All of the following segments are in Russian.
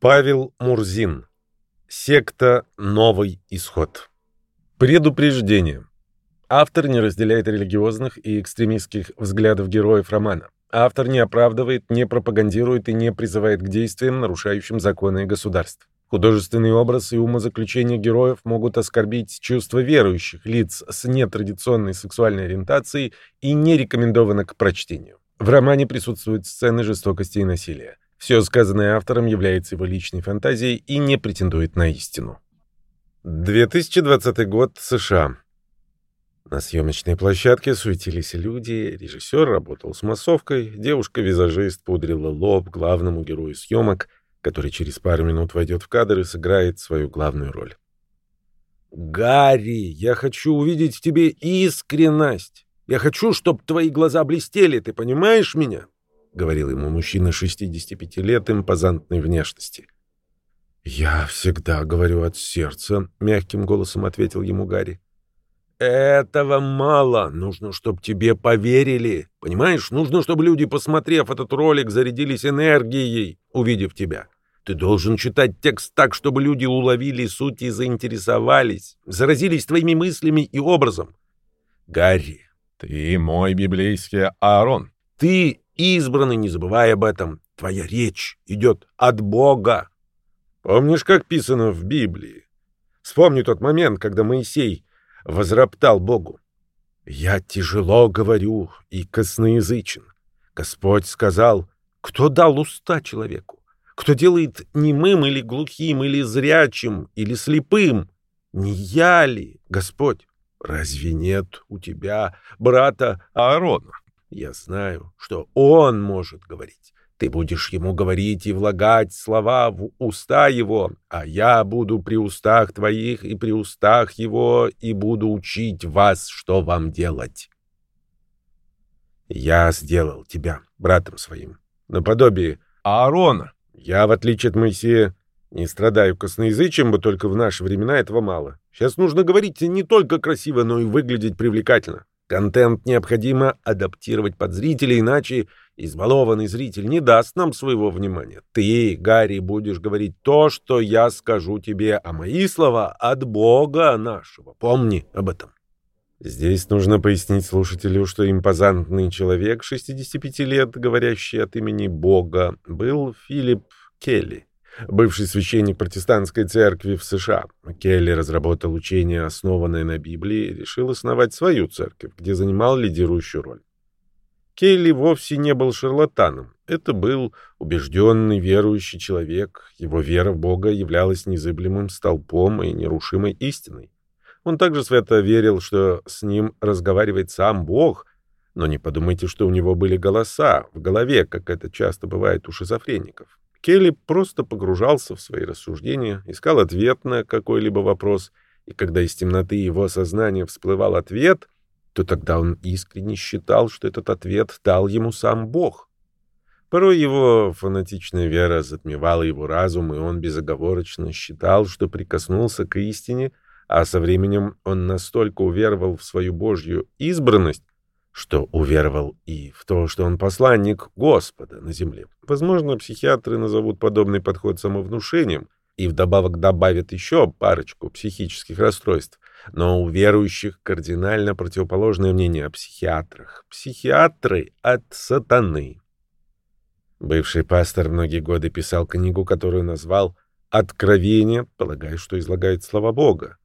Павел Мурзин. Секта «Новый исход». Предупреждение. Автор не разделяет религиозных и экстремистских взглядов героев романа. Автор не оправдывает, не пропагандирует и не призывает к действиям, нарушающим законы государств. Художественный образ и умозаключения героев могут оскорбить чувства верующих лиц с нетрадиционной сексуальной ориентацией и не рекомендовано к прочтению. В романе присутствуют сцены жестокости и насилия. Все сказанное автором является его личной фантазией и не претендует на истину. 2020 год, США. На съемочной площадке суетились люди, режиссер работал с массовкой, девушка-визажист пудрила лоб главному герою съемок, который через пару минут войдет в кадр и сыграет свою главную роль. «Гарри, я хочу увидеть в тебе искренность. Я хочу, чтобы твои глаза блестели, ты понимаешь меня?» — говорил ему мужчина 65 лет импозантной внешности. «Я всегда говорю от сердца», — мягким голосом ответил ему Гарри. «Этого мало. Нужно, чтобы тебе поверили. Понимаешь, нужно, чтобы люди, посмотрев этот ролик, зарядились энергией, увидев тебя. Ты должен читать текст так, чтобы люди уловили суть и заинтересовались, заразились твоими мыслями и образом. Гарри, ты мой библейский Аарон. Ты избранный, не забывай об этом. Твоя речь идет от Бога. Помнишь, как писано в Библии? Вспомни тот момент, когда Моисей возроптал Богу. «Я тяжело говорю и косноязычен. Господь сказал, кто дал уста человеку? Кто делает немым или глухим, или зрячим, или слепым? Не я ли, Господь? Разве нет у тебя брата Аарона? Я знаю, что он может говорить. Ты будешь ему говорить и влагать слова в уста его, а я буду при устах твоих и при устах его, и буду учить вас, что вам делать. Я сделал тебя братом своим, наподобие Аарона. Я, в отличие от Моисея, не страдаю косноязычием, но только в наши времена этого мало. Сейчас нужно говорить не только красиво, но и выглядеть привлекательно. Контент необходимо адаптировать под зрителя, иначе избалованный зритель не даст нам своего внимания. Ты, Гарри, будешь говорить то, что я скажу тебе, а мои слова от Бога нашего. Помни об этом. Здесь нужно пояснить слушателю, что импозантный человек 65 лет, говорящий от имени Бога, был Филипп Келли бывший священник протестантской церкви в США. Келли разработал учение, основанное на Библии, и решил основать свою церковь, где занимал лидирующую роль. Келли вовсе не был шарлатаном. Это был убежденный верующий человек. Его вера в Бога являлась незыблемым столпом и нерушимой истиной. Он также свято верил, что с ним разговаривает сам Бог, но не подумайте, что у него были голоса в голове, как это часто бывает у шизофреников. Келли просто погружался в свои рассуждения, искал ответ на какой-либо вопрос, и когда из темноты его сознания всплывал ответ, то тогда он искренне считал, что этот ответ дал ему сам Бог. Порой его фанатичная вера затмевала его разум, и он безоговорочно считал, что прикоснулся к истине, а со временем он настолько уверовал в свою Божью избранность, что уверовал и в то, что он посланник Господа на земле. Возможно, психиатры назовут подобный подход самовнушением и вдобавок добавят еще парочку психических расстройств. Но у верующих кардинально противоположное мнение о психиатрах. Психиатры от сатаны. Бывший пастор многие годы писал книгу, которую назвал «Откровение», полагая, что излагает слова Бога.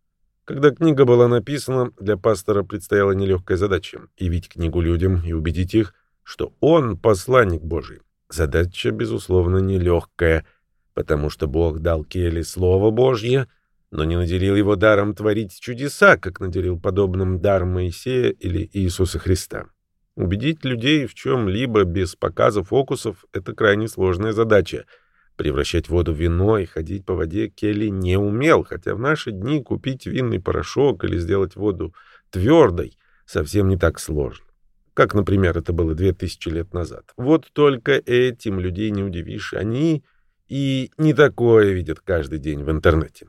Когда книга была написана, для пастора предстояла нелегкая задача — явить книгу людям и убедить их, что он посланник Божий. Задача, безусловно, нелегкая, потому что Бог дал Келли Слово Божье, но не наделил его даром творить чудеса, как наделил подобным даром Моисея или Иисуса Христа. Убедить людей в чем-либо без показа фокусов — это крайне сложная задача — Превращать воду в вино и ходить по воде Келли не умел, хотя в наши дни купить винный порошок или сделать воду твердой совсем не так сложно. Как, например, это было две тысячи лет назад. Вот только этим людей не удивишь. Они и не такое видят каждый день в интернете.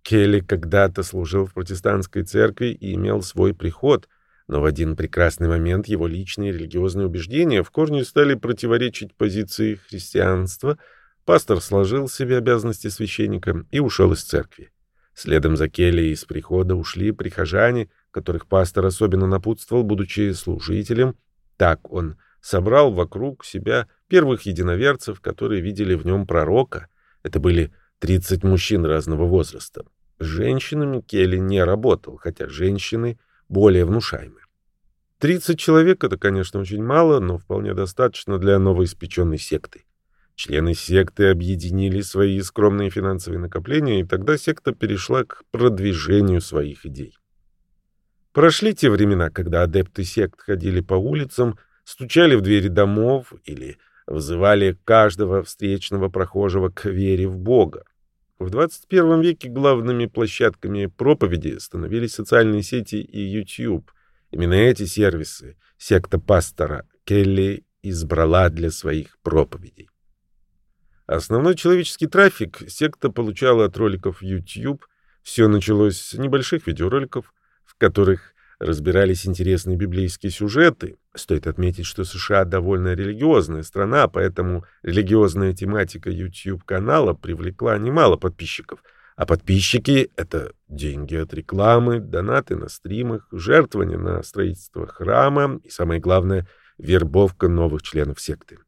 Келли когда-то служил в протестантской церкви и имел свой приход, но в один прекрасный момент его личные религиозные убеждения в корне стали противоречить позиции христианства — Пастор сложил себе обязанности священника и ушел из церкви. Следом за Келли из прихода ушли прихожане, которых пастор особенно напутствовал, будучи служителем. Так он собрал вокруг себя первых единоверцев, которые видели в нем пророка. Это были 30 мужчин разного возраста. С женщинами Келли не работал, хотя женщины более внушаемы. 30 человек — это, конечно, очень мало, но вполне достаточно для новоиспеченной секты. Члены секты объединили свои скромные финансовые накопления, и тогда секта перешла к продвижению своих идей. Прошли те времена, когда адепты сект ходили по улицам, стучали в двери домов или вызывали каждого встречного прохожего к вере в Бога. В 21 веке главными площадками проповеди становились социальные сети и YouTube. Именно эти сервисы секта пастора Келли избрала для своих проповедей. Основной человеческий трафик секта получала от роликов YouTube. Все началось с небольших видеороликов, в которых разбирались интересные библейские сюжеты. Стоит отметить, что США довольно религиозная страна, поэтому религиозная тематика YouTube-канала привлекла немало подписчиков. А подписчики — это деньги от рекламы, донаты на стримах, жертвования на строительство храма и, самое главное, вербовка новых членов секты.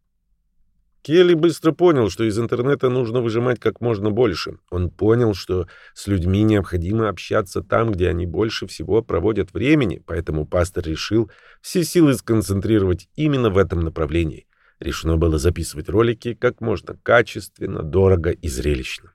Келли быстро понял, что из интернета нужно выжимать как можно больше. Он понял, что с людьми необходимо общаться там, где они больше всего проводят времени, поэтому пастор решил все силы сконцентрировать именно в этом направлении. Решено было записывать ролики как можно качественно, дорого и зрелищно.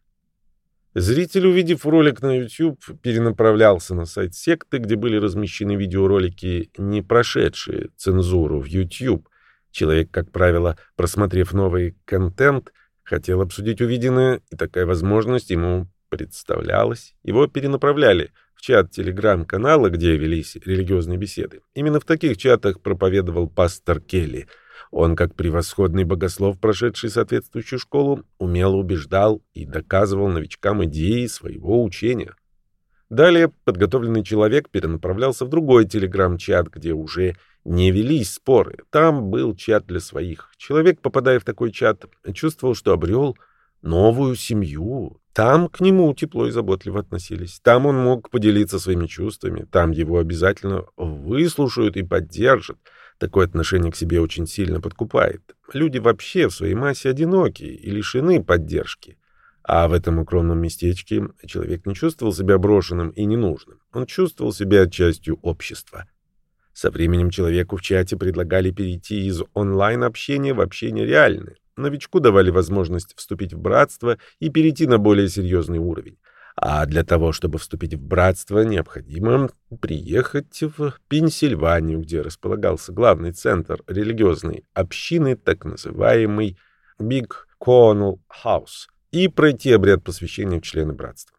Зритель, увидев ролик на YouTube, перенаправлялся на сайт секты, где были размещены видеоролики, не прошедшие цензуру в YouTube — Человек, как правило, просмотрев новый контент, хотел обсудить увиденное, и такая возможность ему представлялась. Его перенаправляли в чат телеграм-канала, где велись религиозные беседы. Именно в таких чатах проповедовал пастор Келли. Он, как превосходный богослов, прошедший соответствующую школу, умело убеждал и доказывал новичкам идеи своего учения. Далее подготовленный человек перенаправлялся в другой телеграм-чат, где уже не велись споры. Там был чат для своих. Человек, попадая в такой чат, чувствовал, что обрел новую семью. Там к нему тепло и заботливо относились. Там он мог поделиться своими чувствами. Там его обязательно выслушают и поддержат. Такое отношение к себе очень сильно подкупает. Люди вообще в своей массе одиноки и лишены поддержки. А в этом укромном местечке человек не чувствовал себя брошенным и ненужным. Он чувствовал себя частью общества. Со временем человеку в чате предлагали перейти из онлайн-общения в общение реальное. Новичку давали возможность вступить в братство и перейти на более серьезный уровень. А для того, чтобы вступить в братство, необходимо приехать в Пенсильванию, где располагался главный центр религиозной общины, так называемый Big Cornell House — и пройти обряд посвящения в члены братства.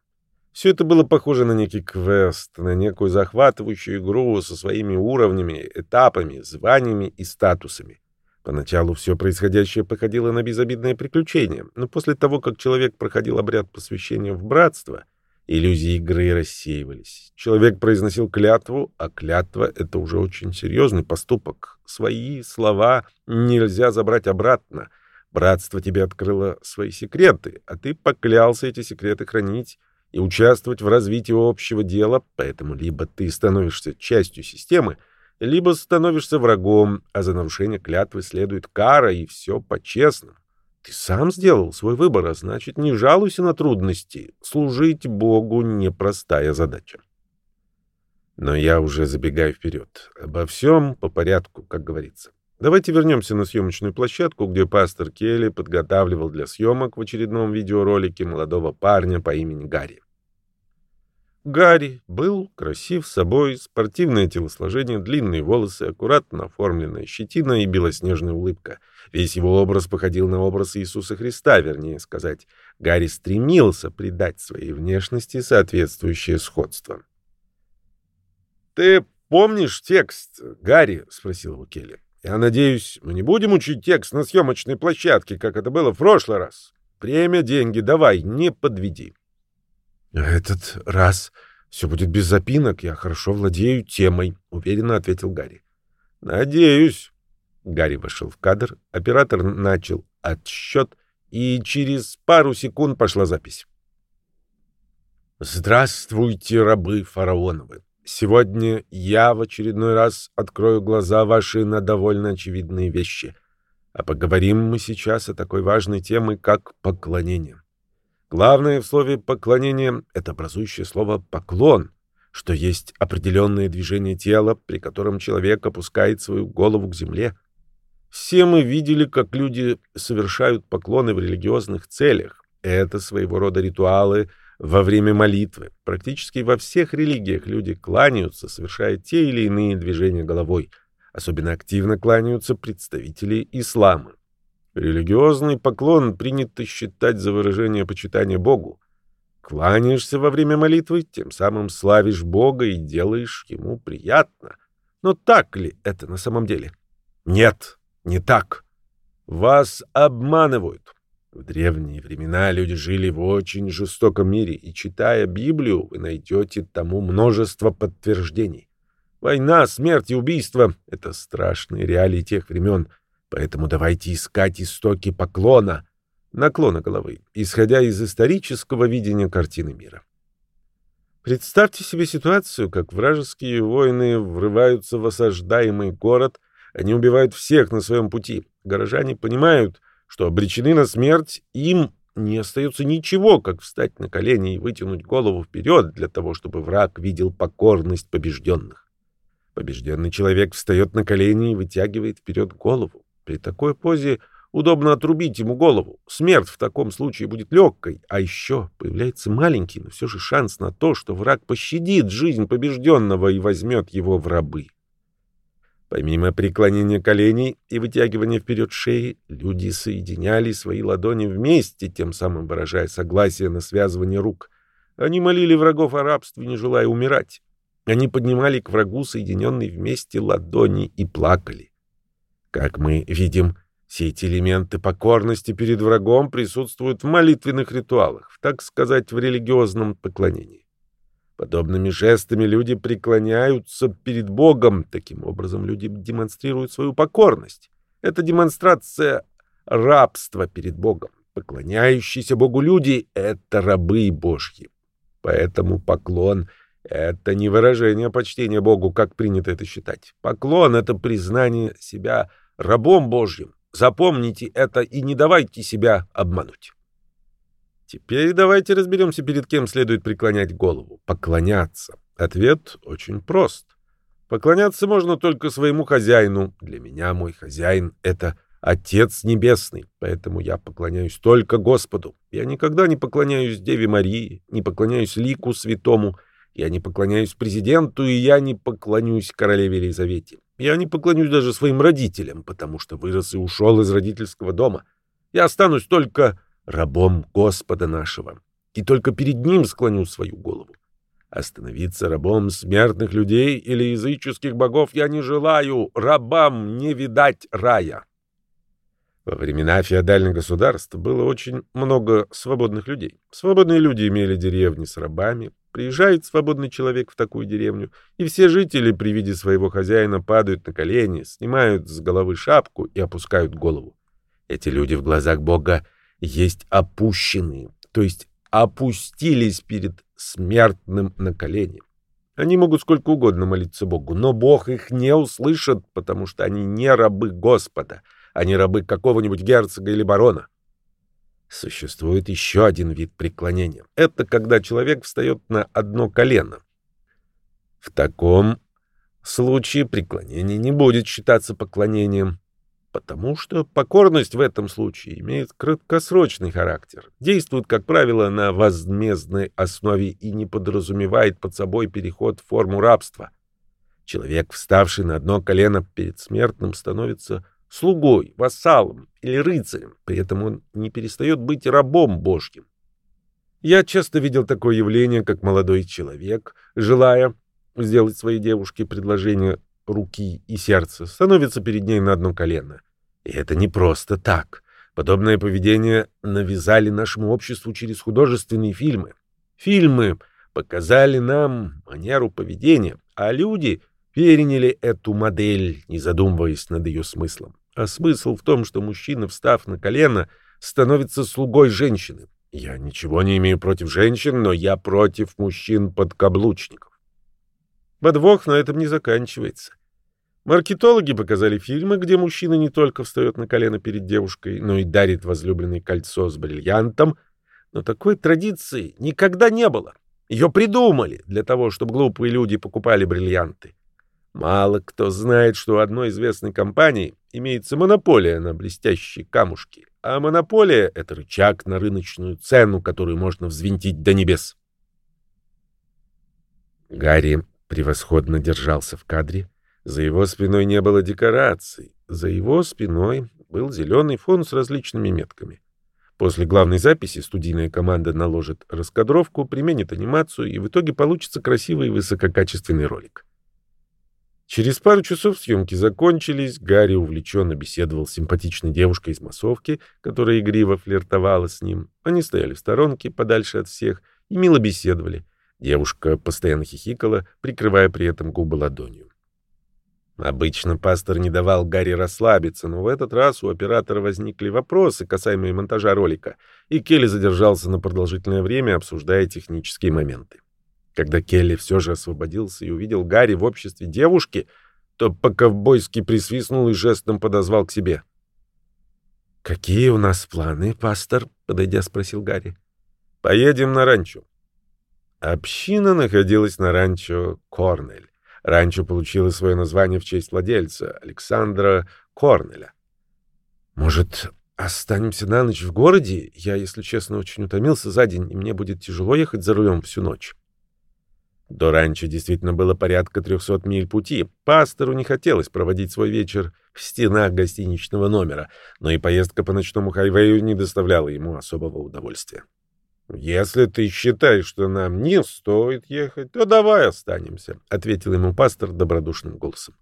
Все это было похоже на некий квест, на некую захватывающую игру со своими уровнями, этапами, званиями и статусами. Поначалу все происходящее походило на безобидное приключение, но после того, как человек проходил обряд посвящения в братство, иллюзии игры рассеивались. Человек произносил клятву, а клятва — это уже очень серьезный поступок. Свои слова нельзя забрать обратно — Братство тебе открыло свои секреты, а ты поклялся эти секреты хранить и участвовать в развитии общего дела, поэтому либо ты становишься частью системы, либо становишься врагом, а за нарушение клятвы следует кара, и все по-честному. Ты сам сделал свой выбор, а значит, не жалуйся на трудности. Служить Богу — непростая задача. Но я уже забегаю вперед. Обо всем по порядку, как говорится. Давайте вернемся на съемочную площадку, где пастор Келли подготавливал для съемок в очередном видеоролике молодого парня по имени Гарри. Гарри был красив собой, спортивное телосложение, длинные волосы, аккуратно оформленная щетина и белоснежная улыбка. Весь его образ походил на образ Иисуса Христа, вернее сказать. Гарри стремился придать своей внешности соответствующее сходство. «Ты помнишь текст, Гарри?» — спросил его Келли. Я надеюсь, мы не будем учить текст на съемочной площадке, как это было в прошлый раз. Время, деньги, давай, не подведи. Этот раз все будет без запинок, я хорошо владею темой, уверенно ответил Гарри. Надеюсь. Гарри вошел в кадр, оператор начал отсчет, и через пару секунд пошла запись. Здравствуйте, рабы фараоновы. Сегодня я в очередной раз открою глаза ваши на довольно очевидные вещи. А поговорим мы сейчас о такой важной теме, как поклонение. Главное в слове «поклонение» — это образующее слово «поклон», что есть определенное движение тела, при котором человек опускает свою голову к земле. Все мы видели, как люди совершают поклоны в религиозных целях. Это своего рода ритуалы во время молитвы. Практически во всех религиях люди кланяются, совершая те или иные движения головой. Особенно активно кланяются представители ислама. Религиозный поклон принято считать за выражение почитания Богу. Кланяешься во время молитвы, тем самым славишь Бога и делаешь ему приятно. Но так ли это на самом деле? Нет, не так. Вас обманывают. В древние времена люди жили в очень жестоком мире, и, читая Библию, вы найдете тому множество подтверждений. Война, смерть и убийство — это страшные реалии тех времен — Поэтому давайте искать истоки поклона, наклона головы, исходя из исторического видения картины мира. Представьте себе ситуацию, как вражеские воины врываются в осаждаемый город, они убивают всех на своем пути. Горожане понимают, что обречены на смерть, им не остается ничего, как встать на колени и вытянуть голову вперед для того, чтобы враг видел покорность побежденных. Побежденный человек встает на колени и вытягивает вперед голову. При такой позе удобно отрубить ему голову. Смерть в таком случае будет легкой, а еще появляется маленький, но все же шанс на то, что враг пощадит жизнь побежденного и возьмет его в рабы. Помимо преклонения коленей и вытягивания вперед шеи, люди соединяли свои ладони вместе, тем самым выражая согласие на связывание рук. Они молили врагов о рабстве, не желая умирать. Они поднимали к врагу соединенные вместе ладони и плакали. Как мы видим, все эти элементы покорности перед врагом присутствуют в молитвенных ритуалах, так сказать, в религиозном поклонении. Подобными жестами люди преклоняются перед Богом, таким образом люди демонстрируют свою покорность. Это демонстрация рабства перед Богом. Поклоняющиеся Богу люди — это рабы Божьи. Поэтому поклон — это не выражение почтения Богу, как принято это считать. Поклон — это признание себя рабом Божьим. Запомните это и не давайте себя обмануть. Теперь давайте разберемся, перед кем следует преклонять голову. Поклоняться. Ответ очень прост. Поклоняться можно только своему хозяину. Для меня мой хозяин — это Отец Небесный, поэтому я поклоняюсь только Господу. Я никогда не поклоняюсь Деве Марии, не поклоняюсь лику святому, я не поклоняюсь президенту, и я не поклонюсь королеве Елизавете. Я не поклонюсь даже своим родителям, потому что вырос и ушел из родительского дома. Я останусь только рабом Господа нашего, и только перед Ним склоню свою голову. Остановиться рабом смертных людей или языческих богов я не желаю, рабам не видать рая. Во времена феодальных государств было очень много свободных людей. Свободные люди имели деревни с рабами, Приезжает свободный человек в такую деревню, и все жители при виде своего хозяина падают на колени, снимают с головы шапку и опускают голову. Эти люди в глазах Бога есть опущенные, то есть опустились перед смертным на колени. Они могут сколько угодно молиться Богу, но Бог их не услышит, потому что они не рабы Господа, они рабы какого-нибудь герцога или барона. Существует еще один вид преклонения. Это когда человек встает на одно колено. В таком случае преклонение не будет считаться поклонением, потому что покорность в этом случае имеет краткосрочный характер, действует, как правило, на возмездной основе и не подразумевает под собой переход в форму рабства. Человек, вставший на одно колено перед смертным, становится слугой, вассалом или рыцарем, при этом он не перестает быть рабом Божьим. Я часто видел такое явление, как молодой человек, желая сделать своей девушке предложение руки и сердца, становится перед ней на одно колено. И это не просто так. Подобное поведение навязали нашему обществу через художественные фильмы. Фильмы показали нам манеру поведения, а люди переняли эту модель, не задумываясь над ее смыслом. А смысл в том, что мужчина, встав на колено, становится слугой женщины. Я ничего не имею против женщин, но я против мужчин-подкаблучников. Подвох на этом не заканчивается. Маркетологи показали фильмы, где мужчина не только встает на колено перед девушкой, но и дарит возлюбленное кольцо с бриллиантом. Но такой традиции никогда не было. Ее придумали для того, чтобы глупые люди покупали бриллианты. Мало кто знает, что у одной известной компании имеется монополия на блестящие камушки, а монополия — это рычаг на рыночную цену, которую можно взвинтить до небес. Гарри превосходно держался в кадре, за его спиной не было декораций. За его спиной был зеленый фон с различными метками. После главной записи студийная команда наложит раскадровку, применит анимацию, и в итоге получится красивый и высококачественный ролик. Через пару часов съемки закончились, Гарри увлеченно беседовал с симпатичной девушкой из массовки, которая игриво флиртовала с ним. Они стояли в сторонке, подальше от всех, и мило беседовали. Девушка постоянно хихикала, прикрывая при этом губы ладонью. Обычно пастор не давал Гарри расслабиться, но в этот раз у оператора возникли вопросы, касаемые монтажа ролика, и Келли задержался на продолжительное время, обсуждая технические моменты. Когда Келли все же освободился и увидел Гарри в обществе девушки, то по-ковбойски присвистнул и жестом подозвал к себе. «Какие у нас планы, пастор?» — подойдя, спросил Гарри. «Поедем на ранчо». Община находилась на ранчо Корнель. Ранчо получило свое название в честь владельца, Александра Корнеля. «Может, останемся на ночь в городе? Я, если честно, очень утомился за день, и мне будет тяжело ехать за рулем всю ночь». До ранчо действительно было порядка 300 миль пути. Пастору не хотелось проводить свой вечер в стенах гостиничного номера, но и поездка по ночному хайвею не доставляла ему особого удовольствия. «Если ты считаешь, что нам не стоит ехать, то давай останемся», — ответил ему пастор добродушным голосом.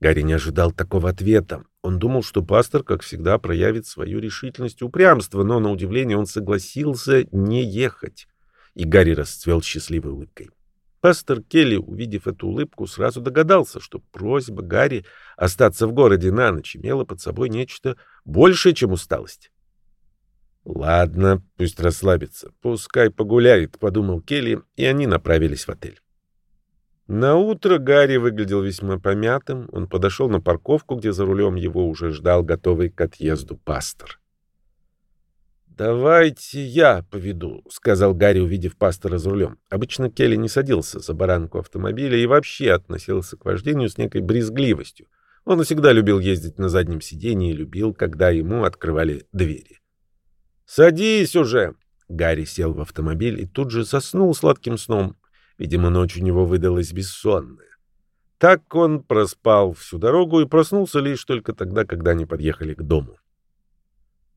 Гарри не ожидал такого ответа. Он думал, что пастор, как всегда, проявит свою решительность и упрямство, но, на удивление, он согласился не ехать. И Гарри расцвел счастливой улыбкой. Пастор Келли, увидев эту улыбку, сразу догадался, что просьба Гарри остаться в городе на ночь имела под собой нечто большее, чем усталость. «Ладно, пусть расслабится, пускай погуляет», — подумал Келли, и они направились в отель. На утро Гарри выглядел весьма помятым. Он подошел на парковку, где за рулем его уже ждал готовый к отъезду пастор. «Давайте я поведу», — сказал Гарри, увидев пастора за рулем. Обычно Келли не садился за баранку автомобиля и вообще относился к вождению с некой брезгливостью. Он всегда любил ездить на заднем сиденье и любил, когда ему открывали двери. «Садись уже!» Гарри сел в автомобиль и тут же заснул сладким сном. Видимо, ночь у него выдалась бессонная. Так он проспал всю дорогу и проснулся лишь только тогда, когда они подъехали к дому.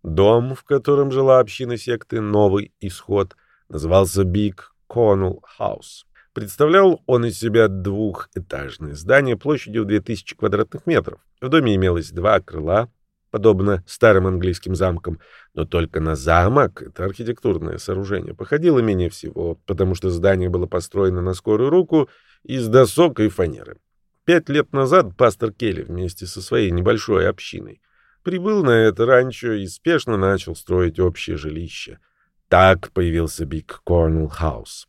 Дом, в котором жила община секты «Новый исход», назывался Биг Коннелл Хаус. Представлял он из себя двухэтажное здание площадью 2000 квадратных метров. В доме имелось два крыла, подобно старым английским замкам, но только на замок это архитектурное сооружение походило менее всего, потому что здание было построено на скорую руку из досок и фанеры. Пять лет назад пастор Келли вместе со своей небольшой общиной прибыл на это ранчо и спешно начал строить общее жилище. Так появился Биг Корнелл Хаус.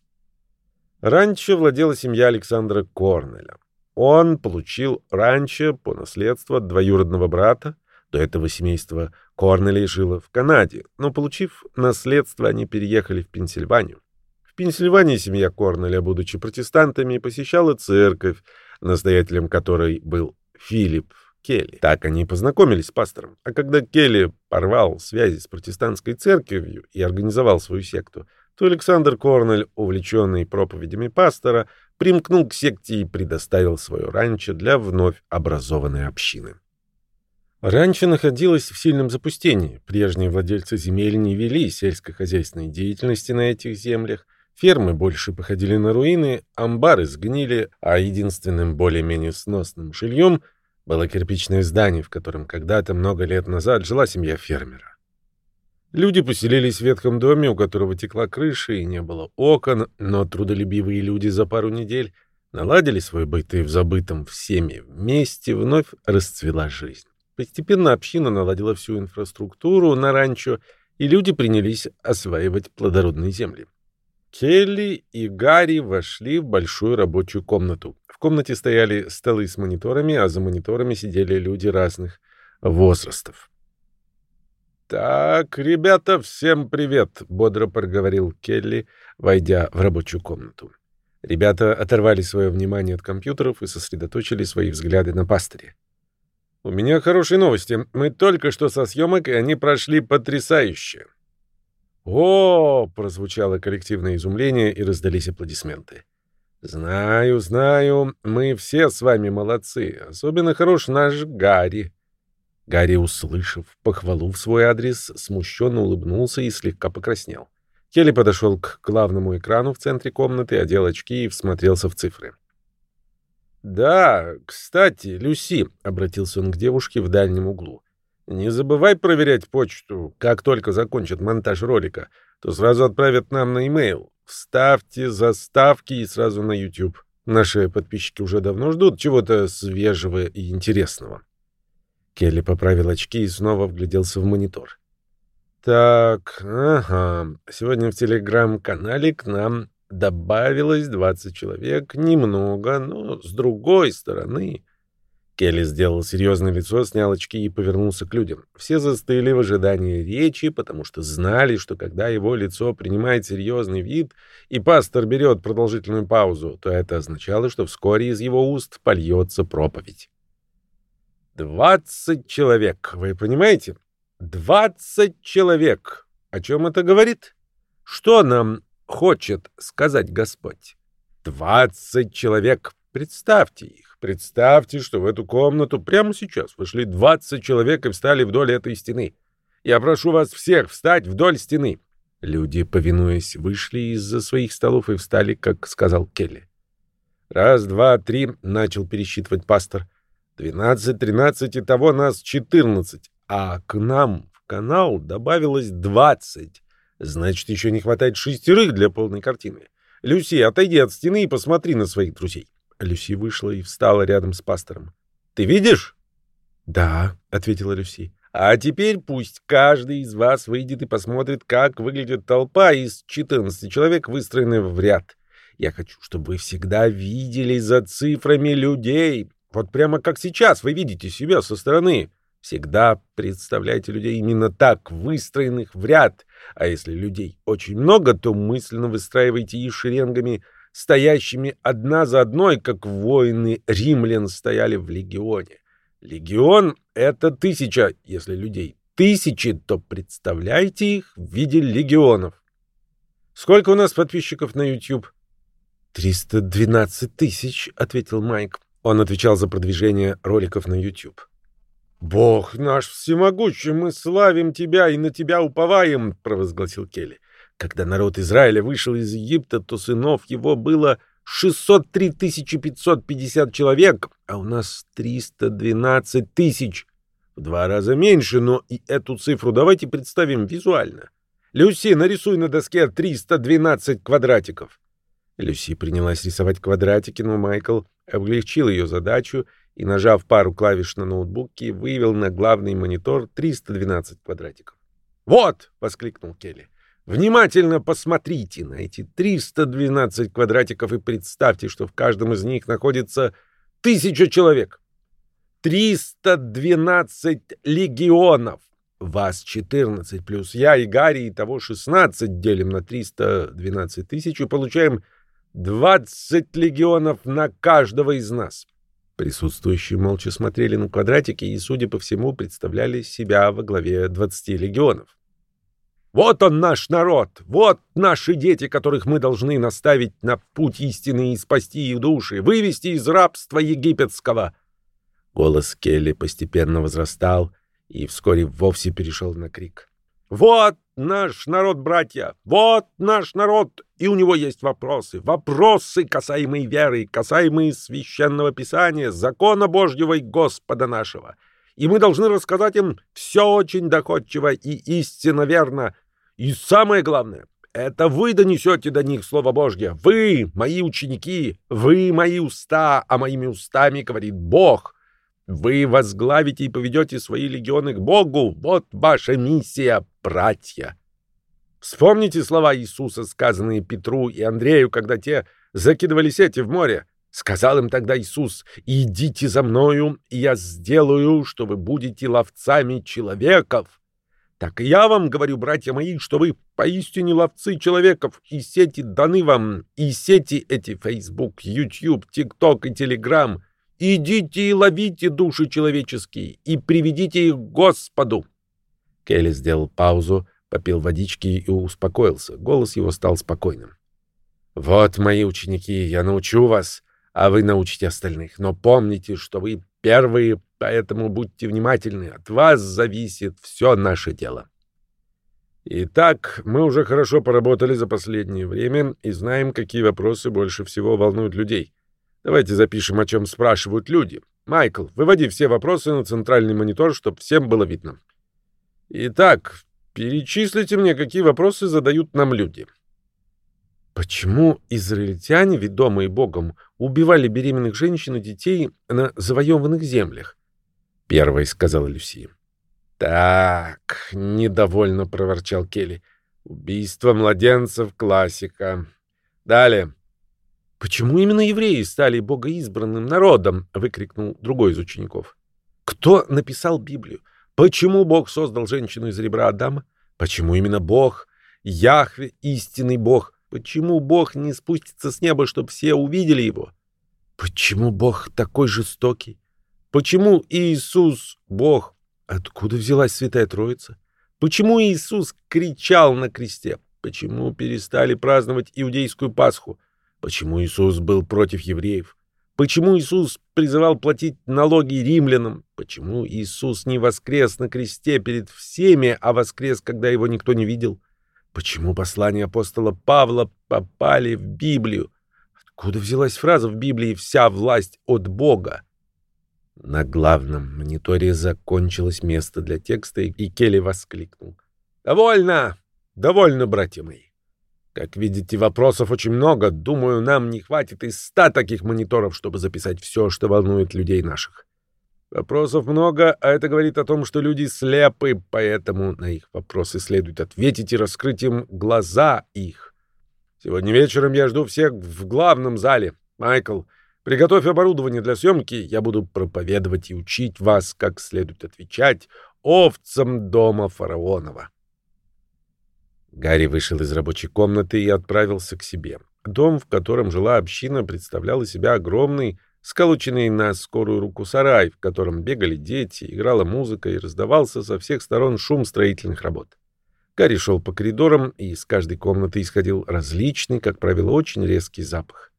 Ранчо владела семья Александра Корнеля. Он получил ранчо по наследству от двоюродного брата, до этого семейство Корнелей жило в Канаде, но, получив наследство, они переехали в Пенсильванию. В Пенсильвании семья Корнеля, будучи протестантами, посещала церковь, настоятелем которой был Филипп Келли. Так они познакомились с пастором. А когда Келли порвал связи с протестантской церковью и организовал свою секту, то Александр Корнель, увлеченный проповедями пастора, примкнул к секте и предоставил свое ранчо для вновь образованной общины. Раньше находилось в сильном запустении. Прежние владельцы земель не вели сельскохозяйственной деятельности на этих землях. Фермы больше походили на руины, амбары сгнили, а единственным более-менее сносным жильем было кирпичное здание, в котором когда-то много лет назад жила семья фермера. Люди поселились в ветхом доме, у которого текла крыша и не было окон, но трудолюбивые люди за пару недель наладили свой быт и в забытом всеми вместе вновь расцвела жизнь. Постепенно община наладила всю инфраструктуру на ранчо и люди принялись осваивать плодородные земли. Келли и Гарри вошли в большую рабочую комнату. В комнате стояли столы с мониторами, а за мониторами сидели люди разных возрастов. «Так, ребята, всем привет!» — бодро проговорил Келли, войдя в рабочую комнату. Ребята оторвали свое внимание от компьютеров и сосредоточили свои взгляды на пастыре. «У меня хорошие новости. Мы только что со съемок, и они прошли потрясающе». «О!» — прозвучало коллективное изумление, и раздались аплодисменты. «Знаю, знаю, мы все с вами молодцы. Особенно хорош наш Гарри. Гарри, услышав похвалу в свой адрес, смущенно улыбнулся и слегка покраснел. Келли подошел к главному экрану в центре комнаты, одел очки и всмотрелся в цифры. «Да, кстати, Люси», — обратился он к девушке в дальнем углу, — «не забывай проверять почту. Как только закончат монтаж ролика, то сразу отправят нам на e-mail. Вставьте заставки и сразу на YouTube. Наши подписчики уже давно ждут чего-то свежего и интересного». Келли поправил очки и снова вгляделся в монитор. «Так, ага, сегодня в телеграм-канале к нам добавилось 20 человек. Немного, но с другой стороны...» Келли сделал серьезное лицо, снял очки и повернулся к людям. Все застыли в ожидании речи, потому что знали, что когда его лицо принимает серьезный вид, и пастор берет продолжительную паузу, то это означало, что вскоре из его уст польется проповедь. Двадцать человек, вы понимаете? Двадцать человек. О чем это говорит? Что нам хочет сказать Господь? Двадцать человек. Представьте их. Представьте, что в эту комнату прямо сейчас вошли двадцать человек и встали вдоль этой стены. Я прошу вас всех встать вдоль стены. Люди, повинуясь, вышли из-за своих столов и встали, как сказал Келли. Раз, два, три, начал пересчитывать пастор. Двенадцать, тринадцать, и того нас четырнадцать, а к нам в канал добавилось двадцать. Значит, еще не хватает шестерых для полной картины. Люси, отойди от стены и посмотри на своих друзей. Люси вышла и встала рядом с пастором. Ты видишь? Да, ответила Люси. А теперь пусть каждый из вас выйдет и посмотрит, как выглядит толпа из 14 человек, выстроенная в ряд. Я хочу, чтобы вы всегда видели за цифрами людей, вот прямо как сейчас вы видите себя со стороны. Всегда представляйте людей именно так, выстроенных в ряд. А если людей очень много, то мысленно выстраивайте их шеренгами, стоящими одна за одной, как воины римлян стояли в легионе. Легион — это тысяча. Если людей тысячи, то представляйте их в виде легионов. Сколько у нас подписчиков на YouTube? «312 тысяч», — ответил Майк. Он отвечал за продвижение роликов на YouTube. «Бог наш всемогущий, мы славим Тебя и на Тебя уповаем», — провозгласил Келли. Когда народ Израиля вышел из Египта, то сынов его было 603 550 человек, а у нас 312 тысяч. В два раза меньше, но и эту цифру давайте представим визуально. Люси, нарисуй на доске 312 квадратиков. Люси принялась рисовать квадратики, но Майкл облегчил ее задачу и, нажав пару клавиш на ноутбуке, вывел на главный монитор 312 квадратиков. «Вот!» — воскликнул Келли. «Внимательно посмотрите на эти 312 квадратиков и представьте, что в каждом из них находится тысяча человек. 312 легионов. Вас 14 плюс я и Гарри, и того 16 делим на 312 тысяч и получаем Двадцать легионов на каждого из нас. Присутствующие молча смотрели на квадратики и, судя по всему, представляли себя во главе двадцати легионов. Вот он наш народ, вот наши дети, которых мы должны наставить на путь истины и спасти их души, вывести из рабства египетского. Голос Келли постепенно возрастал и вскоре вовсе перешел на крик. Вот наш народ, братья, вот наш народ, и у него есть вопросы, вопросы, касаемые веры, касаемые священного писания, закона Божьего и Господа нашего. И мы должны рассказать им все очень доходчиво и истинно верно. И самое главное, это вы донесете до них Слово Божье. Вы, мои ученики, вы, мои уста, а моими устами говорит Бог. Вы возглавите и поведете свои легионы к Богу. Вот ваша миссия, братья. Вспомните слова Иисуса, сказанные Петру и Андрею, когда те закидывали сети в море. Сказал им тогда Иисус, «Идите за мною, и я сделаю, что вы будете ловцами человеков». Так и я вам говорю, братья мои, что вы поистине ловцы человеков, и сети даны вам, и сети эти Facebook, YouTube, TikTok и Telegram. Идите и ловите души человеческие, и приведите их к Господу. Келли сделал паузу, попил водички и успокоился. Голос его стал спокойным. «Вот, мои ученики, я научу вас, а вы научите остальных. Но помните, что вы первые, поэтому будьте внимательны. От вас зависит все наше дело». Итак, мы уже хорошо поработали за последнее время и знаем, какие вопросы больше всего волнуют людей. Давайте запишем, о чем спрашивают люди. Майкл, выводи все вопросы на центральный монитор, чтобы всем было видно. Итак, перечислите мне, какие вопросы задают нам люди. Почему израильтяне, ведомые Богом, убивали беременных женщин и детей на завоеванных землях? Первой сказала Люсия. Так, недовольно проворчал Келли. Убийство младенцев — классика. Далее. «Почему именно евреи стали богоизбранным народом?» — выкрикнул другой из учеников. «Кто написал Библию? Почему Бог создал женщину из ребра Адама? Почему именно Бог, Яхве, истинный Бог? Почему Бог не спустится с неба, чтобы все увидели его? Почему Бог такой жестокий? Почему Иисус Бог? Откуда взялась Святая Троица? Почему Иисус кричал на кресте? Почему перестали праздновать иудейскую Пасху? Почему Иисус был против евреев? Почему Иисус призывал платить налоги римлянам? Почему Иисус не воскрес на кресте перед всеми, а воскрес, когда его никто не видел? Почему послания апостола Павла попали в Библию? Откуда взялась фраза в Библии «вся власть от Бога»? На главном мониторе закончилось место для текста, и Келли воскликнул. «Довольно! Довольно, братья мои! Как видите, вопросов очень много. Думаю, нам не хватит и ста таких мониторов, чтобы записать все, что волнует людей наших. Вопросов много, а это говорит о том, что люди слепы, поэтому на их вопросы следует ответить и раскрыть им глаза их. Сегодня вечером я жду всех в главном зале. Майкл, приготовь оборудование для съемки, я буду проповедовать и учить вас, как следует отвечать овцам дома фараонова. Гарри вышел из рабочей комнаты и отправился к себе. Дом, в котором жила община, представлял из себя огромный, сколоченный на скорую руку сарай, в котором бегали дети, играла музыка и раздавался со всех сторон шум строительных работ. Гарри шел по коридорам, и из каждой комнаты исходил различный, как правило, очень резкий запах.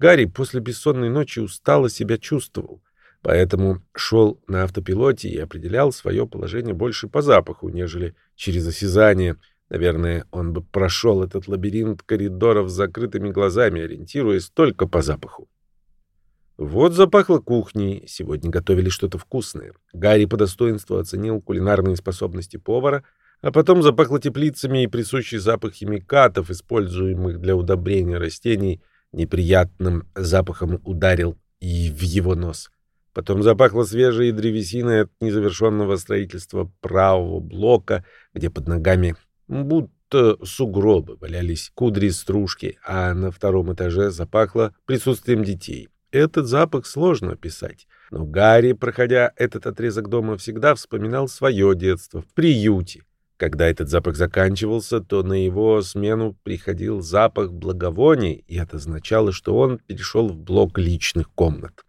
Гарри после бессонной ночи устало себя чувствовал, поэтому шел на автопилоте и определял свое положение больше по запаху, нежели через осязание — Наверное, он бы прошел этот лабиринт коридоров с закрытыми глазами, ориентируясь только по запаху. Вот запахло кухней. Сегодня готовили что-то вкусное. Гарри по достоинству оценил кулинарные способности повара, а потом запахло теплицами и присущий запах химикатов, используемых для удобрения растений, неприятным запахом ударил и в его нос. Потом запахло свежей древесиной от незавершенного строительства правого блока, где под ногами будто сугробы, валялись кудри-стружки, а на втором этаже запахло присутствием детей. Этот запах сложно описать, но Гарри, проходя этот отрезок дома, всегда вспоминал свое детство в приюте. Когда этот запах заканчивался, то на его смену приходил запах благовоний, и это означало, что он перешел в блок личных комнат.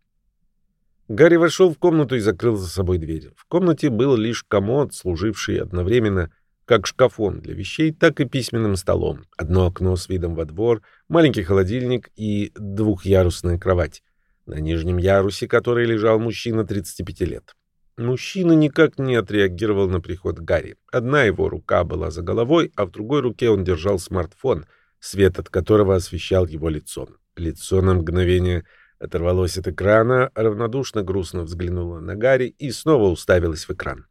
Гарри вошел в комнату и закрыл за собой дверь. В комнате был лишь комод, служивший одновременно как шкафом для вещей, так и письменным столом. Одно окно с видом во двор, маленький холодильник и двухъярусная кровать. На нижнем ярусе которой лежал мужчина 35 лет. Мужчина никак не отреагировал на приход Гарри. Одна его рука была за головой, а в другой руке он держал смартфон, свет от которого освещал его лицо. Лицо на мгновение оторвалось от экрана, равнодушно грустно взглянуло на Гарри и снова уставилось в экран.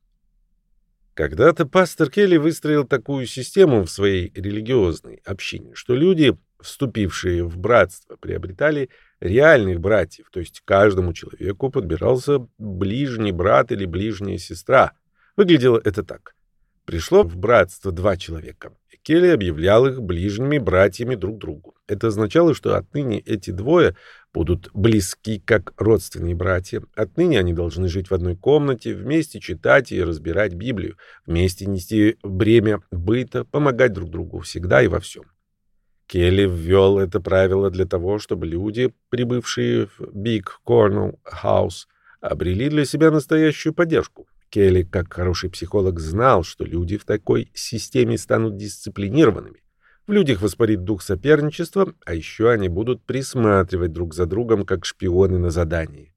Когда-то пастор Келли выстроил такую систему в своей религиозной общине, что люди, вступившие в братство, приобретали реальных братьев, то есть каждому человеку подбирался ближний брат или ближняя сестра. Выглядело это так. Пришло в братство два человека. И Келли объявлял их ближними братьями друг другу. Это означало, что отныне эти двое будут близки как родственные братья. Отныне они должны жить в одной комнате, вместе читать и разбирать Библию, вместе нести бремя быта, помогать друг другу всегда и во всем. Келли ввел это правило для того, чтобы люди, прибывшие в Big Cornell House, обрели для себя настоящую поддержку. Келли, как хороший психолог, знал, что люди в такой системе станут дисциплинированными. В людях воспарит дух соперничества, а еще они будут присматривать друг за другом, как шпионы на задании.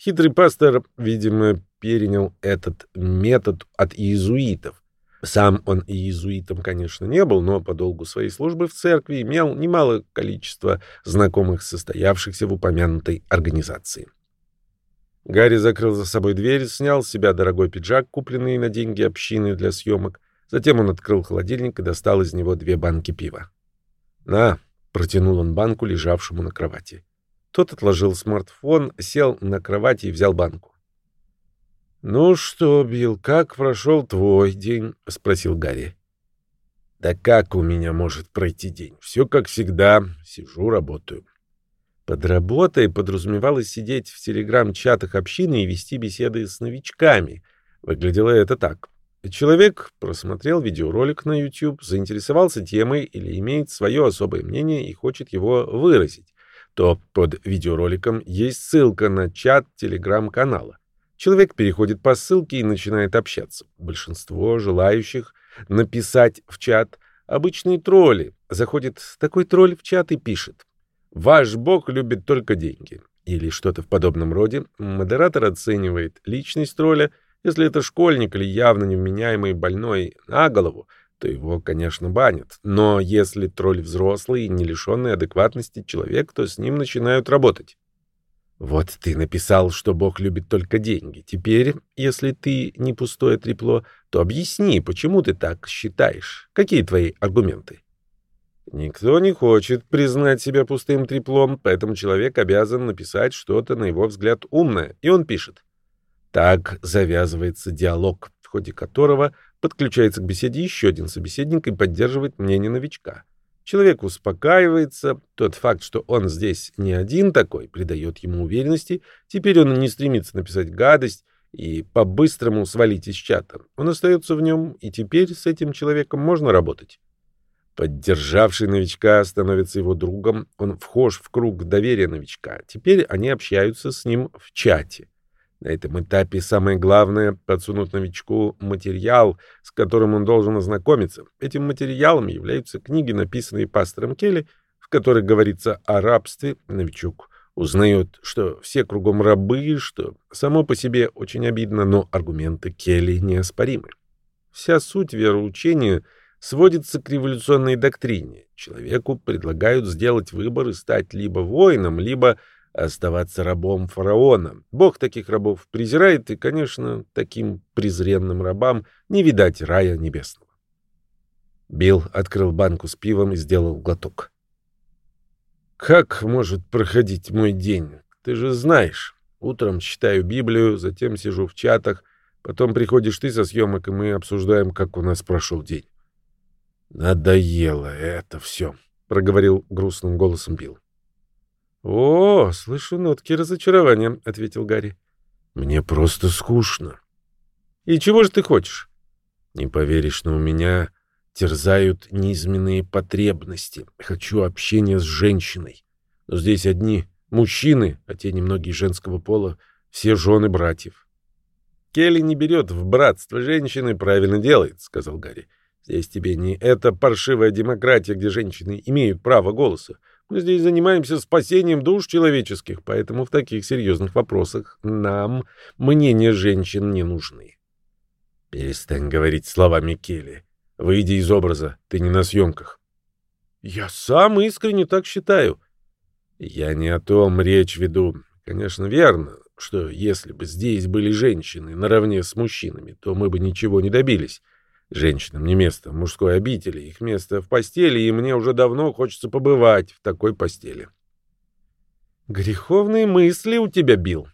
Хитрый пастор, видимо, перенял этот метод от иезуитов. Сам он иезуитом, конечно, не был, но по долгу своей службы в церкви имел немалое количество знакомых, состоявшихся в упомянутой организации. Гарри закрыл за собой дверь, снял с себя дорогой пиджак, купленный на деньги общины для съемок. Затем он открыл холодильник и достал из него две банки пива. «На!» — протянул он банку, лежавшему на кровати. Тот отложил смартфон, сел на кровати и взял банку. «Ну что, Билл, как прошел твой день?» — спросил Гарри. «Да как у меня может пройти день? Все как всегда. Сижу, работаю. Под работой подразумевалось сидеть в телеграм-чатах общины и вести беседы с новичками. Выглядело это так. Человек просмотрел видеоролик на YouTube, заинтересовался темой или имеет свое особое мнение и хочет его выразить. То под видеороликом есть ссылка на чат телеграм-канала. Человек переходит по ссылке и начинает общаться. Большинство желающих написать в чат — обычные тролли. Заходит такой тролль в чат и пишет. Ваш бог любит только деньги. Или что-то в подобном роде. Модератор оценивает личность тролля. Если это школьник или явно невменяемый больной на голову, то его, конечно, банят. Но если тролль взрослый и не лишенный адекватности человек, то с ним начинают работать. Вот ты написал, что Бог любит только деньги. Теперь, если ты не пустое трепло, то объясни, почему ты так считаешь. Какие твои аргументы? Никто не хочет признать себя пустым треплом, поэтому человек обязан написать что-то, на его взгляд, умное, и он пишет. Так завязывается диалог, в ходе которого подключается к беседе еще один собеседник и поддерживает мнение новичка. Человек успокаивается, тот факт, что он здесь не один такой, придает ему уверенности, теперь он не стремится написать гадость и по-быстрому свалить из чата. Он остается в нем, и теперь с этим человеком можно работать. Поддержавший новичка становится его другом, он вхож в круг доверия новичка. Теперь они общаются с ним в чате. На этом этапе самое главное — подсунуть новичку материал, с которым он должен ознакомиться. Этим материалом являются книги, написанные пастором Келли, в которых говорится о рабстве. Новичок узнает, что все кругом рабы, что само по себе очень обидно, но аргументы Келли неоспоримы. Вся суть вероучения — сводится к революционной доктрине. Человеку предлагают сделать выбор и стать либо воином, либо оставаться рабом фараона. Бог таких рабов презирает, и, конечно, таким презренным рабам не видать рая небесного. Билл открыл банку с пивом и сделал глоток. «Как может проходить мой день? Ты же знаешь. Утром читаю Библию, затем сижу в чатах, потом приходишь ты со съемок, и мы обсуждаем, как у нас прошел день. «Надоело это все», — проговорил грустным голосом Билл. «О, слышу нотки разочарования», — ответил Гарри. «Мне просто скучно». «И чего же ты хочешь?» «Не поверишь, но у меня терзают низменные потребности. Хочу общения с женщиной. Но здесь одни мужчины, а те немногие женского пола, все жены братьев». «Келли не берет в братство женщины, правильно делает», — сказал Гарри. Здесь тебе не эта паршивая демократия, где женщины имеют право голоса. Мы здесь занимаемся спасением душ человеческих, поэтому в таких серьезных вопросах нам мнения женщин не нужны. Перестань говорить словами Келли. Выйди из образа, ты не на съемках. Я сам искренне так считаю. Я не о том речь веду. Конечно, верно, что если бы здесь были женщины наравне с мужчинами, то мы бы ничего не добились. Женщинам не место в мужской обители, их место в постели, и мне уже давно хочется побывать в такой постели. Греховные мысли у тебя, Билл.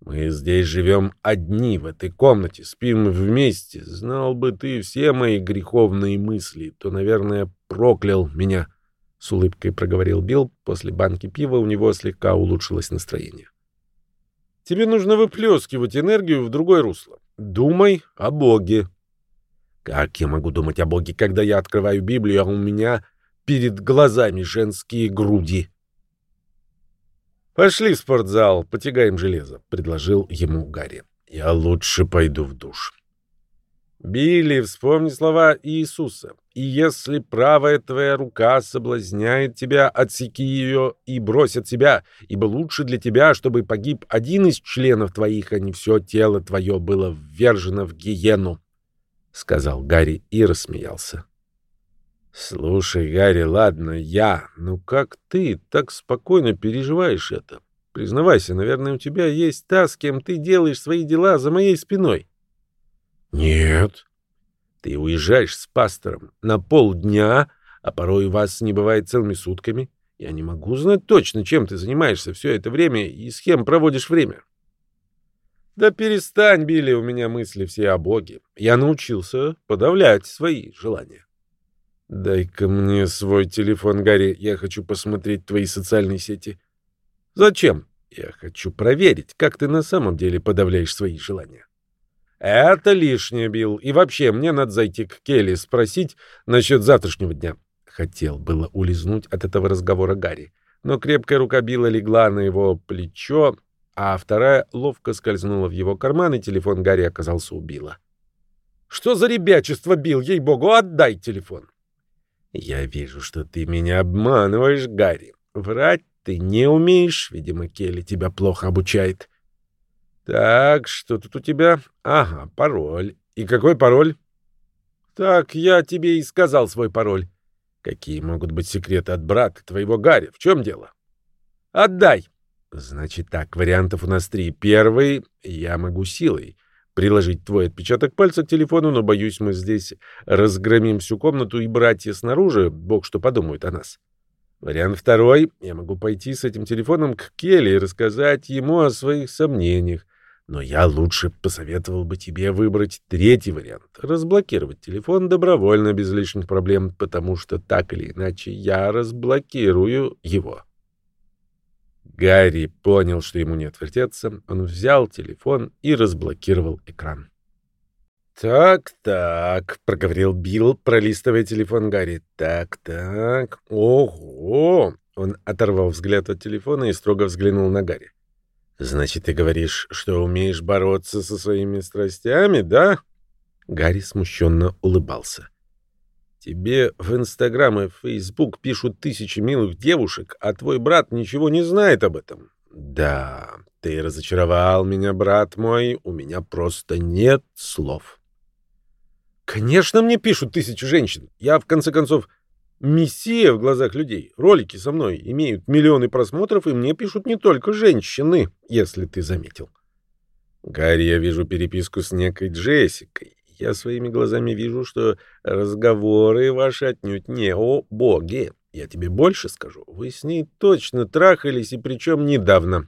Мы здесь живем одни в этой комнате, спим вместе. Знал бы ты все мои греховные мысли, то, наверное, проклял меня. С улыбкой проговорил Билл. После банки пива у него слегка улучшилось настроение. Тебе нужно выплескивать энергию в другое русло. Думай о Боге. Как я могу думать о Боге, когда я открываю Библию, а у меня перед глазами женские груди? «Пошли в спортзал, потягаем железо», — предложил ему Гарри. «Я лучше пойду в душ». «Билли, вспомни слова Иисуса. И если правая твоя рука соблазняет тебя, отсеки ее и брось от себя, ибо лучше для тебя, чтобы погиб один из членов твоих, а не все тело твое было ввержено в гиену», — сказал Гарри и рассмеялся. «Слушай, Гарри, ладно, я. Ну как ты так спокойно переживаешь это? Признавайся, наверное, у тебя есть та, с кем ты делаешь свои дела за моей спиной». «Нет». «Ты уезжаешь с пастором на полдня, а порой вас не бывает целыми сутками. Я не могу знать точно, чем ты занимаешься все это время и с кем проводишь время». «Да перестань, Билли, у меня мысли все о Боге. Я научился подавлять свои желания». «Дай-ка мне свой телефон, Гарри. Я хочу посмотреть твои социальные сети». «Зачем?» «Я хочу проверить, как ты на самом деле подавляешь свои желания». «Это лишнее, Билл. И вообще, мне надо зайти к Келли спросить насчет завтрашнего дня». Хотел было улизнуть от этого разговора Гарри, но крепкая рука Билла легла на его плечо, а вторая ловко скользнула в его карман, и телефон Гарри оказался у Билла. «Что за ребячество, Билл? Ей-богу, отдай телефон!» «Я вижу, что ты меня обманываешь, Гарри. Врать ты не умеешь. Видимо, Келли тебя плохо обучает». «Так, что тут у тебя? Ага, пароль. И какой пароль?» «Так, я тебе и сказал свой пароль. Какие могут быть секреты от брата твоего Гарри? В чем дело?» «Отдай!» «Значит так, вариантов у нас три. Первый — я могу силой приложить твой отпечаток пальца к телефону, но, боюсь, мы здесь разгромим всю комнату, и братья снаружи, бог что подумают о нас. Вариант второй. Я могу пойти с этим телефоном к Келли и рассказать ему о своих сомнениях. Но я лучше посоветовал бы тебе выбрать третий вариант. Разблокировать телефон добровольно, без лишних проблем, потому что так или иначе я разблокирую его. Гарри понял, что ему не отвертеться. Он взял телефон и разблокировал экран. «Так-так», — проговорил Билл, пролистывая телефон Гарри. «Так-так, ого!» Он оторвал взгляд от телефона и строго взглянул на Гарри. «Значит, ты говоришь, что умеешь бороться со своими страстями, да?» Гарри смущенно улыбался. Тебе в Инстаграм и Фейсбук пишут тысячи милых девушек, а твой брат ничего не знает об этом. Да, ты разочаровал меня, брат мой, у меня просто нет слов. Конечно, мне пишут тысячи женщин. Я, в конце концов, мессия в глазах людей. Ролики со мной имеют миллионы просмотров, и мне пишут не только женщины, если ты заметил. Гарри, я вижу переписку с некой Джессикой. Я своими глазами вижу, что разговоры ваши отнюдь не о Боге. Я тебе больше скажу. Вы с ней точно трахались, и причем недавно.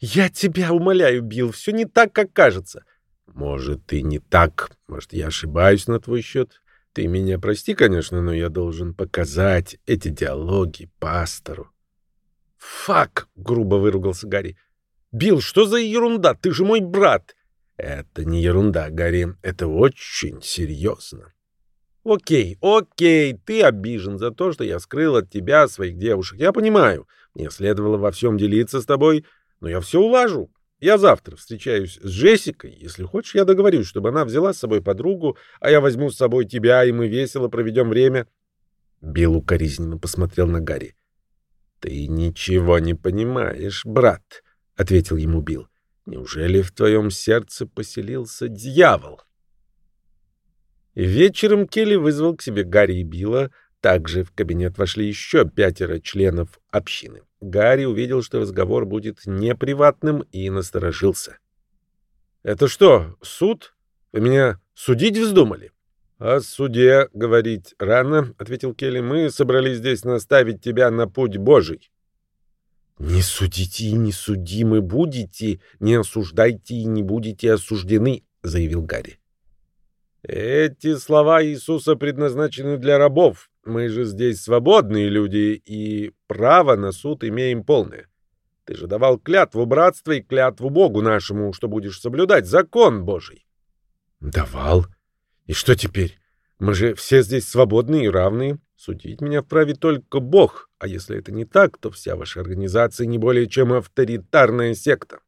Я тебя умоляю, Билл, все не так, как кажется. Может, ты не так. Может, я ошибаюсь на твой счет. Ты меня прости, конечно, но я должен показать эти диалоги пастору. «Фак!» — грубо выругался Гарри. «Билл, что за ерунда? Ты же мой брат!» Это не ерунда, Гарри, это очень серьезно. Окей, окей, ты обижен за то, что я скрыл от тебя своих девушек. Я понимаю, мне следовало во всем делиться с тобой, но я все улажу. Я завтра встречаюсь с Джессикой. Если хочешь, я договорюсь, чтобы она взяла с собой подругу, а я возьму с собой тебя, и мы весело проведем время. Билл укоризненно посмотрел на Гарри. — Ты ничего не понимаешь, брат, — ответил ему Билл. Неужели в твоем сердце поселился дьявол? Вечером Келли вызвал к себе Гарри и Билла. Также в кабинет вошли еще пятеро членов общины. Гарри увидел, что разговор будет неприватным, и насторожился. «Это что, суд? Вы меня судить вздумали?» «О суде говорить рано», — ответил Келли. «Мы собрались здесь наставить тебя на путь Божий». Не судите и не судимы будете, не осуждайте и не будете осуждены, заявил Гарри. Эти слова Иисуса предназначены для рабов. Мы же здесь свободные люди и право на суд имеем полное. Ты же давал клятву братства и клятву Богу нашему, что будешь соблюдать закон Божий. Давал. И что теперь? Мы же все здесь свободные и равные. Судить меня вправе только Бог, а если это не так, то вся ваша организация не более чем авторитарная секта.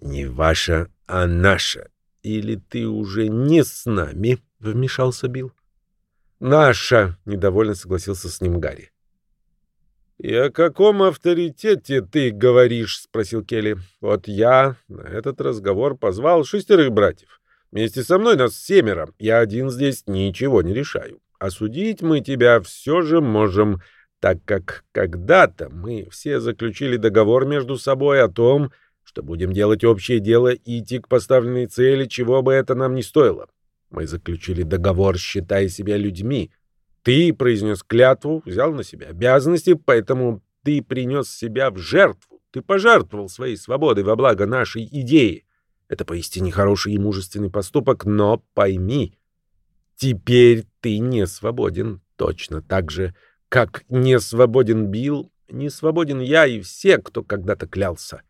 Не ваша, а наша. Или ты уже не с нами? Вмешался Билл. Наша, недовольно согласился с ним Гарри. «И о каком авторитете ты говоришь?» — спросил Келли. «Вот я на этот разговор позвал шестерых братьев. Вместе со мной нас семеро. Я один здесь ничего не решаю. Осудить мы тебя все же можем, так как когда-то мы все заключили договор между собой о том, что будем делать общее дело и идти к поставленной цели, чего бы это нам ни стоило. Мы заключили договор, считая себя людьми. Ты произнес клятву, взял на себя обязанности, поэтому ты принес себя в жертву. Ты пожертвовал своей свободой во благо нашей идеи. Это поистине хороший и мужественный поступок, но пойми, теперь ты не свободен точно так же, как не свободен Билл, не свободен я и все, кто когда-то клялся.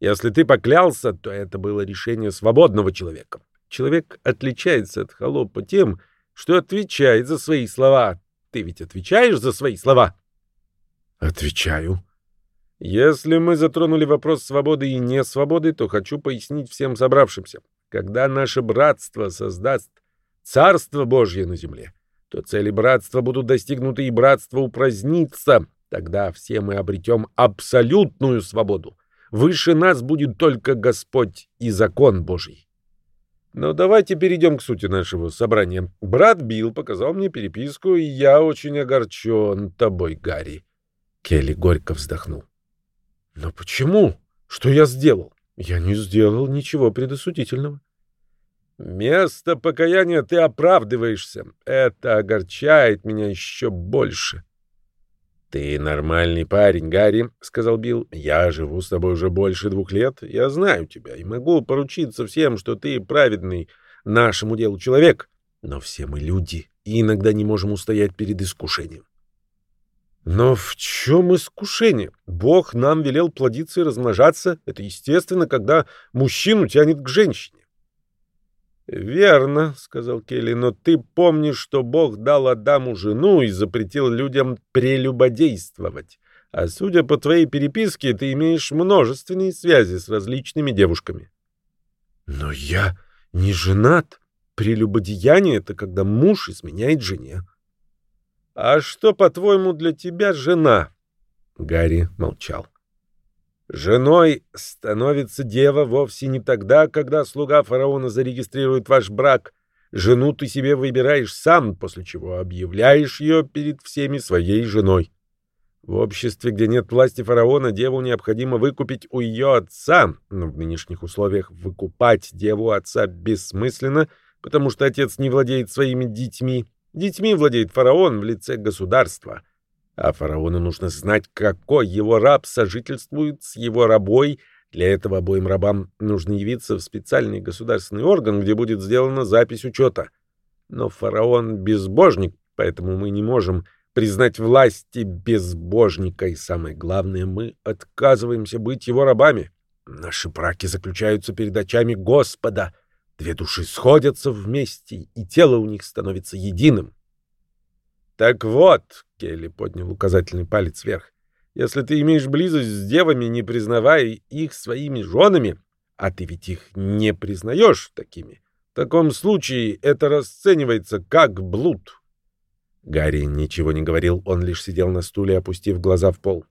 Если ты поклялся, то это было решение свободного человека. Человек отличается от холопа тем, что отвечает за свои слова. Ты ведь отвечаешь за свои слова? Отвечаю. Если мы затронули вопрос свободы и несвободы, то хочу пояснить всем собравшимся. Когда наше братство создаст Царство Божье на земле, то цели братства будут достигнуты и братство упразднится. Тогда все мы обретем абсолютную свободу. Выше нас будет только Господь и закон Божий. Но давайте перейдем к сути нашего собрания. Брат Билл показал мне переписку, и я очень огорчен тобой, Гарри. Келли горько вздохнул. Но почему? Что я сделал? Я не сделал ничего предосудительного. Место покаяния ты оправдываешься. Это огорчает меня еще больше. Ты нормальный парень, Гарри, сказал Билл. Я живу с тобой уже больше двух лет. Я знаю тебя и могу поручиться всем, что ты праведный нашему делу человек. Но все мы люди и иногда не можем устоять перед искушением. Но в чем искушение? Бог нам велел плодиться и размножаться. Это естественно, когда мужчину тянет к женщине. «Верно», — сказал Келли, — «но ты помнишь, что Бог дал Адаму жену и запретил людям прелюбодействовать. А судя по твоей переписке, ты имеешь множественные связи с различными девушками». «Но я не женат. Прелюбодеяние — это когда муж изменяет жене». «А что, по-твоему, для тебя жена?» Гарри молчал. «Женой становится дева вовсе не тогда, когда слуга фараона зарегистрирует ваш брак. Жену ты себе выбираешь сам, после чего объявляешь ее перед всеми своей женой. В обществе, где нет власти фараона, деву необходимо выкупить у ее отца, но в нынешних условиях выкупать деву отца бессмысленно, потому что отец не владеет своими детьми, Детьми владеет фараон в лице государства. А фараону нужно знать, какой его раб сожительствует с его рабой. Для этого обоим рабам нужно явиться в специальный государственный орган, где будет сделана запись учета. Но фараон безбожник, поэтому мы не можем признать власти безбожника. И самое главное, мы отказываемся быть его рабами. Наши браки заключаются перед очами Господа — Две души сходятся вместе, и тело у них становится единым. Так вот, Келли поднял указательный палец вверх. Если ты имеешь близость с девами, не признавая их своими женами, а ты ведь их не признаешь такими, в таком случае это расценивается как блуд. Гарри ничего не говорил, он лишь сидел на стуле, опустив глаза в пол.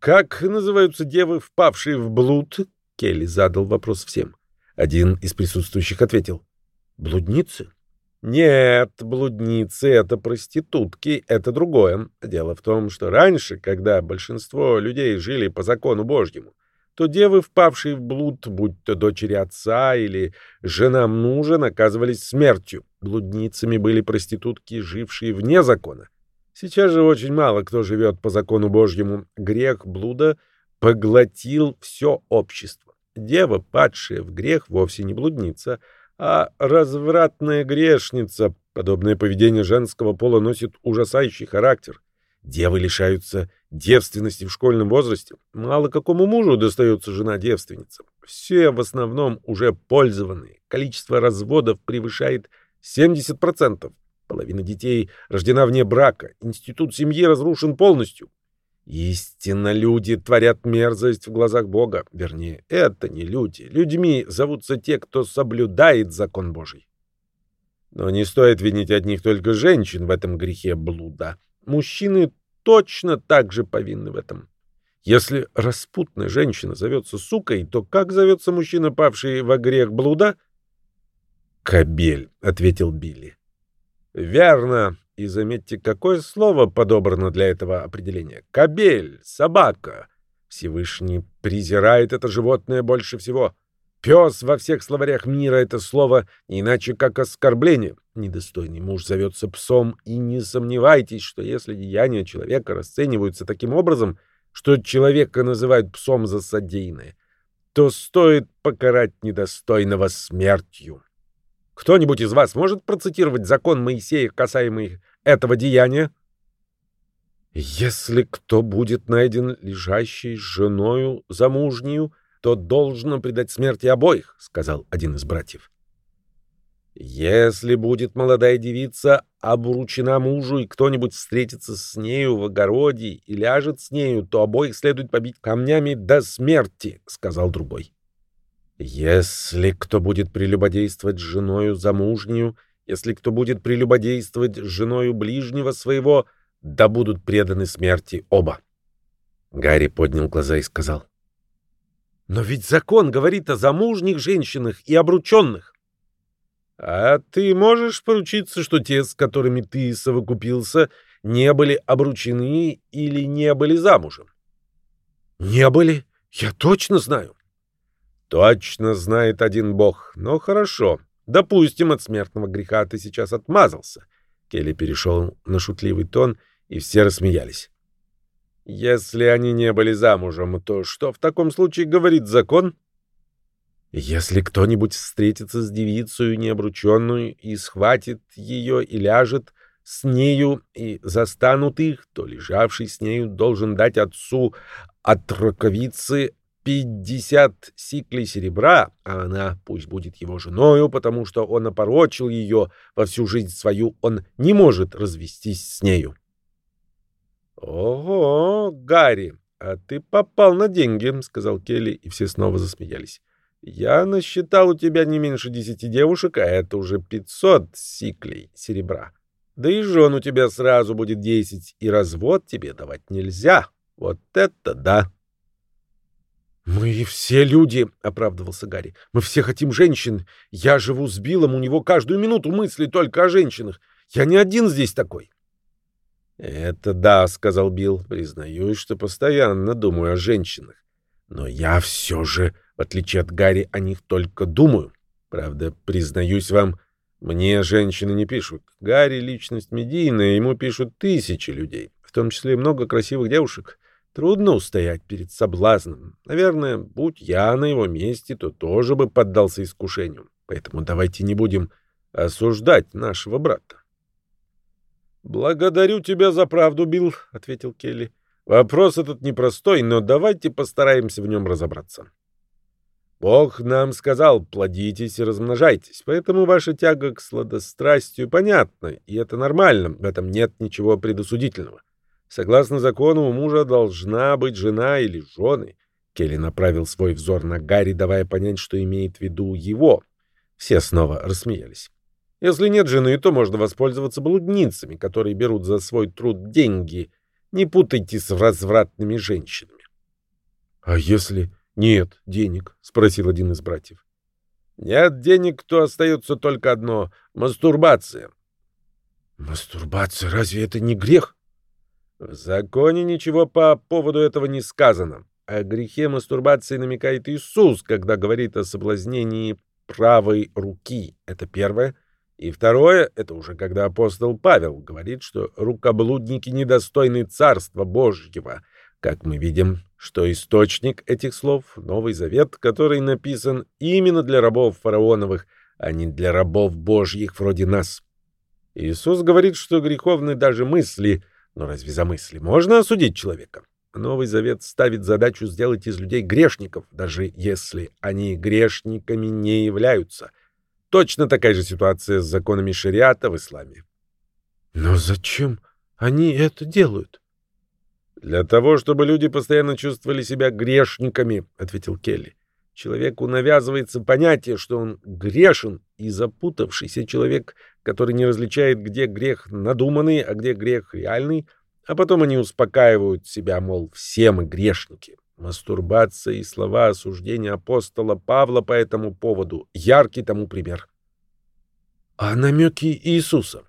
«Как называются девы, впавшие в блуд?» Келли задал вопрос всем. Один из присутствующих ответил. «Блудницы?» «Нет, блудницы — это проститутки, это другое. Дело в том, что раньше, когда большинство людей жили по закону Божьему, то девы, впавшие в блуд, будь то дочери отца или жена мужа, наказывались смертью. Блудницами были проститутки, жившие вне закона. Сейчас же очень мало кто живет по закону Божьему. Грех блуда поглотил все общество. Дева, падшая в грех, вовсе не блудница, а развратная грешница. Подобное поведение женского пола носит ужасающий характер. Девы лишаются девственности в школьном возрасте. Мало какому мужу достается жена-девственница. Все в основном уже пользованные. Количество разводов превышает 70%. Половина детей рождена вне брака. Институт семьи разрушен полностью. Истинно люди творят мерзость в глазах Бога. Вернее, это не люди. Людьми зовутся те, кто соблюдает закон Божий. Но не стоит винить одних только женщин в этом грехе блуда. Мужчины точно так же повинны в этом. Если распутная женщина зовется сукой, то как зовется мужчина, павший во грех блуда? «Кобель», — ответил Билли. «Верно. И заметьте, какое слово подобрано для этого определения. Кобель, собака. Всевышний презирает это животное больше всего. Пес во всех словарях мира — это слово иначе как оскорбление. Недостойный муж зовется псом, и не сомневайтесь, что если деяния человека расцениваются таким образом, что человека называют псом за содеянное, то стоит покарать недостойного смертью. Кто-нибудь из вас может процитировать закон Моисея, касаемый этого деяния? Если кто будет найден лежащий с женою замужнюю, то должно предать смерти обоих, сказал один из братьев. Если будет молодая девица обручена мужу, и кто-нибудь встретится с нею в огороде и ляжет с нею, то обоих следует побить камнями до смерти, сказал другой. Если кто будет прелюбодействовать с женою замужнюю, если кто будет прелюбодействовать с женою ближнего своего, да будут преданы смерти оба. Гарри поднял глаза и сказал. Но ведь закон говорит о замужних женщинах и обрученных. А ты можешь поручиться, что те, с которыми ты совокупился, не были обручены или не были замужем? Не были. Я точно знаю. Точно знает один бог. Но хорошо. Допустим, от смертного греха ты сейчас отмазался. Келли перешел на шутливый тон, и все рассмеялись. Если они не были замужем, то что в таком случае говорит закон? Если кто-нибудь встретится с девицей необрученную и схватит ее и ляжет с нею и застанут их, то лежавший с нею должен дать отцу от раковицы пятьдесят сиклей серебра, а она пусть будет его женою, потому что он опорочил ее во всю жизнь свою, он не может развестись с нею. «Ого, Гарри, а ты попал на деньги», — сказал Келли, и все снова засмеялись. «Я насчитал у тебя не меньше десяти девушек, а это уже пятьсот сиклей серебра. Да и жен у тебя сразу будет десять, и развод тебе давать нельзя. Вот это да!» «Мы все люди», — оправдывался Гарри. «Мы все хотим женщин. Я живу с Биллом, у него каждую минуту мысли только о женщинах. Я не один здесь такой». «Это да», — сказал Билл. «Признаюсь, что постоянно думаю о женщинах. Но я все же, в отличие от Гарри, о них только думаю. Правда, признаюсь вам, мне женщины не пишут. Гарри — личность медийная, ему пишут тысячи людей, в том числе много красивых девушек». Трудно устоять перед соблазном. Наверное, будь я на его месте, то тоже бы поддался искушению. Поэтому давайте не будем осуждать нашего брата. «Благодарю тебя за правду, Билл», — ответил Келли. «Вопрос этот непростой, но давайте постараемся в нем разобраться. Бог нам сказал, плодитесь и размножайтесь, поэтому ваша тяга к сладострастию понятна, и это нормально, в этом нет ничего предосудительного. Согласно закону, у мужа должна быть жена или жены. Келли направил свой взор на Гарри, давая понять, что имеет в виду его. Все снова рассмеялись. Если нет жены, то можно воспользоваться блудницами, которые берут за свой труд деньги. Не путайте с развратными женщинами. — А если нет денег? — спросил один из братьев. — Нет денег, то остается только одно — мастурбация. — Мастурбация, разве это не грех? В законе ничего по поводу этого не сказано. О грехе мастурбации намекает Иисус, когда говорит о соблазнении правой руки. Это первое. И второе — это уже когда апостол Павел говорит, что рукоблудники недостойны Царства Божьего. Как мы видим, что источник этих слов — Новый Завет, который написан именно для рабов фараоновых, а не для рабов Божьих вроде нас. Иисус говорит, что греховны даже мысли, но разве за мысли можно осудить человека? Новый Завет ставит задачу сделать из людей грешников, даже если они грешниками не являются. Точно такая же ситуация с законами шариата в исламе. Но зачем они это делают? Для того, чтобы люди постоянно чувствовали себя грешниками, ответил Келли. Человеку навязывается понятие, что он грешен, и запутавшийся человек, который не различает, где грех надуманный, а где грех реальный, а потом они успокаивают себя, мол, все мы грешники. Мастурбация и слова осуждения апостола Павла по этому поводу — яркий тому пример. А намеки Иисуса?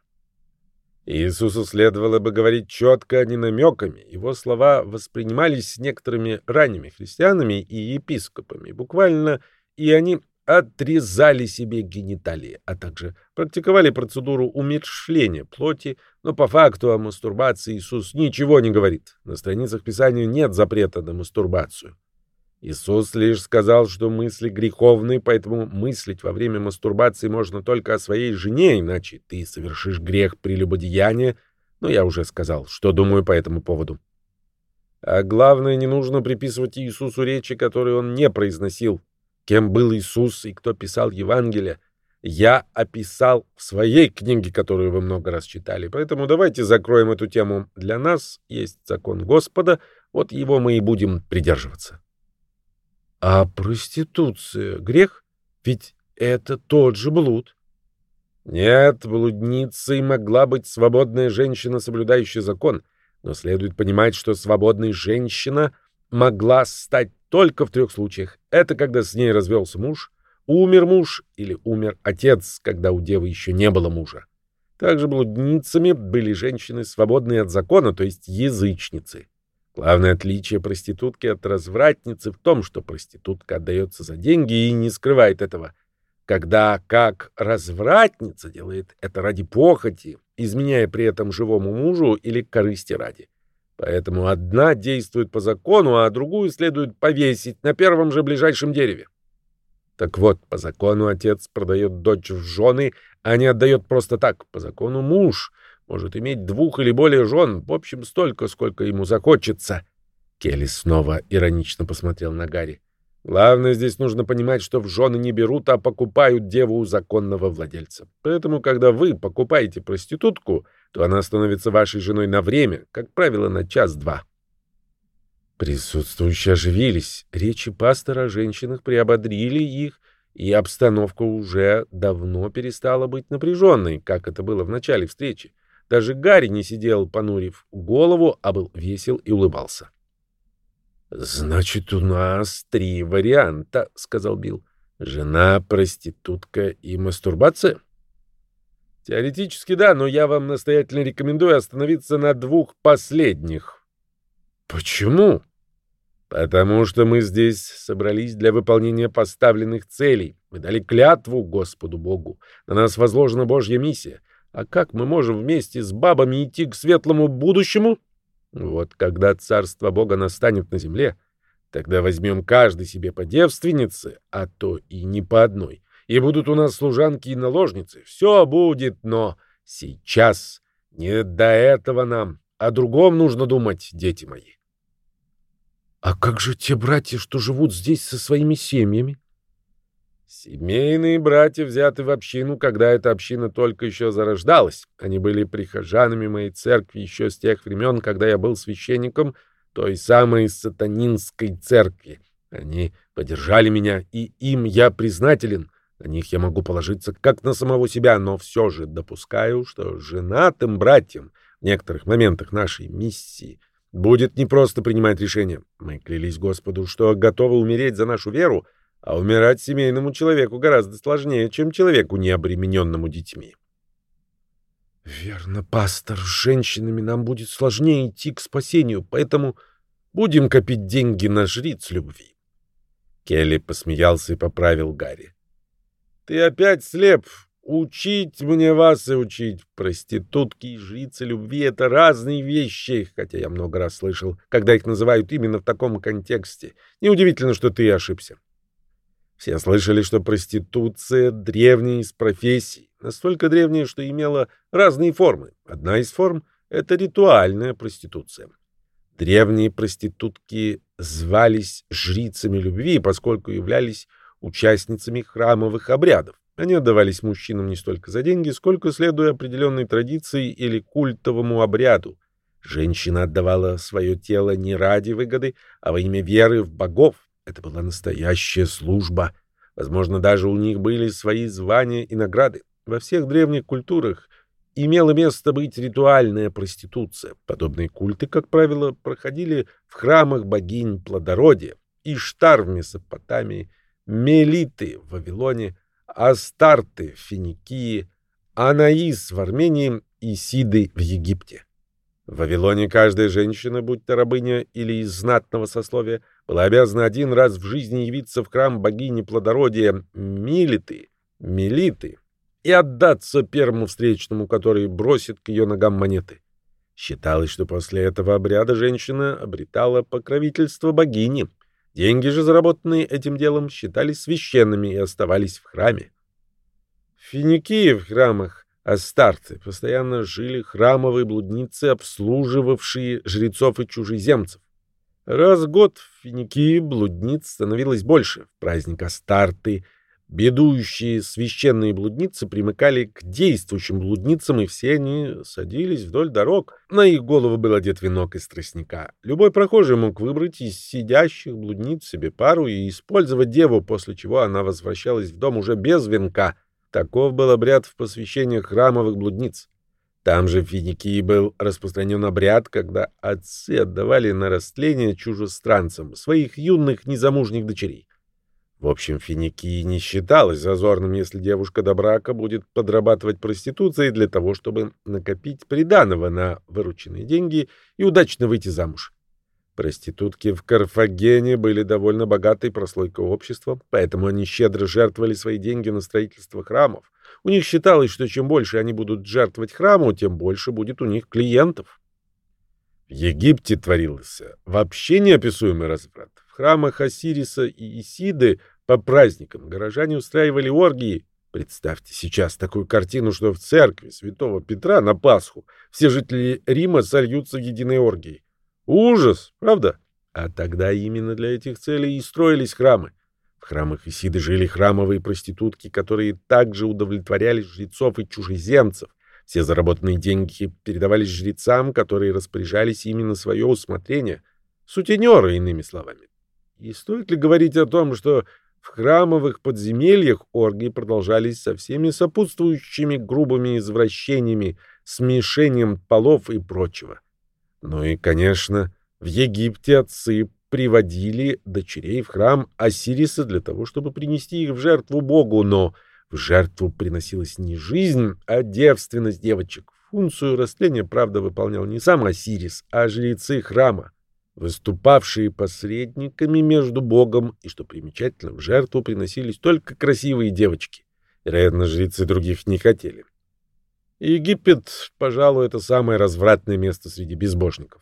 Иисусу следовало бы говорить четко, а не намеками. Его слова воспринимались некоторыми ранними христианами и епископами буквально, и они отрезали себе гениталии, а также практиковали процедуру умершления плоти, но по факту о мастурбации Иисус ничего не говорит. На страницах Писания нет запрета на мастурбацию. Иисус лишь сказал, что мысли греховны, поэтому мыслить во время мастурбации можно только о своей жене, иначе ты совершишь грех прелюбодеяния, но я уже сказал, что думаю по этому поводу. А главное, не нужно приписывать Иисусу речи, которые он не произносил. Кем был Иисус и кто писал Евангелие, я описал в своей книге, которую вы много раз читали. Поэтому давайте закроем эту тему. Для нас есть закон Господа, вот его мы и будем придерживаться. А проституция — грех? Ведь это тот же блуд. Нет, блудницей могла быть свободная женщина, соблюдающая закон, но следует понимать, что свободной женщина могла стать только в трех случаях. Это когда с ней развелся муж, умер муж или умер отец, когда у девы еще не было мужа. Также блудницами были женщины, свободные от закона, то есть язычницы. Главное отличие проститутки от развратницы в том, что проститутка отдается за деньги и не скрывает этого. Когда как развратница делает это ради похоти, изменяя при этом живому мужу или корысти ради. Поэтому одна действует по закону, а другую следует повесить на первом же ближайшем дереве. Так вот, по закону отец продает дочь в жены, а не отдает просто так. По закону муж — может иметь двух или более жен, в общем, столько, сколько ему захочется. Келли снова иронично посмотрел на Гарри. Главное, здесь нужно понимать, что в жены не берут, а покупают деву у законного владельца. Поэтому, когда вы покупаете проститутку, то она становится вашей женой на время, как правило, на час-два. Присутствующие оживились. Речи пастора о женщинах приободрили их, и обстановка уже давно перестала быть напряженной, как это было в начале встречи. Даже Гарри не сидел, понурив голову, а был весел и улыбался. «Значит, у нас три варианта», — сказал Билл. «Жена, проститутка и мастурбация?» «Теоретически да, но я вам настоятельно рекомендую остановиться на двух последних». «Почему?» «Потому что мы здесь собрались для выполнения поставленных целей. Мы дали клятву Господу Богу. На нас возложена Божья миссия — а как мы можем вместе с бабами идти к светлому будущему? Вот когда царство Бога настанет на земле, тогда возьмем каждый себе по девственнице, а то и не по одной. И будут у нас служанки и наложницы. Все будет, но сейчас не до этого нам. О другом нужно думать, дети мои. А как же те братья, что живут здесь со своими семьями? Семейные братья взяты в общину, когда эта община только еще зарождалась. Они были прихожанами моей церкви еще с тех времен, когда я был священником той самой сатанинской церкви. Они поддержали меня, и им я признателен. На них я могу положиться как на самого себя, но все же допускаю, что женатым братьям в некоторых моментах нашей миссии будет непросто принимать решения. Мы клялись Господу, что готовы умереть за нашу веру, а умирать семейному человеку гораздо сложнее, чем человеку, не обремененному детьми. Верно, пастор, с женщинами нам будет сложнее идти к спасению, поэтому будем копить деньги на жриц любви. Келли посмеялся и поправил Гарри. Ты опять слеп. Учить мне вас и учить. Проститутки и жрицы любви — это разные вещи, хотя я много раз слышал, когда их называют именно в таком контексте. Неудивительно, что ты ошибся. Все слышали, что проституция — древняя из профессий, настолько древняя, что имела разные формы. Одна из форм — это ритуальная проституция. Древние проститутки звались жрицами любви, поскольку являлись участницами храмовых обрядов. Они отдавались мужчинам не столько за деньги, сколько следуя определенной традиции или культовому обряду. Женщина отдавала свое тело не ради выгоды, а во имя веры в богов. Это была настоящая служба. Возможно, даже у них были свои звания и награды. Во всех древних культурах имела место быть ритуальная проституция. Подобные культы, как правило, проходили в храмах богинь плодородия. Иштар в Месопотамии, Мелиты в Вавилоне, Астарты в Финикии, Анаис в Армении и Сиды в Египте. В Вавилоне каждая женщина, будь то рабыня или из знатного сословия, была обязана один раз в жизни явиться в храм богини плодородия Милиты, Милиты, и отдаться первому встречному, который бросит к ее ногам монеты. Считалось, что после этого обряда женщина обретала покровительство богини — Деньги же, заработанные этим делом, считались священными и оставались в храме. Финикии в храмах Астарты постоянно жили храмовые блудницы, обслуживавшие жрецов и чужеземцев. Раз в год в Финикии блудниц становилось больше. В праздник Астарты Бедующие священные блудницы примыкали к действующим блудницам, и все они садились вдоль дорог. На их голову был одет венок из тростника. Любой прохожий мог выбрать из сидящих блудниц себе пару и использовать деву, после чего она возвращалась в дом уже без венка. Таков был обряд в посвящениях храмовых блудниц. Там же в Финикии был распространен обряд, когда отцы отдавали на растление чужестранцам своих юных незамужних дочерей. В общем, Финикии не считалось зазорным, если девушка до брака будет подрабатывать проституцией для того, чтобы накопить приданого на вырученные деньги и удачно выйти замуж. Проститутки в Карфагене были довольно богатой прослойкой общества, поэтому они щедро жертвовали свои деньги на строительство храмов. У них считалось, что чем больше они будут жертвовать храму, тем больше будет у них клиентов. В Египте творился вообще неописуемый разврат. В храмах Осириса и Исиды по праздникам горожане устраивали оргии. Представьте сейчас такую картину, что в церкви святого Петра на Пасху все жители Рима сольются в единой оргии. Ужас, правда? А тогда именно для этих целей и строились храмы. В храмах Исиды жили храмовые проститутки, которые также удовлетворяли жрецов и чужеземцев. Все заработанные деньги передавались жрецам, которые распоряжались именно свое усмотрение. Сутенеры, иными словами. И стоит ли говорить о том, что в храмовых подземельях оргии продолжались со всеми сопутствующими грубыми извращениями, смешением полов и прочего. Ну и, конечно, в Египте отцы приводили дочерей в храм Осириса для того, чтобы принести их в жертву Богу, но в жертву приносилась не жизнь, а девственность девочек. Функцию растления, правда, выполнял не сам Осирис, а жрецы храма выступавшие посредниками между Богом, и, что примечательно, в жертву приносились только красивые девочки. Вероятно, жрецы других не хотели. Египет, пожалуй, это самое развратное место среди безбожников.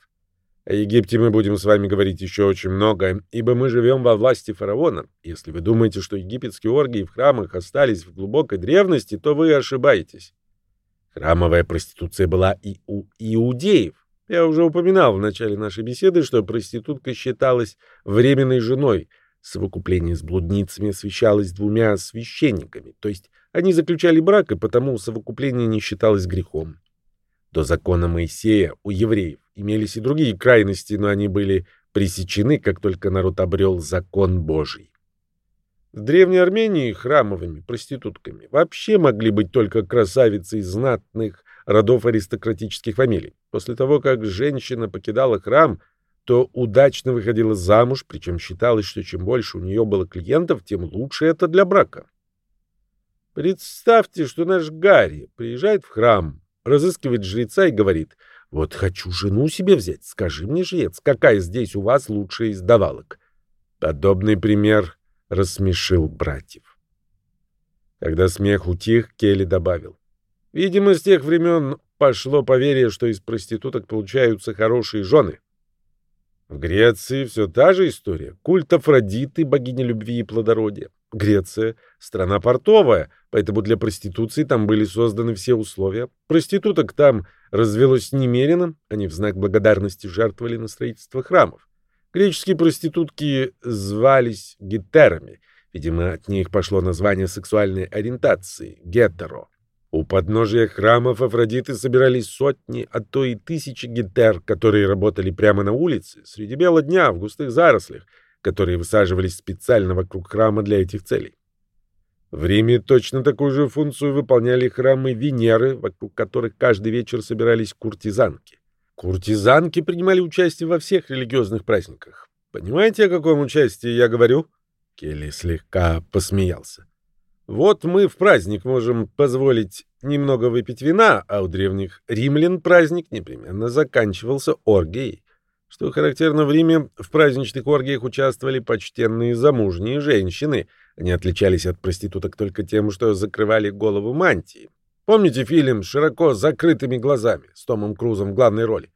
О Египте мы будем с вами говорить еще очень много, ибо мы живем во власти фараона. Если вы думаете, что египетские оргии в храмах остались в глубокой древности, то вы ошибаетесь. Храмовая проституция была и у иудеев, я уже упоминал в начале нашей беседы, что проститутка считалась временной женой. Совокупление с блудницами освещалось двумя священниками, то есть они заключали брак, и потому совокупление не считалось грехом. До закона Моисея у евреев имелись и другие крайности, но они были пресечены, как только народ обрел закон Божий. В Древней Армении храмовыми проститутками вообще могли быть только красавицы из знатных родов аристократических фамилий. После того, как женщина покидала храм, то удачно выходила замуж, причем считалось, что чем больше у нее было клиентов, тем лучше это для брака. Представьте, что наш Гарри приезжает в храм, разыскивает жреца и говорит, «Вот хочу жену себе взять, скажи мне, жрец, какая здесь у вас лучшая из давалок?» Подобный пример рассмешил братьев. Когда смех утих, Келли добавил. Видимо, с тех времен пошло поверье, что из проституток получаются хорошие жены. В Греции все та же история. Культ Афродиты, богини любви и плодородия. Греция — страна портовая, поэтому для проституции там были созданы все условия. Проституток там развелось немерено, они в знак благодарности жертвовали на строительство храмов. Греческие проститутки звались гетерами. Видимо, от них пошло название сексуальной ориентации — гетеро. У подножия храмов Афродиты собирались сотни, а то и тысячи гетер, которые работали прямо на улице, среди бела дня, в густых зарослях, которые высаживались специально вокруг храма для этих целей. В Риме точно такую же функцию выполняли храмы Венеры, вокруг которых каждый вечер собирались куртизанки. Куртизанки принимали участие во всех религиозных праздниках. Понимаете, о каком участии я говорю? Келли слегка посмеялся. Вот мы в праздник можем позволить немного выпить вина, а у древних римлян праздник непременно заканчивался оргией. Что характерно в Риме, в праздничных оргиях участвовали почтенные замужние женщины. Они отличались от проституток только тем, что закрывали голову мантии. Помните фильм с широко закрытыми глазами с Томом Крузом в главной роли?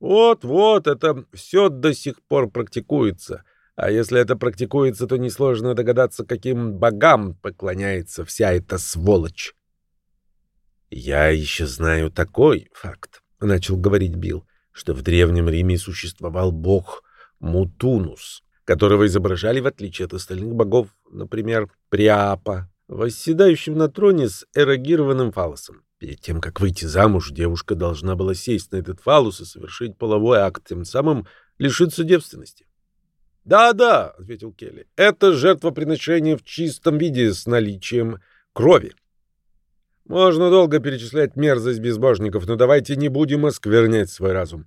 Вот-вот, это все до сих пор практикуется — а если это практикуется, то несложно догадаться, каким богам поклоняется вся эта сволочь. «Я еще знаю такой факт», — начал говорить Билл, «что в Древнем Риме существовал бог Мутунус, которого изображали, в отличие от остальных богов, например, Приапа, восседающим на троне с эрогированным фалосом. Перед тем, как выйти замуж, девушка должна была сесть на этот фалус и совершить половой акт, тем самым лишиться девственности. «Да-да», — ответил Келли, — «это жертвоприношение в чистом виде с наличием крови». Можно долго перечислять мерзость безбожников, но давайте не будем осквернять свой разум.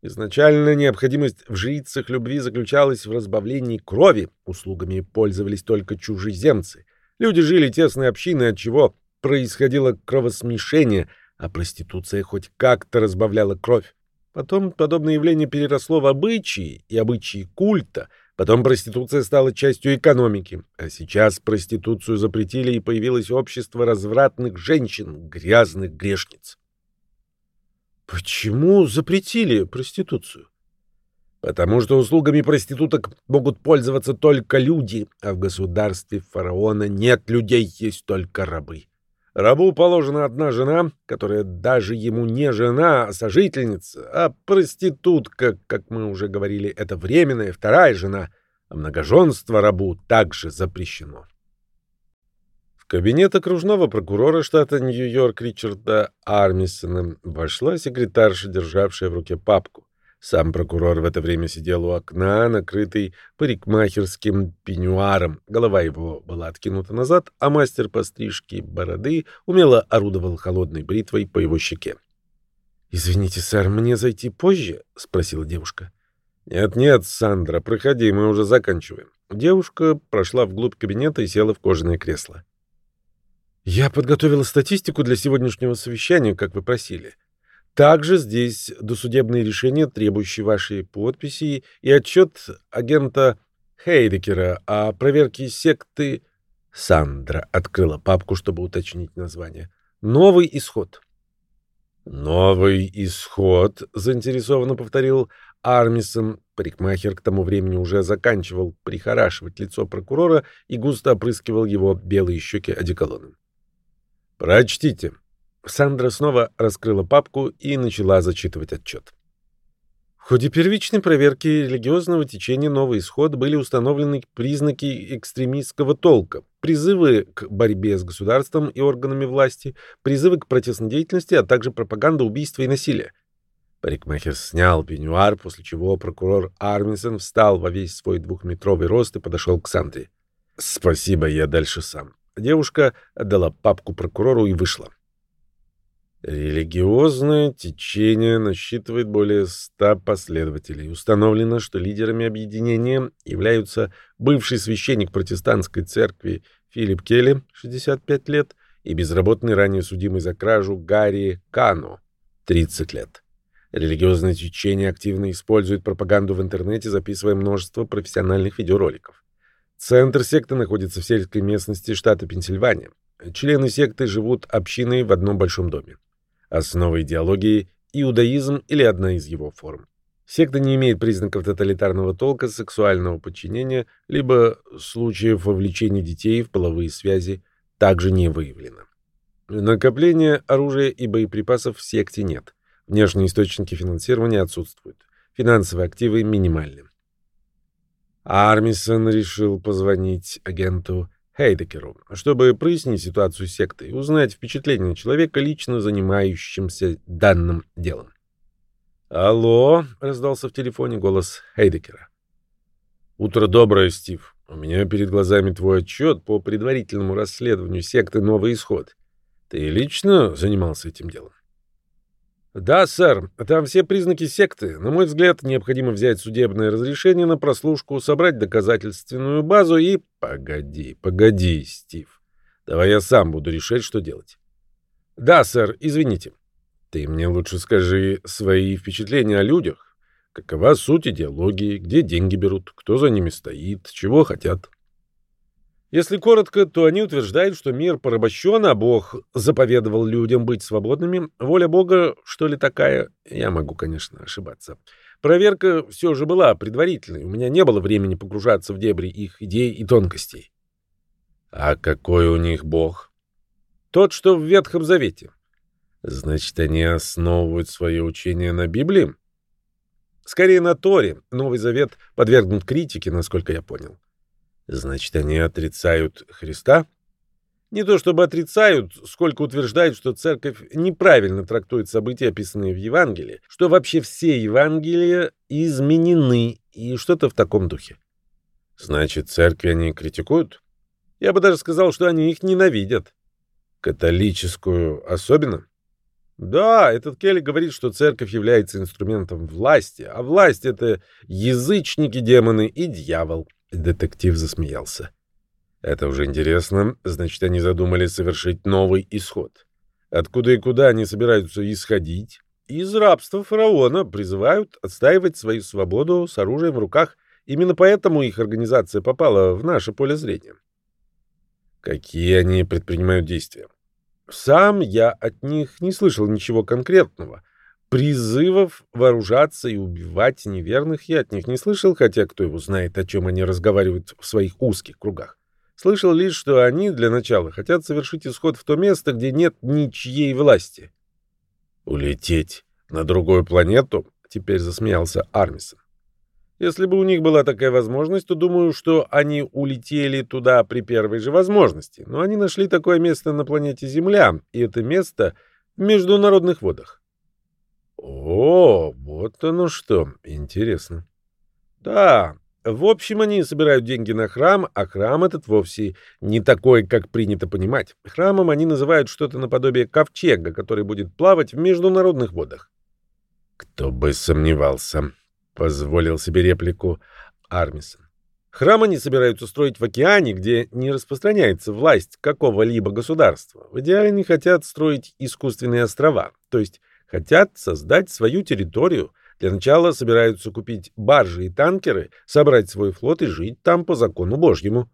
Изначально необходимость в жрицах любви заключалась в разбавлении крови. Услугами пользовались только чужеземцы. Люди жили тесной общиной, от чего происходило кровосмешение, а проституция хоть как-то разбавляла кровь. Потом подобное явление переросло в обычаи и обычаи культа. Потом проституция стала частью экономики. А сейчас проституцию запретили, и появилось общество развратных женщин, грязных грешниц. Почему запретили проституцию? Потому что услугами проституток могут пользоваться только люди, а в государстве фараона нет людей, есть только рабы. Рабу положена одна жена, которая даже ему не жена, а сожительница, а проститутка, как мы уже говорили, это временная вторая жена, а многоженство рабу также запрещено. В кабинет окружного прокурора штата Нью-Йорк Ричарда Армисона вошла секретарша, державшая в руке папку. Сам прокурор в это время сидел у окна, накрытый парикмахерским пеньюаром. Голова его была откинута назад, а мастер по стрижке бороды умело орудовал холодной бритвой по его щеке. «Извините, сэр, мне зайти позже?» — спросила девушка. «Нет-нет, Сандра, проходи, мы уже заканчиваем». Девушка прошла вглубь кабинета и села в кожаное кресло. «Я подготовила статистику для сегодняшнего совещания, как вы просили. Также здесь досудебные решения, требующие вашей подписи, и отчет агента Хейдекера о проверке секты... Сандра открыла папку, чтобы уточнить название. «Новый исход». «Новый исход», — заинтересованно повторил Армисон. Парикмахер к тому времени уже заканчивал прихорашивать лицо прокурора и густо опрыскивал его белые щеки одеколоном. «Прочтите», Сандра снова раскрыла папку и начала зачитывать отчет. В ходе первичной проверки религиозного течения «Новый исход» были установлены признаки экстремистского толка, призывы к борьбе с государством и органами власти, призывы к протестной деятельности, а также пропаганда убийства и насилия. Парикмахер снял пеньюар, после чего прокурор Армисон встал во весь свой двухметровый рост и подошел к Сандре. «Спасибо, я дальше сам». Девушка отдала папку прокурору и вышла. Религиозное течение насчитывает более ста последователей. Установлено, что лидерами объединения являются бывший священник протестантской церкви Филипп Келли, 65 лет, и безработный ранее судимый за кражу Гарри Кано, 30 лет. Религиозное течение активно использует пропаганду в интернете, записывая множество профессиональных видеороликов. Центр секты находится в сельской местности штата Пенсильвания. Члены секты живут общиной в одном большом доме. Основа идеологии – иудаизм или одна из его форм. Секта не имеет признаков тоталитарного толка, сексуального подчинения, либо случаев вовлечения детей в половые связи также не выявлено. Накопления оружия и боеприпасов в секте нет. Внешние источники финансирования отсутствуют. Финансовые активы минимальны. Армисон решил позвонить агенту Хейдекеру, чтобы прояснить ситуацию секты и узнать впечатление человека, лично занимающимся данным делом. «Алло!» — раздался в телефоне голос Хейдекера. «Утро доброе, Стив. У меня перед глазами твой отчет по предварительному расследованию секты «Новый исход». Ты лично занимался этим делом?» «Да, сэр. Там все признаки секты. На мой взгляд, необходимо взять судебное разрешение на прослушку, собрать доказательственную базу и...» «Погоди, погоди, Стив. Давай я сам буду решать, что делать». «Да, сэр. Извините. Ты мне лучше скажи свои впечатления о людях. Какова суть идеологии, где деньги берут, кто за ними стоит, чего хотят. Если коротко, то они утверждают, что мир порабощен, а Бог заповедовал людям быть свободными. Воля Бога, что ли, такая? Я могу, конечно, ошибаться. Проверка все же была предварительной. У меня не было времени погружаться в дебри их идей и тонкостей. А какой у них Бог? Тот, что в Ветхом Завете. Значит, они основывают свое учение на Библии? Скорее на Торе. Новый Завет подвергнут критике, насколько я понял. Значит, они отрицают Христа? Не то чтобы отрицают, сколько утверждают, что церковь неправильно трактует события, описанные в Евангелии, что вообще все Евангелия изменены и что-то в таком духе. Значит, церкви они критикуют? Я бы даже сказал, что они их ненавидят. Католическую особенно? Да, этот Келли говорит, что церковь является инструментом власти, а власть — это язычники, демоны и дьявол. Детектив засмеялся. Это уже интересно. Значит, они задумали совершить новый исход. Откуда и куда они собираются исходить? Из рабства фараона призывают отстаивать свою свободу с оружием в руках. Именно поэтому их организация попала в наше поле зрения. Какие они предпринимают действия? Сам я от них не слышал ничего конкретного. Призывов вооружаться и убивать неверных я от них не слышал, хотя кто его знает, о чем они разговаривают в своих узких кругах. Слышал лишь, что они для начала хотят совершить исход в то место, где нет ничьей власти. «Улететь на другую планету?» — теперь засмеялся Армисон. Если бы у них была такая возможность, то думаю, что они улетели туда при первой же возможности. Но они нашли такое место на планете Земля, и это место в международных водах. О, вот оно что. Интересно. Да, в общем, они собирают деньги на храм, а храм этот вовсе не такой, как принято понимать. Храмом они называют что-то наподобие ковчега, который будет плавать в международных водах. Кто бы сомневался позволил себе реплику Армисон. Храм они собираются строить в океане, где не распространяется власть какого-либо государства. В идеале они хотят строить искусственные острова, то есть хотят создать свою территорию. Для начала собираются купить баржи и танкеры, собрать свой флот и жить там по закону Божьему.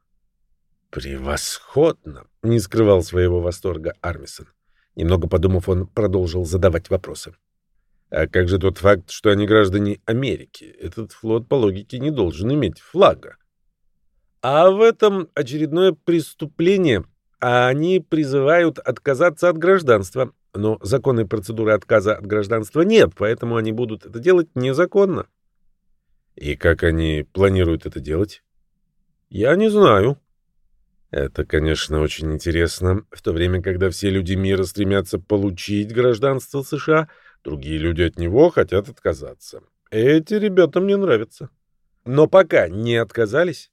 «Превосходно!» — не скрывал своего восторга Армисон. Немного подумав, он продолжил задавать вопросы. А как же тот факт, что они граждане Америки? Этот флот, по логике, не должен иметь флага. А в этом очередное преступление. А они призывают отказаться от гражданства. Но законной процедуры отказа от гражданства нет, поэтому они будут это делать незаконно. И как они планируют это делать? Я не знаю. Это, конечно, очень интересно. В то время, когда все люди мира стремятся получить гражданство США — Другие люди от него хотят отказаться. Эти ребята мне нравятся. Но пока не отказались.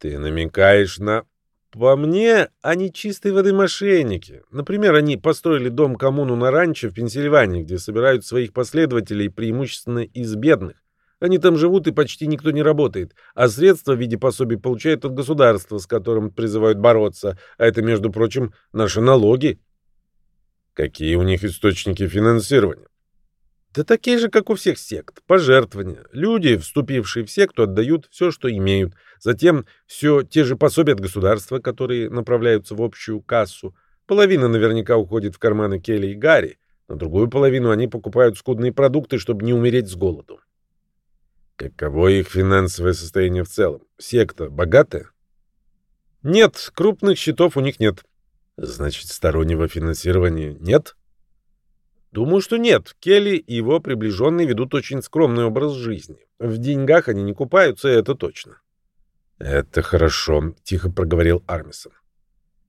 Ты намекаешь на... По мне, они чистой воды мошенники. Например, они построили дом-коммуну на ранчо в Пенсильвании, где собирают своих последователей преимущественно из бедных. Они там живут, и почти никто не работает, а средства в виде пособий получают от государства, с которым призывают бороться, а это, между прочим, наши налоги. Какие у них источники финансирования? Да такие же, как у всех сект. Пожертвования. Люди, вступившие в секту, отдают все, что имеют. Затем все те же пособия от государства, которые направляются в общую кассу. Половина наверняка уходит в карманы Келли и Гарри. На другую половину они покупают скудные продукты, чтобы не умереть с голоду. Каково их финансовое состояние в целом? Секта богатая? Нет, крупных счетов у них нет. Значит, стороннего финансирования нет? Думаю, что нет. Келли и его приближенные ведут очень скромный образ жизни. В деньгах они не купаются, это точно. Это хорошо, тихо проговорил Армисон.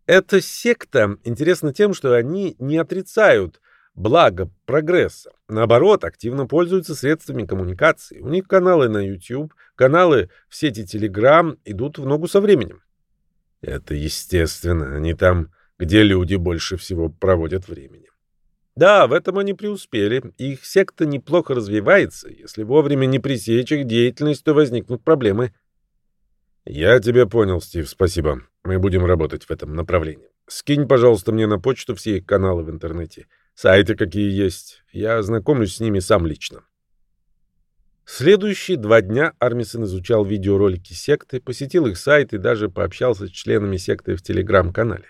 Эта секта интересна тем, что они не отрицают благо прогресса. Наоборот, активно пользуются средствами коммуникации. У них каналы на YouTube, каналы в сети Telegram идут в ногу со временем. Это естественно. Они там, где люди больше всего проводят времени. Да, в этом они преуспели. Их секта неплохо развивается. Если вовремя не пресечь их деятельность, то возникнут проблемы. Я тебя понял, Стив, спасибо. Мы будем работать в этом направлении. Скинь, пожалуйста, мне на почту все каналы в интернете. Сайты какие есть. Я ознакомлюсь с ними сам лично. Следующие два дня Армисон изучал видеоролики секты, посетил их сайт и даже пообщался с членами секты в телеграм-канале.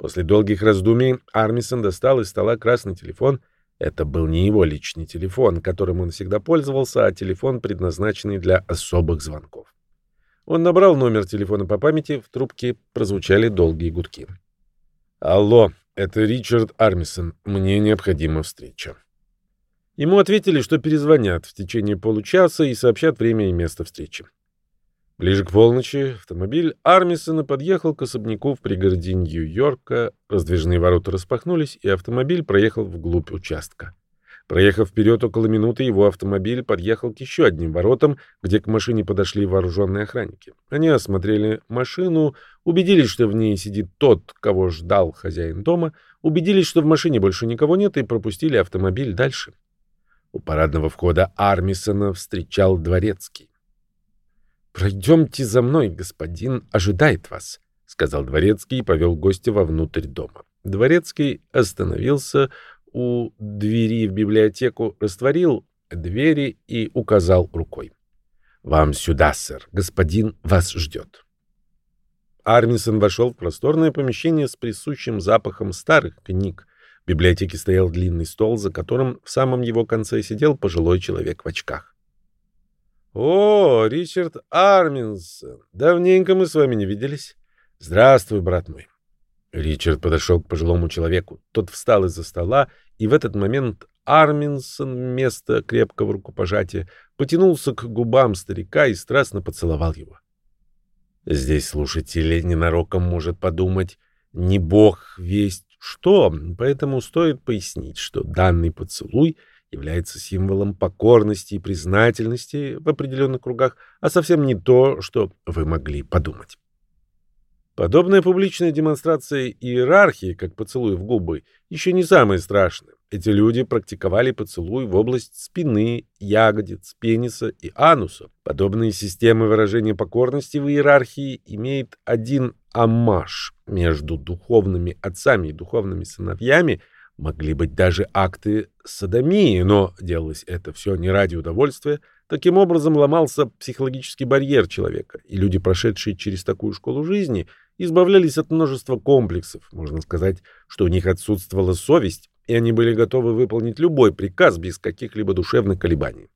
После долгих раздумий Армисон достал из стола красный телефон. Это был не его личный телефон, которым он всегда пользовался, а телефон, предназначенный для особых звонков. Он набрал номер телефона по памяти, в трубке прозвучали долгие гудки. «Алло, это Ричард Армисон. Мне необходима встреча». Ему ответили, что перезвонят в течение получаса и сообщат время и место встречи. Ближе к полночи автомобиль Армисона подъехал к особняку в пригороде Нью-Йорка, раздвижные ворота распахнулись, и автомобиль проехал вглубь участка. Проехав вперед около минуты, его автомобиль подъехал к еще одним воротам, где к машине подошли вооруженные охранники. Они осмотрели машину, убедились, что в ней сидит тот, кого ждал хозяин дома, убедились, что в машине больше никого нет, и пропустили автомобиль дальше. У парадного входа Армисона встречал дворецкий. «Пройдемте за мной, господин ожидает вас», — сказал дворецкий и повел гостя вовнутрь дома. Дворецкий остановился у двери в библиотеку, растворил двери и указал рукой. «Вам сюда, сэр. Господин вас ждет». Армисон вошел в просторное помещение с присущим запахом старых книг. В библиотеке стоял длинный стол, за которым в самом его конце сидел пожилой человек в очках. «О, Ричард Арминсон! Давненько мы с вами не виделись. Здравствуй, брат мой!» Ричард подошел к пожилому человеку. Тот встал из-за стола, и в этот момент Арминсон вместо крепкого рукопожатия потянулся к губам старика и страстно поцеловал его. Здесь слушатель ненароком может подумать, не бог весть что, поэтому стоит пояснить, что данный поцелуй — является символом покорности и признательности в определенных кругах, а совсем не то, что вы могли подумать. Подобная публичная демонстрация иерархии, как поцелуй в губы, еще не самое страшное. Эти люди практиковали поцелуй в область спины, ягодиц, пениса и ануса. Подобные системы выражения покорности в иерархии имеют один амаш между духовными отцами и духовными сыновьями – Могли быть даже акты садомии, но делалось это все не ради удовольствия. Таким образом ломался психологический барьер человека, и люди, прошедшие через такую школу жизни, избавлялись от множества комплексов. Можно сказать, что у них отсутствовала совесть, и они были готовы выполнить любой приказ без каких-либо душевных колебаний.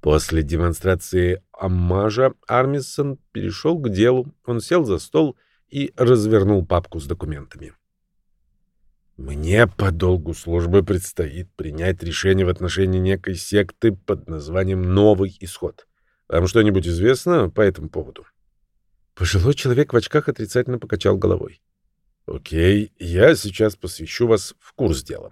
После демонстрации аммажа Армисон перешел к делу. Он сел за стол и развернул папку с документами. Мне по долгу службы предстоит принять решение в отношении некой секты под названием «Новый исход». Вам что-нибудь известно по этому поводу? Пожилой человек в очках отрицательно покачал головой. Окей, я сейчас посвящу вас в курс дела.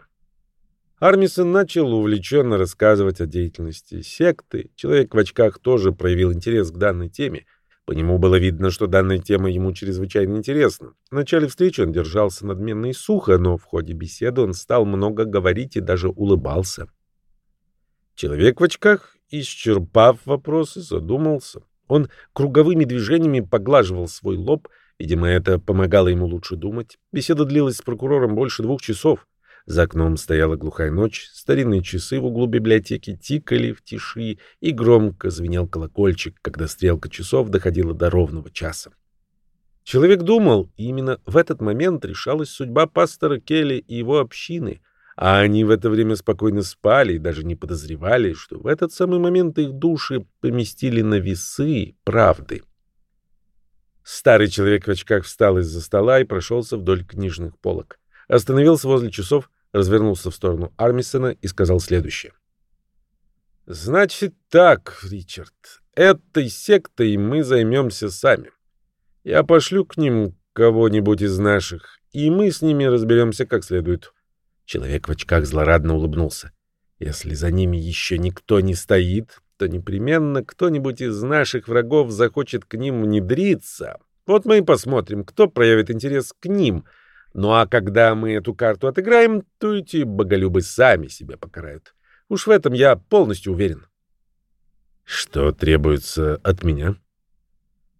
Армисон начал увлеченно рассказывать о деятельности секты. Человек в очках тоже проявил интерес к данной теме — по нему было видно, что данная тема ему чрезвычайно интересна. В начале встречи он держался надменно и сухо, но в ходе беседы он стал много говорить и даже улыбался. Человек в очках, исчерпав вопросы, задумался. Он круговыми движениями поглаживал свой лоб. Видимо, это помогало ему лучше думать. Беседа длилась с прокурором больше двух часов. За окном стояла глухая ночь, старинные часы в углу библиотеки тикали в тиши, и громко звенел колокольчик, когда стрелка часов доходила до ровного часа. Человек думал, именно в этот момент решалась судьба пастора Келли и его общины, а они в это время спокойно спали и даже не подозревали, что в этот самый момент их души поместили на весы правды. Старый человек в очках встал из-за стола и прошелся вдоль книжных полок. Остановился возле часов, развернулся в сторону Армисона и сказал следующее. «Значит так, Ричард, этой сектой мы займемся сами. Я пошлю к ним кого-нибудь из наших, и мы с ними разберемся как следует». Человек в очках злорадно улыбнулся. «Если за ними еще никто не стоит, то непременно кто-нибудь из наших врагов захочет к ним внедриться. Вот мы и посмотрим, кто проявит интерес к ним. Ну а когда мы эту карту отыграем, то эти боголюбы сами себя покарают. Уж в этом я полностью уверен. Что требуется от меня?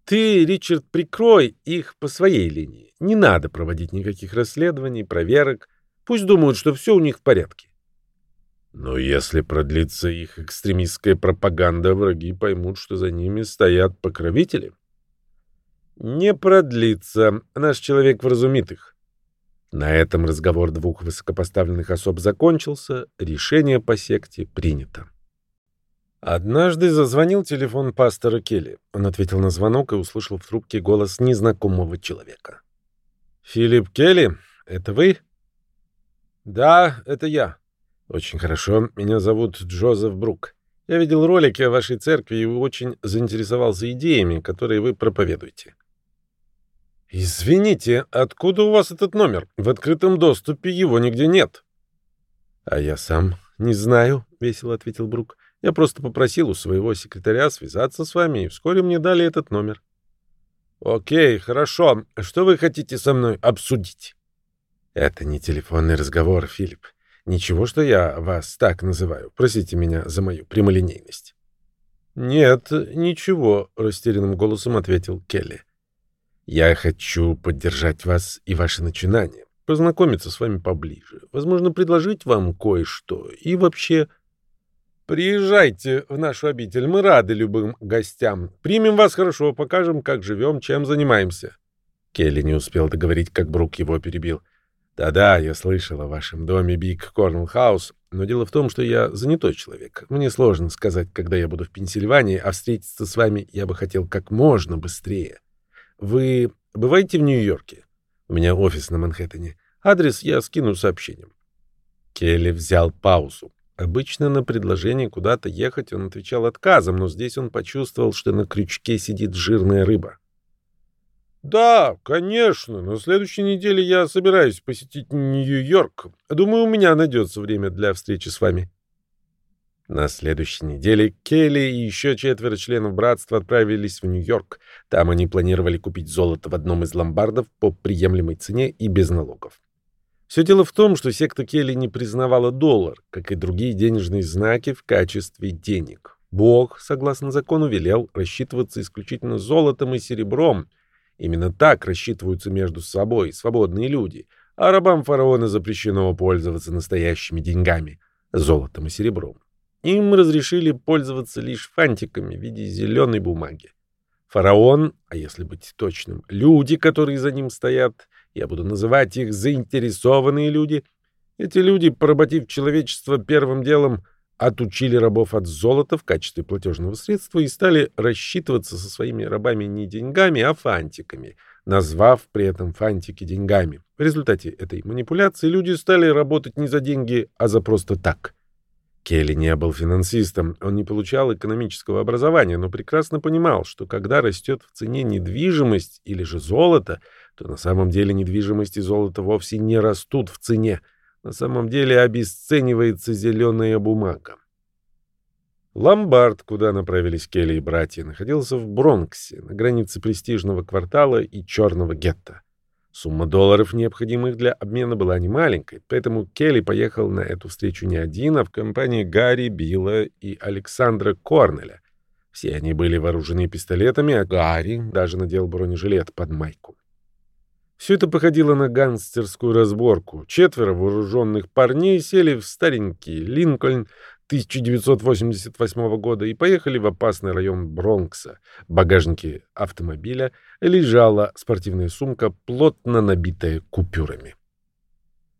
Ты, Ричард, прикрой их по своей линии. Не надо проводить никаких расследований, проверок. Пусть думают, что все у них в порядке. Но если продлится их экстремистская пропаганда, враги поймут, что за ними стоят покровители. Не продлится. Наш человек вразумит их. На этом разговор двух высокопоставленных особ закончился, решение по секте принято. Однажды зазвонил телефон пастора Келли. Он ответил на звонок и услышал в трубке голос незнакомого человека. «Филипп Келли, это вы?» «Да, это я». Очень хорошо. Меня зовут Джозеф Брук. Я видел ролики о вашей церкви и очень заинтересовался идеями, которые вы проповедуете. Извините, откуда у вас этот номер? В открытом доступе его нигде нет. А я сам не знаю, весело ответил Брук. Я просто попросил у своего секретаря связаться с вами, и вскоре мне дали этот номер. Окей, хорошо. Что вы хотите со мной обсудить? Это не телефонный разговор, Филипп. Ничего, что я вас так называю. Простите меня за мою прямолинейность. Нет, ничего, растерянным голосом ответил Келли. Я хочу поддержать вас и ваше начинание, познакомиться с вами поближе, возможно, предложить вам кое-что и вообще... Приезжайте в нашу обитель, мы рады любым гостям. Примем вас хорошо, покажем, как живем, чем занимаемся. Келли не успел договорить, как Брук его перебил. — да-да, я слышал о вашем доме Биг Корнелл Хаус, но дело в том, что я занятой человек. Мне сложно сказать, когда я буду в Пенсильвании, а встретиться с вами я бы хотел как можно быстрее. Вы бываете в Нью-Йорке? У меня офис на Манхэттене. Адрес я скину сообщением. Келли взял паузу. Обычно на предложение куда-то ехать он отвечал отказом, но здесь он почувствовал, что на крючке сидит жирная рыба. Да, конечно. На следующей неделе я собираюсь посетить Нью-Йорк. Думаю, у меня найдется время для встречи с вами. На следующей неделе Келли и еще четверо членов братства отправились в Нью-Йорк. Там они планировали купить золото в одном из ломбардов по приемлемой цене и без налогов. Все дело в том, что секта Келли не признавала доллар, как и другие денежные знаки в качестве денег. Бог, согласно закону, велел рассчитываться исключительно золотом и серебром — Именно так рассчитываются между собой свободные люди, а рабам фараона запрещено пользоваться настоящими деньгами, золотом и серебром. Им разрешили пользоваться лишь фантиками в виде зеленой бумаги. Фараон, а если быть точным, люди, которые за ним стоят, я буду называть их заинтересованные люди, эти люди, поработив человечество первым делом, отучили рабов от золота в качестве платежного средства и стали рассчитываться со своими рабами не деньгами, а фантиками, назвав при этом фантики деньгами. В результате этой манипуляции люди стали работать не за деньги, а за просто так. Келли не был финансистом, он не получал экономического образования, но прекрасно понимал, что когда растет в цене недвижимость или же золото, то на самом деле недвижимость и золото вовсе не растут в цене – на самом деле обесценивается зеленая бумага. Ломбард, куда направились Келли и братья, находился в Бронксе, на границе престижного квартала и черного гетто. Сумма долларов, необходимых для обмена, была немаленькой, поэтому Келли поехал на эту встречу не один, а в компании Гарри, Билла и Александра Корнеля. Все они были вооружены пистолетами, а Гарри даже надел бронежилет под майку. Все это походило на гангстерскую разборку. Четверо вооруженных парней сели в старенький Линкольн 1988 года и поехали в опасный район Бронкса. В багажнике автомобиля лежала спортивная сумка, плотно набитая купюрами.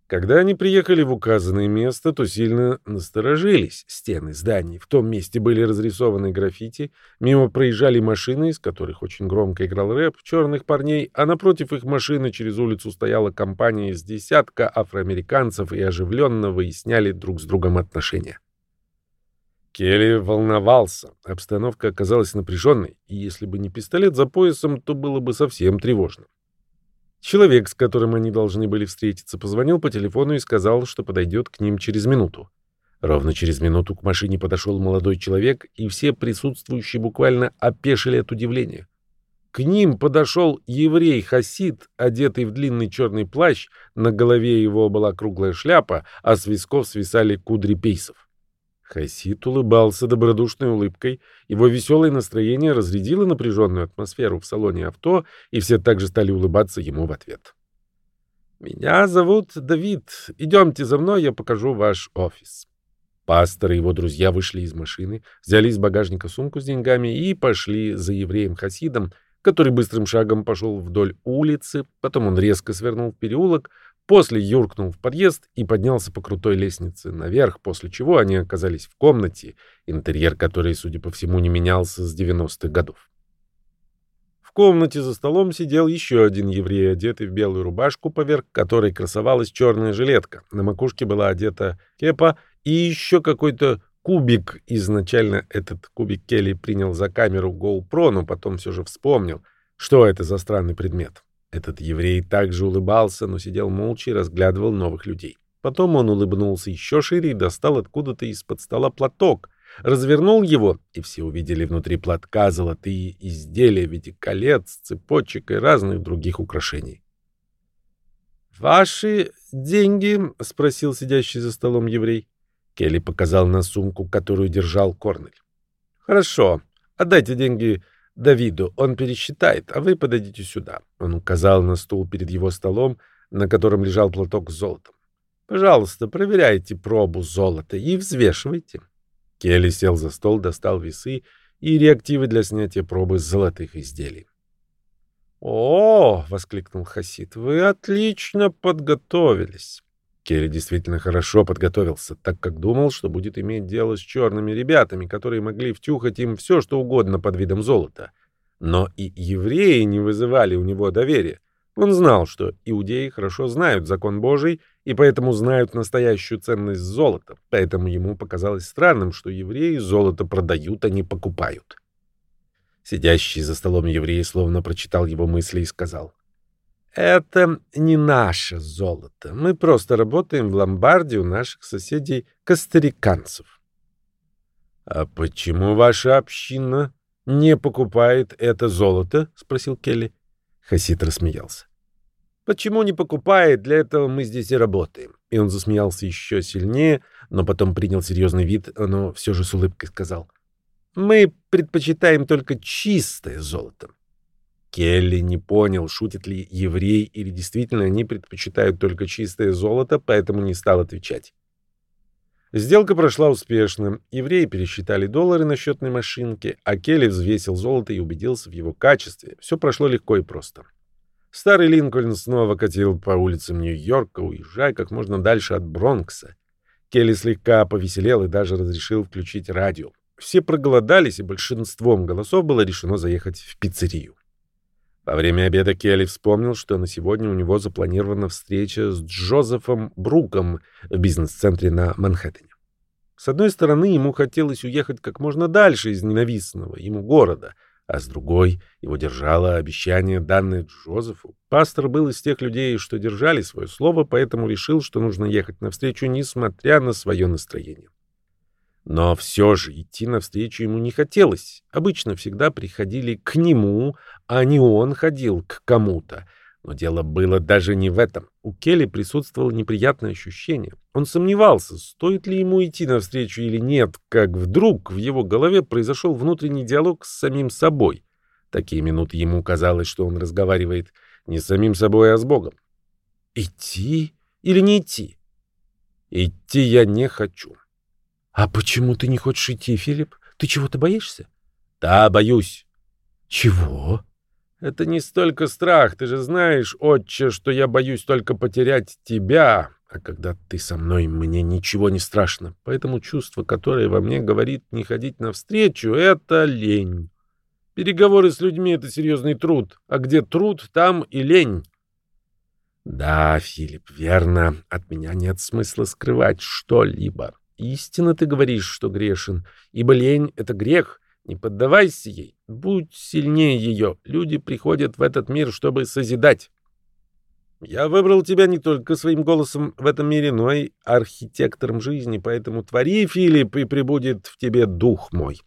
Когда они приехали в указанное место, то сильно насторожились. Стены зданий в том месте были разрисованы граффити, мимо проезжали машины, из которых очень громко играл рэп, черных парней, а напротив их машины через улицу стояла компания из десятка афроамериканцев и оживленно выясняли друг с другом отношения. Келли волновался. Обстановка оказалась напряженной, и если бы не пистолет за поясом, то было бы совсем тревожно. Человек, с которым они должны были встретиться, позвонил по телефону и сказал, что подойдет к ним через минуту. Ровно через минуту к машине подошел молодой человек, и все присутствующие буквально опешили от удивления. К ним подошел еврей-хасид, одетый в длинный черный плащ, на голове его была круглая шляпа, а с висков свисали кудри пейсов. Хасид улыбался добродушной улыбкой. Его веселое настроение разрядило напряженную атмосферу в салоне авто, и все также стали улыбаться ему в ответ. «Меня зовут Давид. Идемте за мной, я покажу ваш офис». Пастор и его друзья вышли из машины, взяли из багажника сумку с деньгами и пошли за евреем-хасидом, который быстрым шагом пошел вдоль улицы, потом он резко свернул в переулок, После юркнул в подъезд и поднялся по крутой лестнице наверх, после чего они оказались в комнате, интерьер которой, судя по всему, не менялся с 90-х годов. В комнате за столом сидел еще один еврей, одетый в белую рубашку, поверх которой красовалась черная жилетка. На макушке была одета кепа и еще какой-то кубик. Изначально этот кубик Келли принял за камеру GoPro, но потом все же вспомнил, что это за странный предмет. Этот еврей также улыбался, но сидел молча и разглядывал новых людей. Потом он улыбнулся еще шире и достал откуда-то из-под стола платок, развернул его, и все увидели внутри платка золотые изделия в виде колец, цепочек и разных других украшений. «Ваши деньги?» — спросил сидящий за столом еврей. Келли показал на сумку, которую держал Корнель. «Хорошо, отдайте деньги Давиду, он пересчитает, а вы подойдите сюда. Он указал на стул перед его столом, на котором лежал платок с золотом. Пожалуйста, проверяйте пробу золота и взвешивайте. Келли сел за стол, достал весы и реактивы для снятия пробы с золотых изделий. «О!» — воскликнул Хасид. «Вы отлично подготовились!» Келли действительно хорошо подготовился, так как думал, что будет иметь дело с черными ребятами, которые могли втюхать им все, что угодно под видом золота. Но и евреи не вызывали у него доверия. Он знал, что иудеи хорошо знают закон Божий и поэтому знают настоящую ценность золота, поэтому ему показалось странным, что евреи золото продают, а не покупают. Сидящий за столом еврей словно прочитал его мысли и сказал — это не наше золото. Мы просто работаем в ломбарде у наших соседей костариканцев. — А почему ваша община не покупает это золото? — спросил Келли. Хасид рассмеялся. — Почему не покупает? Для этого мы здесь и работаем. И он засмеялся еще сильнее, но потом принял серьезный вид, но все же с улыбкой сказал. — Мы предпочитаем только чистое золото. Келли не понял, шутит ли еврей или действительно они предпочитают только чистое золото, поэтому не стал отвечать. Сделка прошла успешно. Евреи пересчитали доллары на счетной машинке, а Келли взвесил золото и убедился в его качестве. Все прошло легко и просто. Старый Линкольн снова катил по улицам Нью-Йорка, уезжая как можно дальше от Бронкса. Келли слегка повеселел и даже разрешил включить радио. Все проголодались, и большинством голосов было решено заехать в пиццерию. Во время обеда Келли вспомнил, что на сегодня у него запланирована встреча с Джозефом Бруком в бизнес-центре на Манхэттене. С одной стороны, ему хотелось уехать как можно дальше из ненавистного ему города, а с другой его держало обещание, данное Джозефу. Пастор был из тех людей, что держали свое слово, поэтому решил, что нужно ехать навстречу, несмотря на свое настроение. Но все же идти навстречу ему не хотелось. Обычно всегда приходили к нему, а не он ходил к кому-то. Но дело было даже не в этом. У Келли присутствовало неприятное ощущение. Он сомневался, стоит ли ему идти навстречу или нет, как вдруг в его голове произошел внутренний диалог с самим собой. Такие минуты ему казалось, что он разговаривает Не с самим собой, а с Богом. Идти или не идти? Идти я не хочу. А почему ты не хочешь идти, Филипп? Ты чего-то боишься? Да, боюсь. Чего? Это не столько страх. Ты же знаешь, отче, что я боюсь только потерять тебя. А когда ты со мной, мне ничего не страшно. Поэтому чувство, которое во мне говорит не ходить навстречу, это лень. Переговоры с людьми — это серьезный труд. А где труд, там и лень. Да, Филипп, верно. От меня нет смысла скрывать что-либо. Истинно ты говоришь, что грешен, ибо лень — это грех. Не поддавайся ей, будь сильнее ее. Люди приходят в этот мир, чтобы созидать. Я выбрал тебя не только своим голосом в этом мире, но и архитектором жизни, поэтому твори, Филипп, и прибудет в тебе дух мой.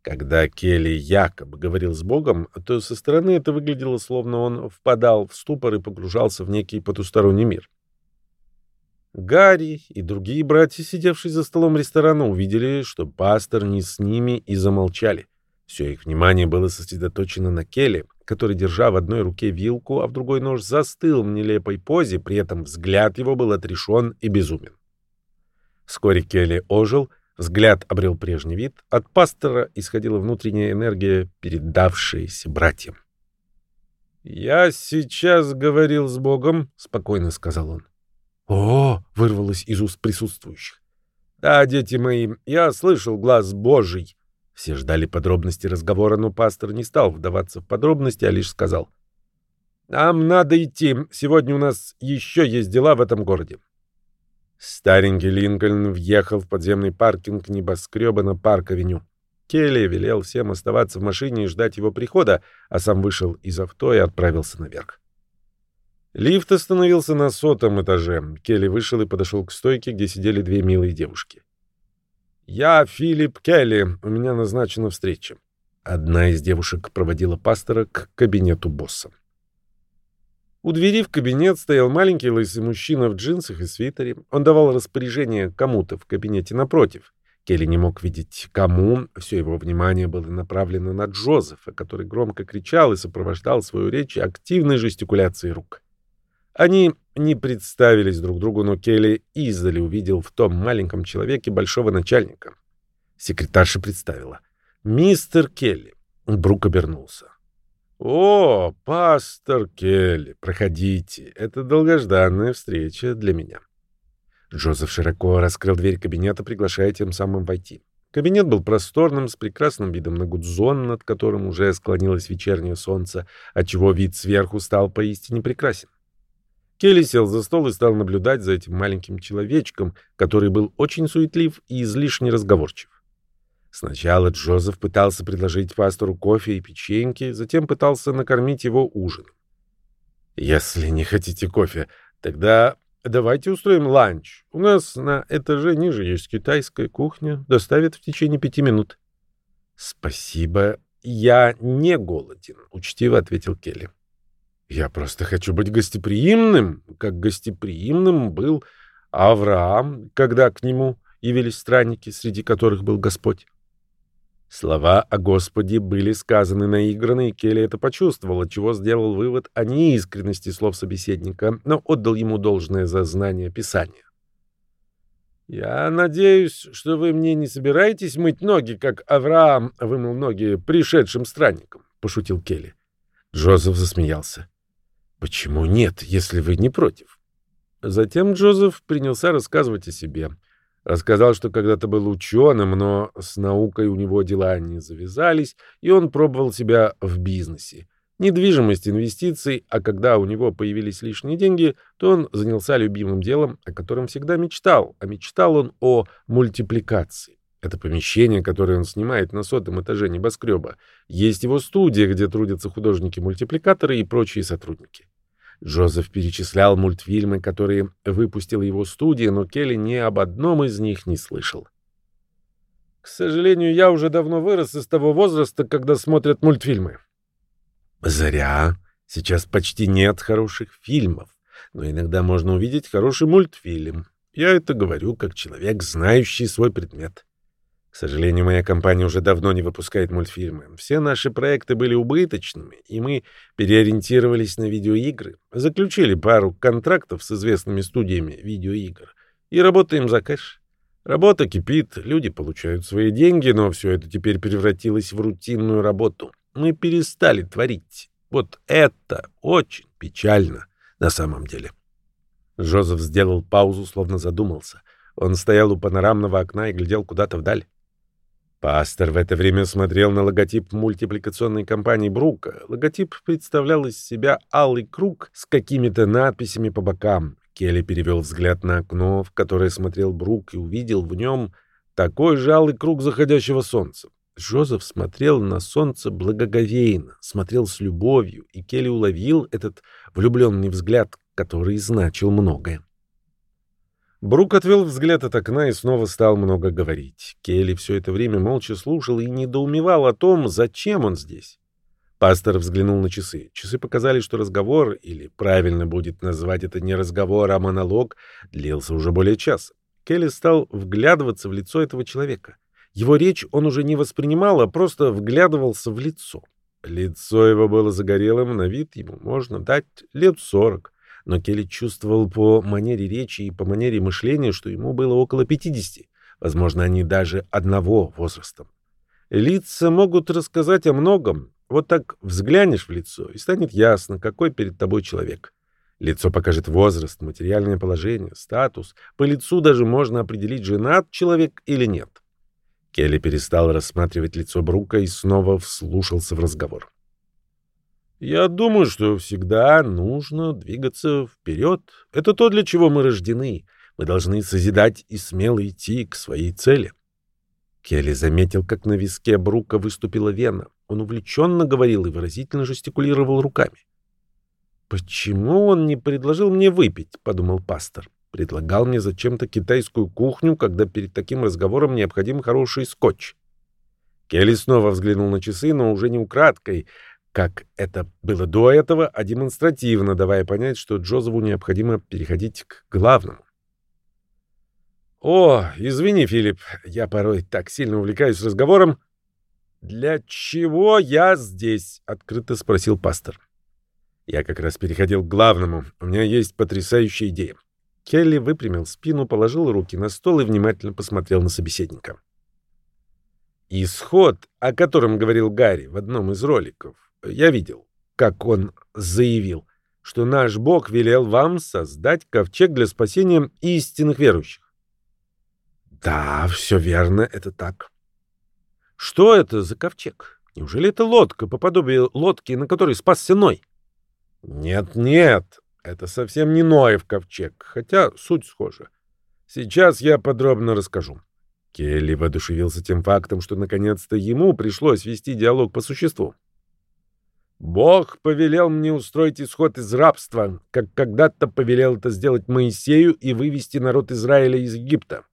Когда Келли якобы говорил с Богом, то со стороны это выглядело, словно он впадал в ступор и погружался в некий потусторонний мир. Гарри и другие братья, сидевшие за столом ресторана, увидели, что пастор не с ними и замолчали. Все их внимание было сосредоточено на Келли, который, держа в одной руке вилку, а в другой нож, застыл в нелепой позе, при этом взгляд его был отрешен и безумен. Вскоре Келли ожил, взгляд обрел прежний вид, от пастора исходила внутренняя энергия, передавшаяся братьям. «Я сейчас говорил с Богом», — спокойно сказал он. «О!» — вырвалось из уст присутствующих. «Да, дети мои, я слышал глаз Божий». Все ждали подробностей разговора, но пастор не стал вдаваться в подробности, а лишь сказал. «Нам надо идти. Сегодня у нас еще есть дела в этом городе». Старенький Линкольн въехал в подземный паркинг небоскреба на Парк-авеню. Келли велел всем оставаться в машине и ждать его прихода, а сам вышел из авто и отправился наверх. Лифт остановился на сотом этаже. Келли вышел и подошел к стойке, где сидели две милые девушки. «Я Филипп Келли. У меня назначена встреча». Одна из девушек проводила пастора к кабинету босса. У двери в кабинет стоял маленький лысый мужчина в джинсах и свитере. Он давал распоряжение кому-то в кабинете напротив. Келли не мог видеть, кому. Все его внимание было направлено на Джозефа, который громко кричал и сопровождал свою речь активной жестикуляцией рук. Они не представились друг другу, но Келли издали увидел в том маленьком человеке большого начальника. Секретарша представила. «Мистер Келли». Брук обернулся. «О, пастор Келли, проходите. Это долгожданная встреча для меня». Джозеф широко раскрыл дверь кабинета, приглашая тем самым войти. Кабинет был просторным, с прекрасным видом на Гудзон, над которым уже склонилось вечернее солнце, отчего вид сверху стал поистине прекрасен. Келли сел за стол и стал наблюдать за этим маленьким человечком, который был очень суетлив и излишне разговорчив. Сначала Джозеф пытался предложить пастору кофе и печеньки, затем пытался накормить его ужином. «Если не хотите кофе, тогда давайте устроим ланч. У нас на этаже ниже есть китайская кухня, доставят в течение пяти минут». «Спасибо, я не голоден», — учтиво ответил Келли. Я просто хочу быть гостеприимным, как гостеприимным был Авраам, когда к нему явились странники, среди которых был Господь. Слова о Господе были сказаны наигранно, и Келли это почувствовал, чего сделал вывод о неискренности слов собеседника, но отдал ему должное за знание Писания. «Я надеюсь, что вы мне не собираетесь мыть ноги, как Авраам вымыл ноги пришедшим странникам», — пошутил Келли. Джозеф засмеялся. Почему нет, если вы не против? Затем Джозеф принялся рассказывать о себе. Рассказал, что когда-то был ученым, но с наукой у него дела не завязались, и он пробовал себя в бизнесе. Недвижимость, инвестиции, а когда у него появились лишние деньги, то он занялся любимым делом, о котором всегда мечтал, а мечтал он о мультипликации. Это помещение, которое он снимает на сотом этаже небоскреба. Есть его студия, где трудятся художники-мультипликаторы и прочие сотрудники. Джозеф перечислял мультфильмы, которые выпустила его студия, но Келли ни об одном из них не слышал. «К сожалению, я уже давно вырос из того возраста, когда смотрят мультфильмы». «Зря. Сейчас почти нет хороших фильмов, но иногда можно увидеть хороший мультфильм. Я это говорю как человек, знающий свой предмет». К сожалению, моя компания уже давно не выпускает мультфильмы. Все наши проекты были убыточными, и мы переориентировались на видеоигры, заключили пару контрактов с известными студиями видеоигр и работаем за кэш. Работа кипит, люди получают свои деньги, но все это теперь превратилось в рутинную работу. Мы перестали творить. Вот это очень печально на самом деле. Жозеф сделал паузу, словно задумался. Он стоял у панорамного окна и глядел куда-то вдаль. Пастор в это время смотрел на логотип мультипликационной компании Брука. Логотип представлял из себя алый круг с какими-то надписями по бокам. Келли перевел взгляд на окно, в которое смотрел Брук, и увидел в нем такой же алый круг заходящего солнца. Жозеф смотрел на солнце благоговейно, смотрел с любовью, и Келли уловил этот влюбленный взгляд, который значил многое. Брук отвел взгляд от окна и снова стал много говорить. Келли все это время молча слушал и недоумевал о том, зачем он здесь. Пастор взглянул на часы. Часы показали, что разговор, или правильно будет назвать это не разговор, а монолог, длился уже более часа. Келли стал вглядываться в лицо этого человека. Его речь он уже не воспринимал, а просто вглядывался в лицо. Лицо его было загорелым, на вид ему можно дать лет сорок но Келли чувствовал по манере речи и по манере мышления, что ему было около 50. Возможно, они даже одного возраста. Лица могут рассказать о многом. Вот так взглянешь в лицо, и станет ясно, какой перед тобой человек. Лицо покажет возраст, материальное положение, статус. По лицу даже можно определить, женат человек или нет. Келли перестал рассматривать лицо Брука и снова вслушался в разговор. Я думаю, что всегда нужно двигаться вперед. Это то, для чего мы рождены. Мы должны созидать и смело идти к своей цели. Келли заметил, как на виске Брука выступила вена. Он увлеченно говорил и выразительно жестикулировал руками. «Почему он не предложил мне выпить?» — подумал пастор. «Предлагал мне зачем-то китайскую кухню, когда перед таким разговором необходим хороший скотч». Келли снова взглянул на часы, но уже не украдкой, как это было до этого, а демонстративно, давая понять, что Джозефу необходимо переходить к главному. «О, извини, Филипп, я порой так сильно увлекаюсь разговором». «Для чего я здесь?» — открыто спросил пастор. Я как раз переходил к главному. У меня есть потрясающая идея. Келли выпрямил спину, положил руки на стол и внимательно посмотрел на собеседника. Исход, о котором говорил Гарри в одном из роликов, я видел, как он заявил, что наш Бог велел вам создать ковчег для спасения истинных верующих. Да, все верно, это так. Что это за ковчег? Неужели это лодка по подобию лодки, на которой спасся Ной? Нет, нет, это совсем не Ноев ковчег, хотя суть схожа. Сейчас я подробно расскажу. Келли воодушевился тем фактом, что наконец-то ему пришлось вести диалог по существу. Бог повелел мне устроить исход из рабства, как когда-то повелел это сделать Моисею и вывести народ Израиля из Египта.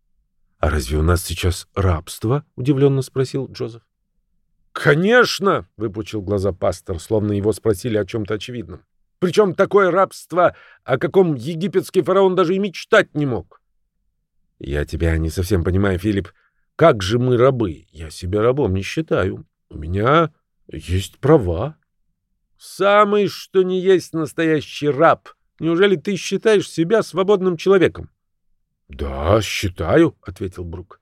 — А разве у нас сейчас рабство? — удивленно спросил Джозеф. — Конечно! — выпучил глаза пастор, словно его спросили о чем-то очевидном. — Причем такое рабство, о каком египетский фараон даже и мечтать не мог. — Я тебя не совсем понимаю, Филипп. Как же мы рабы? Я себя рабом не считаю. У меня есть права. Самый, что не есть настоящий раб. Неужели ты считаешь себя свободным человеком? Да, считаю, ответил Брук.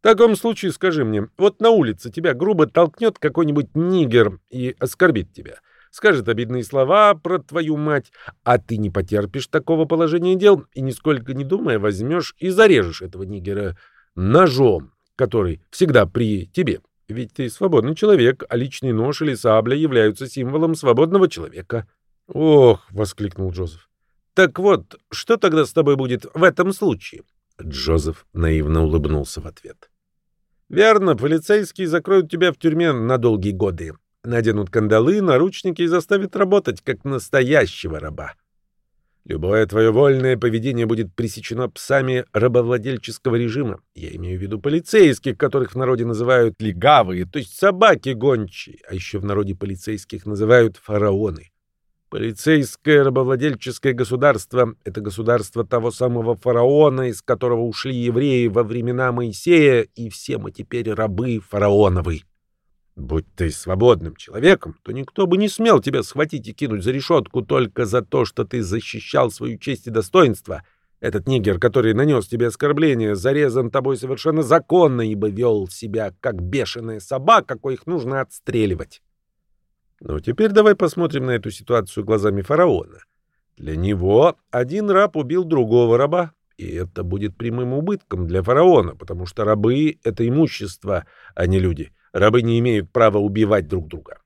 В таком случае скажи мне, вот на улице тебя грубо толкнет какой-нибудь нигер и оскорбит тебя. Скажет обидные слова про твою мать, а ты не потерпишь такого положения дел и, нисколько не думая, возьмешь и зарежешь этого нигера ножом, который всегда при тебе. Ведь ты свободный человек, а личный нож или сабля являются символом свободного человека. Ох, воскликнул Джозеф. Так вот, что тогда с тобой будет в этом случае? Джозеф наивно улыбнулся в ответ. Верно, полицейские закроют тебя в тюрьме на долгие годы. Наденут кандалы, наручники и заставят работать как настоящего раба. Любое твое вольное поведение будет пресечено псами рабовладельческого режима. Я имею в виду полицейских, которых в народе называют легавые, то есть собаки гончие, а еще в народе полицейских называют фараоны. Полицейское рабовладельческое государство — это государство того самого фараона, из которого ушли евреи во времена Моисея, и все мы теперь рабы фараоновы. Будь ты свободным человеком, то никто бы не смел тебя схватить и кинуть за решетку только за то, что ты защищал свою честь и достоинство. Этот нигер, который нанес тебе оскорбление, зарезан тобой совершенно законно, ибо вел себя как бешеная собака, коих нужно отстреливать. Ну, теперь давай посмотрим на эту ситуацию глазами фараона. Для него один раб убил другого раба, и это будет прямым убытком для фараона, потому что рабы — это имущество, а не люди. Рабы не имеют права убивать друг друга.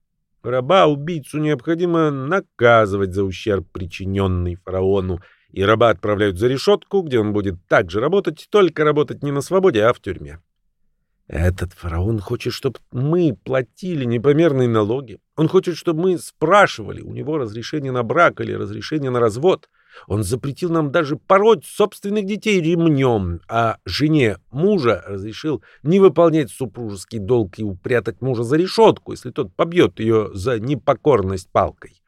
Раба-убийцу необходимо наказывать за ущерб, причиненный фараону, и раба отправляют за решетку, где он будет также работать, только работать не на свободе, а в тюрьме. Этот фараон хочет, чтобы мы платили непомерные налоги. Он хочет, чтобы мы спрашивали у него разрешение на брак или разрешение на развод. Он запретил нам даже пороть собственных детей ремнем, а жене мужа разрешил не выполнять супружеский долг и упрятать мужа за решетку, если тот побьет ее за непокорность палкой.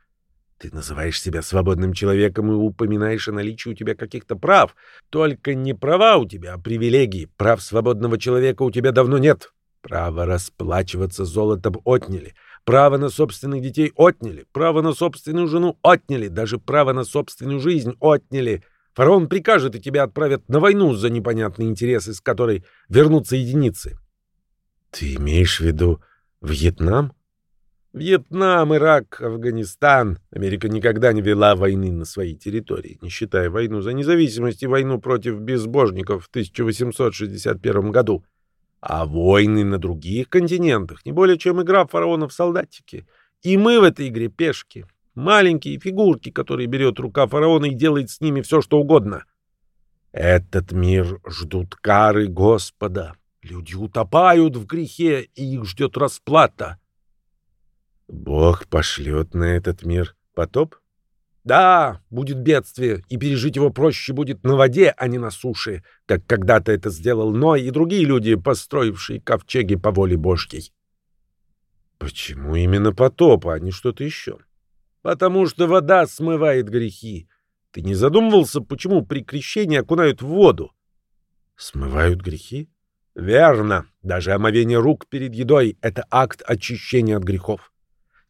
Ты называешь себя свободным человеком и упоминаешь о наличии у тебя каких-то прав. Только не права у тебя, а привилегии. Прав свободного человека у тебя давно нет. Право расплачиваться золотом отняли. Право на собственных детей отняли. Право на собственную жену отняли. Даже право на собственную жизнь отняли. Фараон прикажет, и тебя отправят на войну за непонятные интересы, с которой вернутся единицы. Ты имеешь в виду Вьетнам? Вьетнам, Ирак, Афганистан. Америка никогда не вела войны на своей территории, не считая войну за независимость и войну против безбожников в 1861 году. А войны на других континентах не более чем игра фараонов в солдатики. И мы в этой игре пешки. Маленькие фигурки, которые берет рука фараона и делает с ними все, что угодно. Этот мир ждут кары Господа. Люди утопают в грехе, и их ждет расплата. Бог пошлет на этот мир потоп? Да, будет бедствие, и пережить его проще будет на воде, а не на суше, как когда-то это сделал Ной и другие люди, построившие ковчеги по воле Божьей. Почему именно потоп, а не что-то еще? Потому что вода смывает грехи. Ты не задумывался, почему при крещении окунают в воду? Смывают грехи? Верно. Даже омовение рук перед едой — это акт очищения от грехов.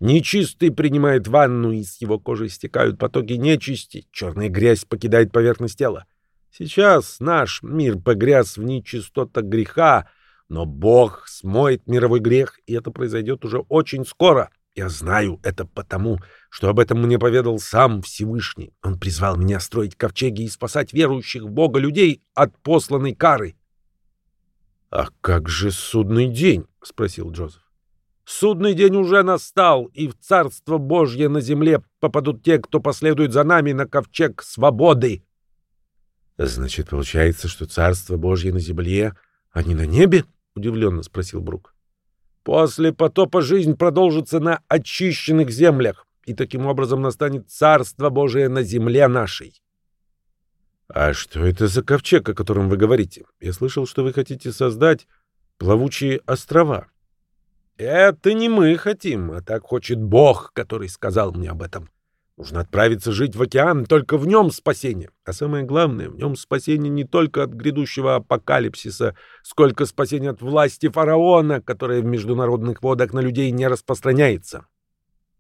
Нечистый принимает ванну, и с его кожи стекают потоки нечисти. Черная грязь покидает поверхность тела. Сейчас наш мир погряз в нечистотах греха, но Бог смоет мировой грех, и это произойдет уже очень скоро. Я знаю это потому, что об этом мне поведал сам Всевышний. Он призвал меня строить ковчеги и спасать верующих в Бога людей от посланной кары. — А как же судный день? — спросил Джозеф. Судный день уже настал, и в Царство Божье на земле попадут те, кто последует за нами на ковчег свободы. — Значит, получается, что Царство Божье на земле, а не на небе? — удивленно спросил Брук. — После потопа жизнь продолжится на очищенных землях, и таким образом настанет Царство Божие на земле нашей. — А что это за ковчег, о котором вы говорите? Я слышал, что вы хотите создать плавучие острова. — это не мы хотим, а так хочет Бог, который сказал мне об этом. Нужно отправиться жить в океан, только в нем спасение. А самое главное, в нем спасение не только от грядущего апокалипсиса, сколько спасение от власти фараона, которая в международных водах на людей не распространяется.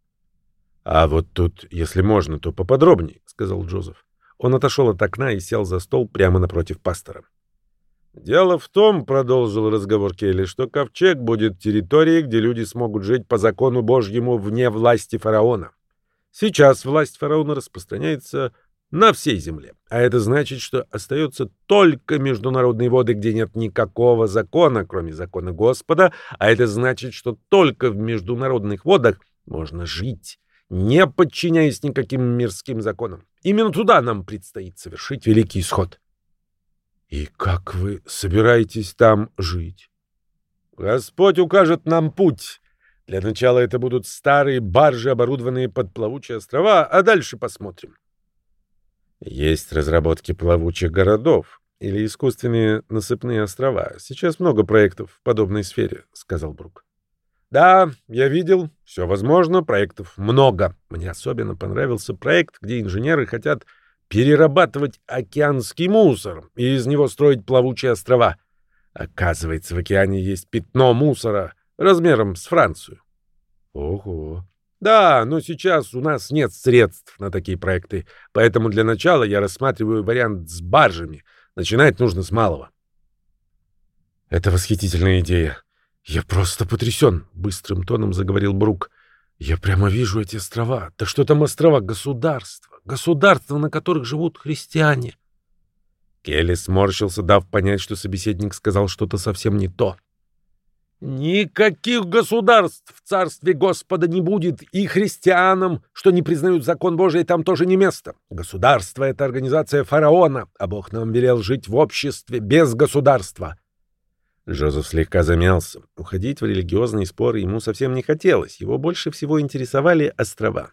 — А вот тут, если можно, то поподробнее, — сказал Джозеф. Он отошел от окна и сел за стол прямо напротив пастора. «Дело в том, — продолжил разговор Келли, — что ковчег будет территорией, где люди смогут жить по закону Божьему вне власти фараона. Сейчас власть фараона распространяется на всей земле, а это значит, что остается только международные воды, где нет никакого закона, кроме закона Господа, а это значит, что только в международных водах можно жить, не подчиняясь никаким мирским законам. Именно туда нам предстоит совершить великий исход». И как вы собираетесь там жить? Господь укажет нам путь. Для начала это будут старые баржи, оборудованные под плавучие острова, а дальше посмотрим. Есть разработки плавучих городов или искусственные насыпные острова. Сейчас много проектов в подобной сфере, сказал Брук. Да, я видел. Все возможно, проектов много. Мне особенно понравился проект, где инженеры хотят перерабатывать океанский мусор и из него строить плавучие острова. Оказывается, в океане есть пятно мусора размером с Францию. Ого. Да, но сейчас у нас нет средств на такие проекты, поэтому для начала я рассматриваю вариант с баржами. Начинать нужно с малого. Это восхитительная идея. Я просто потрясен, — быстрым тоном заговорил Брук. Я прямо вижу эти острова. Да что там острова? Государства. Государства, на которых живут христиане. Келли сморщился, дав понять, что собеседник сказал что-то совсем не то. Никаких государств в царстве Господа не будет, и христианам, что не признают закон Божий, там тоже не место. Государство — это организация фараона, а Бог нам велел жить в обществе без государства. Жозеф слегка замялся. Уходить в религиозные споры ему совсем не хотелось, его больше всего интересовали острова.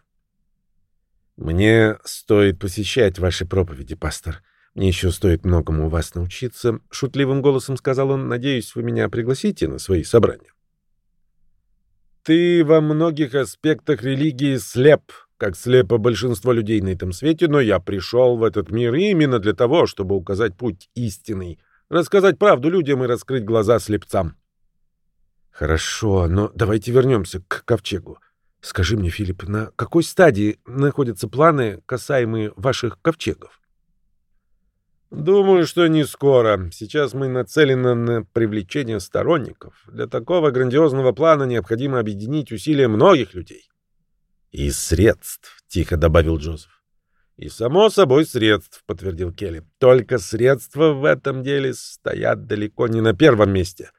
«Мне стоит посещать ваши проповеди, пастор. Мне еще стоит многому у вас научиться, — шутливым голосом сказал он. Надеюсь, вы меня пригласите на свои собрания. Ты во многих аспектах религии слеп, как слепо большинство людей на этом свете, но я пришел в этот мир именно для того, чтобы указать путь истинный, рассказать правду людям и раскрыть глаза слепцам. Хорошо, но давайте вернемся к ковчегу. Скажи мне, Филипп, на какой стадии находятся планы, касаемые ваших ковчегов? Думаю, что не скоро. Сейчас мы нацелены на привлечение сторонников. Для такого грандиозного плана необходимо объединить усилия многих людей. И средств, тихо добавил Джозеф. И само собой средств, подтвердил Келли. Только средства в этом деле стоят далеко не на первом месте.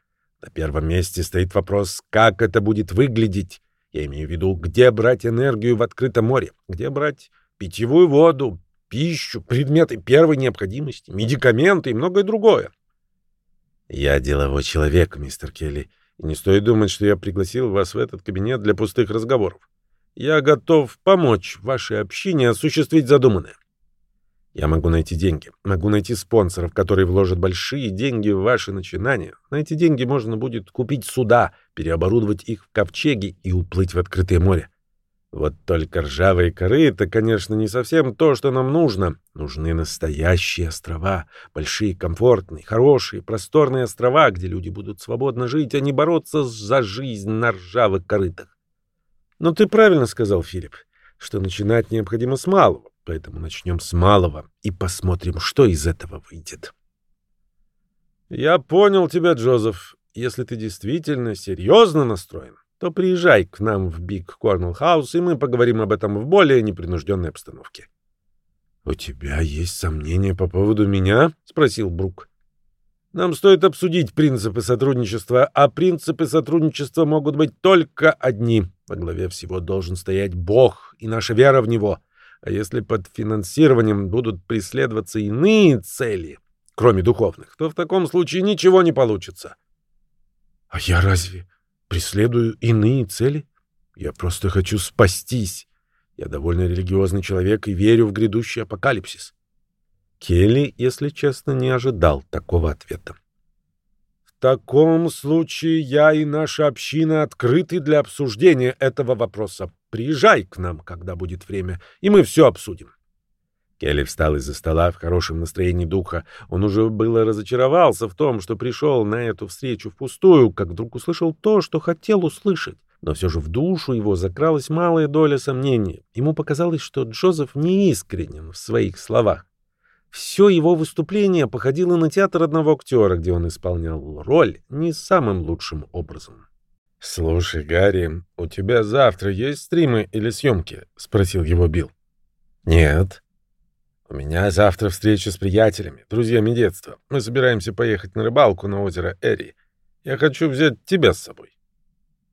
На первом месте стоит вопрос, как это будет выглядеть. Я имею в виду, где брать энергию в открытом море, где брать питьевую воду, пищу, предметы первой необходимости, медикаменты и многое другое. Я деловой человек, мистер Келли, и не стоит думать, что я пригласил вас в этот кабинет для пустых разговоров. Я готов помочь вашей общине осуществить задуманное. Я могу найти деньги, могу найти спонсоров, которые вложат большие деньги в ваши начинания. На эти деньги можно будет купить суда, переоборудовать их в ковчеги и уплыть в открытое море. Вот только ржавые корыта, конечно, не совсем то, что нам нужно. Нужны настоящие острова, большие, комфортные, хорошие, просторные острова, где люди будут свободно жить, а не бороться за жизнь на ржавых корытах. Но ты правильно сказал, Филипп, что начинать необходимо с малого, поэтому начнем с малого и посмотрим, что из этого выйдет. Я понял тебя, Джозеф. Если ты действительно серьезно настроен, то приезжай к нам в Биг Корнелл Хаус, и мы поговорим об этом в более непринужденной обстановке. — У тебя есть сомнения по поводу меня? — спросил Брук. — Нам стоит обсудить принципы сотрудничества, а принципы сотрудничества могут быть только одни. Во главе всего должен стоять Бог и наша вера в Него. А если под финансированием будут преследоваться иные цели, кроме духовных, то в таком случае ничего не получится. — А я разве преследую иные цели. Я просто хочу спастись. Я довольно религиозный человек и верю в грядущий апокалипсис. Келли, если честно, не ожидал такого ответа. В таком случае я и наша община открыты для обсуждения этого вопроса. Приезжай к нам, когда будет время, и мы все обсудим. Келли встал из-за стола в хорошем настроении духа. Он уже было разочаровался в том, что пришел на эту встречу впустую, как вдруг услышал то, что хотел услышать. Но все же в душу его закралась малая доля сомнений. Ему показалось, что Джозеф не искренен в своих словах. Все его выступление походило на театр одного актера, где он исполнял роль не самым лучшим образом. «Слушай, Гарри, у тебя завтра есть стримы или съемки?» — спросил его Билл. «Нет», у меня завтра встреча с приятелями, друзьями детства. Мы собираемся поехать на рыбалку на озеро Эри. Я хочу взять тебя с собой.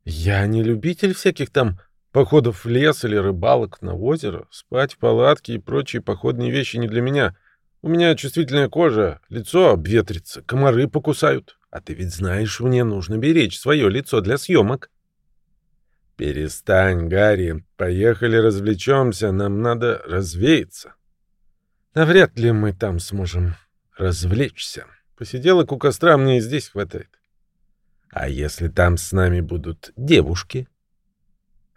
Я не любитель всяких там походов в лес или рыбалок на озеро. Спать в палатке и прочие походные вещи не для меня. У меня чувствительная кожа, лицо обветрится, комары покусают. А ты ведь знаешь, мне нужно беречь свое лицо для съемок. Перестань, Гарри. Поехали развлечемся, нам надо развеяться. Навряд ли мы там сможем развлечься. Посиделок у костра мне и здесь хватает. А если там с нами будут девушки?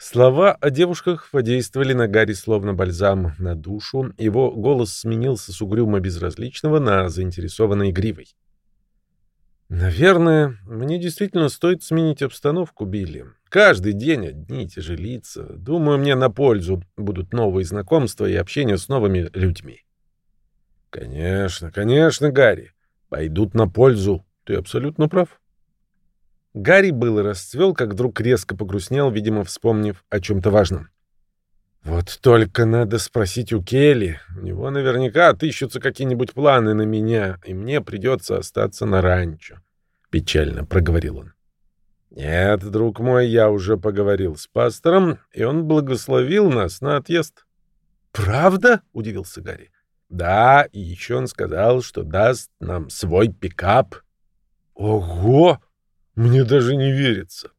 Слова о девушках подействовали на Гарри словно бальзам на душу. Его голос сменился с угрюмо безразличного на заинтересованно игривый. Наверное, мне действительно стоит сменить обстановку, Билли. Каждый день одни лица. Думаю, мне на пользу будут новые знакомства и общение с новыми людьми. Конечно, конечно, Гарри. Пойдут на пользу. Ты абсолютно прав. Гарри был расцвел, как вдруг резко погрустнел, видимо, вспомнив о чем-то важном. «Вот только надо спросить у Келли. У него наверняка отыщутся какие-нибудь планы на меня, и мне придется остаться на ранчо», — печально проговорил он. «Нет, друг мой, я уже поговорил с пастором, и он благословил нас на отъезд». «Правда?» — удивился Гарри. «Да, и еще он сказал, что даст нам свой пикап». «Ого! Мне даже не верится».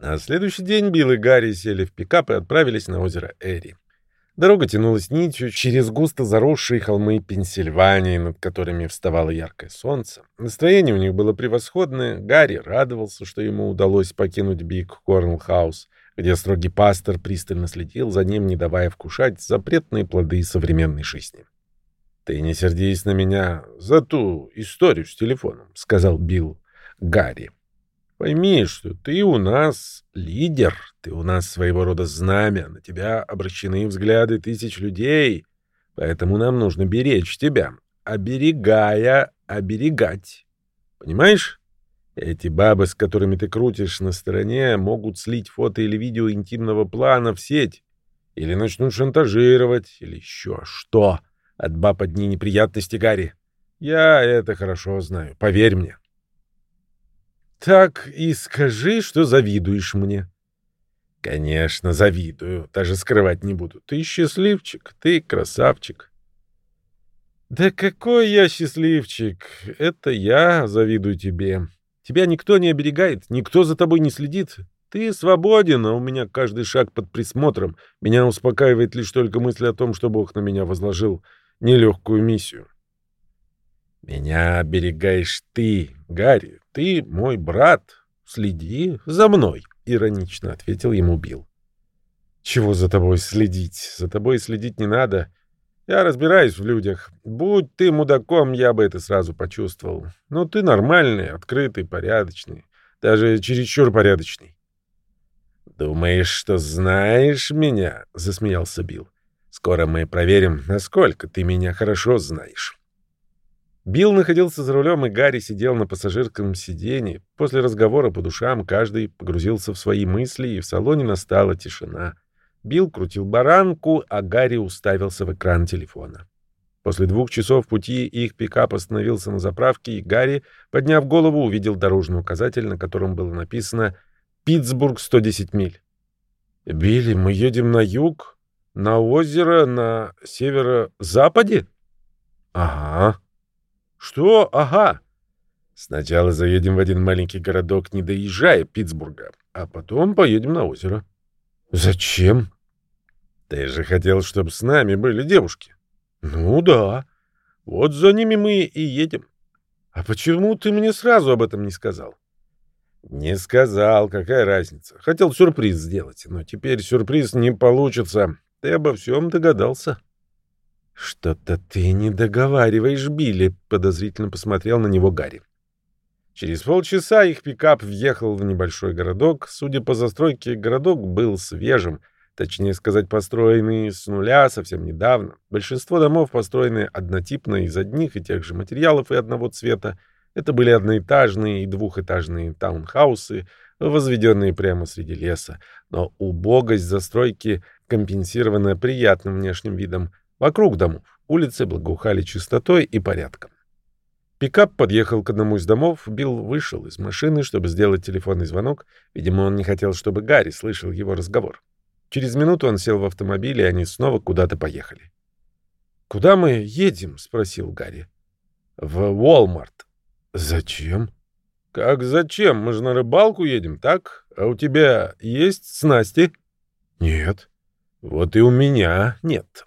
На следующий день Билл и Гарри сели в пикап и отправились на озеро Эри. Дорога тянулась нитью через густо заросшие холмы Пенсильвании, над которыми вставало яркое солнце. Настроение у них было превосходное. Гарри радовался, что ему удалось покинуть Big Cornell House, где строгий пастор пристально следил за ним, не давая вкушать запретные плоды современной жизни. «Ты не сердись на меня за ту историю с телефоном», — сказал Билл Гарри. Пойми, что ты у нас лидер, ты у нас своего рода знамя, на тебя обращены взгляды тысяч людей, поэтому нам нужно беречь тебя, оберегая, оберегать. Понимаешь? Эти бабы, с которыми ты крутишь на стороне, могут слить фото или видео интимного плана в сеть, или начнут шантажировать, или еще что. От баб одни неприятности, Гарри. Я это хорошо знаю, поверь мне. Так и скажи, что завидуешь мне. Конечно, завидую, даже скрывать не буду. Ты счастливчик, ты красавчик. Да какой я счастливчик! Это я завидую тебе. Тебя никто не оберегает, никто за тобой не следит. Ты свободен, а у меня каждый шаг под присмотром. Меня успокаивает лишь только мысль о том, что Бог на меня возложил нелегкую миссию. Меня оберегаешь ты, Гарри. Ты мой брат. Следи за мной, иронично ответил ему Билл. Чего за тобой следить? За тобой следить не надо. Я разбираюсь в людях. Будь ты мудаком, я бы это сразу почувствовал. Но ты нормальный, открытый, порядочный. Даже чересчур порядочный. «Думаешь, что знаешь меня?» — засмеялся Билл. «Скоро мы проверим, насколько ты меня хорошо знаешь». Билл находился за рулем, и Гарри сидел на пассажирском сиденье. После разговора по душам каждый погрузился в свои мысли, и в салоне настала тишина. Билл крутил баранку, а Гарри уставился в экран телефона. После двух часов пути их пикап остановился на заправке, и Гарри, подняв голову, увидел дорожный указатель, на котором было написано «Питтсбург, 110 миль». «Билли, мы едем на юг? На озеро на северо-западе?» «Ага», что? Ага. Сначала заедем в один маленький городок, не доезжая Питтсбурга, а потом поедем на озеро. Зачем? Ты же хотел, чтобы с нами были девушки. Ну да. Вот за ними мы и едем. А почему ты мне сразу об этом не сказал? Не сказал, какая разница. Хотел сюрприз сделать, но теперь сюрприз не получится. Ты обо всем догадался. «Что-то ты не договариваешь, Билли», — подозрительно посмотрел на него Гарри. Через полчаса их пикап въехал в небольшой городок. Судя по застройке, городок был свежим, точнее сказать, построенный с нуля совсем недавно. Большинство домов построены однотипно из одних и тех же материалов и одного цвета. Это были одноэтажные и двухэтажные таунхаусы, возведенные прямо среди леса. Но убогость застройки компенсирована приятным внешним видом. Вокруг домов улицы благоухали чистотой и порядком. Пикап подъехал к одному из домов, Билл вышел из машины, чтобы сделать телефонный звонок. Видимо, он не хотел, чтобы Гарри слышал его разговор. Через минуту он сел в автомобиль, и они снова куда-то поехали. «Куда мы едем?» — спросил Гарри. «В Уолмарт». «Зачем?» «Как зачем? Мы же на рыбалку едем, так? А у тебя есть снасти?» «Нет». «Вот и у меня нет».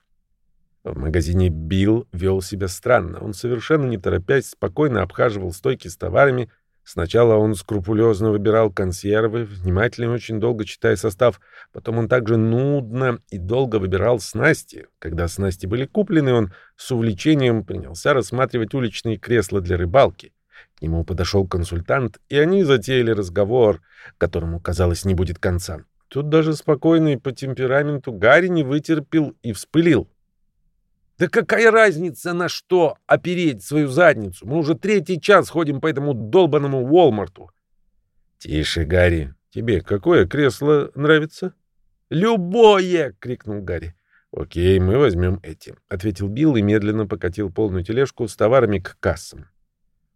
В магазине Билл вел себя странно. Он совершенно не торопясь спокойно обхаживал стойки с товарами, Сначала он скрупулезно выбирал консервы, внимательно и очень долго читая состав. Потом он также нудно и долго выбирал снасти. Когда снасти были куплены, он с увлечением принялся рассматривать уличные кресла для рыбалки. К нему подошел консультант, и они затеяли разговор, которому, казалось, не будет конца. Тут даже спокойный по темпераменту Гарри не вытерпел и вспылил. Да какая разница на что опереть свою задницу? Мы уже третий час ходим по этому долбанному Уолмарту. Тише, Гарри. Тебе какое кресло нравится? Любое! крикнул Гарри. Окей, мы возьмем эти, ответил Билл и медленно покатил полную тележку с товарами к кассам.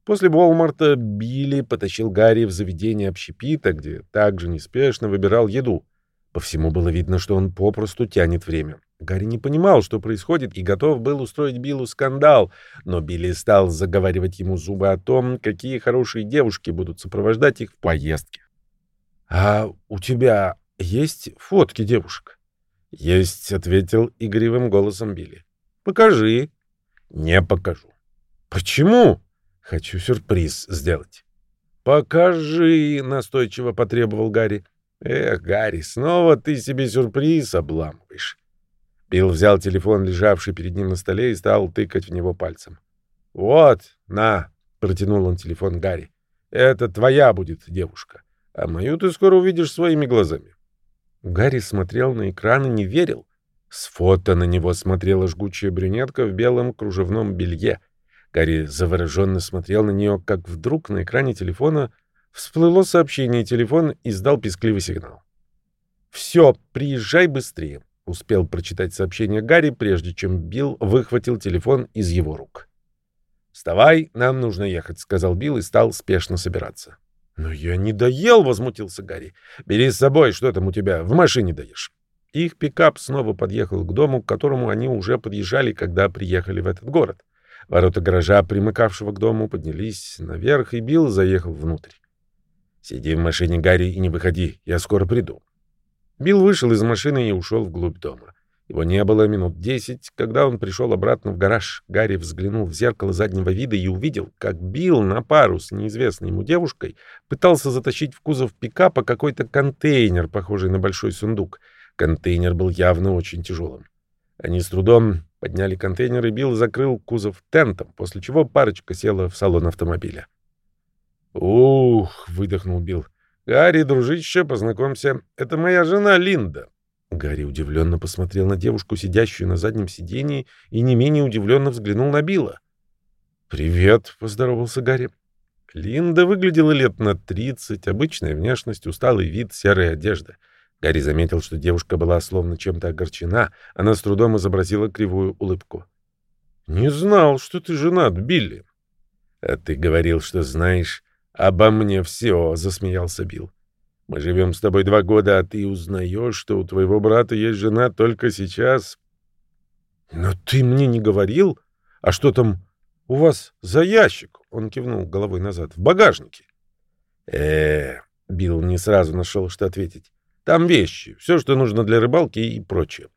После Уолмарта Билли потащил Гарри в заведение общепита, где также неспешно выбирал еду. По всему было видно, что он попросту тянет время. Гарри не понимал, что происходит, и готов был устроить Биллу скандал, но Билли стал заговаривать ему зубы о том, какие хорошие девушки будут сопровождать их в поездке. «А у тебя есть фотки девушек?» «Есть», — ответил игривым голосом Билли. «Покажи». «Не покажу». «Почему?» «Хочу сюрприз сделать». «Покажи», — настойчиво потребовал Гарри. Эх, Гарри, снова ты себе сюрприз обламываешь. Билл взял телефон, лежавший перед ним на столе, и стал тыкать в него пальцем. «Вот, на!» — протянул он телефон Гарри. «Это твоя будет девушка, а мою ты скоро увидишь своими глазами». Гарри смотрел на экран и не верил. С фото на него смотрела жгучая брюнетка в белом кружевном белье. Гарри завороженно смотрел на нее, как вдруг на экране телефона Всплыло сообщение, телефон издал пискливый сигнал. «Все, приезжай быстрее», — успел прочитать сообщение Гарри, прежде чем Билл выхватил телефон из его рук. «Вставай, нам нужно ехать», — сказал Билл и стал спешно собираться. «Но я не доел», — возмутился Гарри. «Бери с собой, что там у тебя, в машине даешь». Их пикап снова подъехал к дому, к которому они уже подъезжали, когда приехали в этот город. Ворота гаража, примыкавшего к дому, поднялись наверх, и Билл заехал внутрь. «Сиди в машине, Гарри, и не выходи. Я скоро приду». Билл вышел из машины и ушел вглубь дома. Его не было минут десять, когда он пришел обратно в гараж. Гарри взглянул в зеркало заднего вида и увидел, как Билл на пару с неизвестной ему девушкой пытался затащить в кузов пикапа какой-то контейнер, похожий на большой сундук. Контейнер был явно очень тяжелым. Они с трудом подняли контейнер, и Билл закрыл кузов тентом, после чего парочка села в салон автомобиля. «Ух!» — выдохнул Билл. «Гарри, дружище, познакомься. Это моя жена Линда». Гарри удивленно посмотрел на девушку, сидящую на заднем сидении, и не менее удивленно взглянул на Билла. «Привет», — поздоровался Гарри. Линда выглядела лет на тридцать, обычная внешность, усталый вид, серая одежда. Гарри заметил, что девушка была словно чем-то огорчена. Она с трудом изобразила кривую улыбку. «Не знал, что ты женат, Билли». «А ты говорил, что знаешь, «Обо мне все», — засмеялся Билл. «Мы живем с тобой два года, а ты узнаешь, что у твоего брата есть жена только сейчас». «Но ты мне не говорил? А что там у вас за ящик?» — он кивнул головой назад. «В багажнике». э Билл не сразу нашел, что ответить. «Там вещи, все, что нужно для рыбалки и прочее».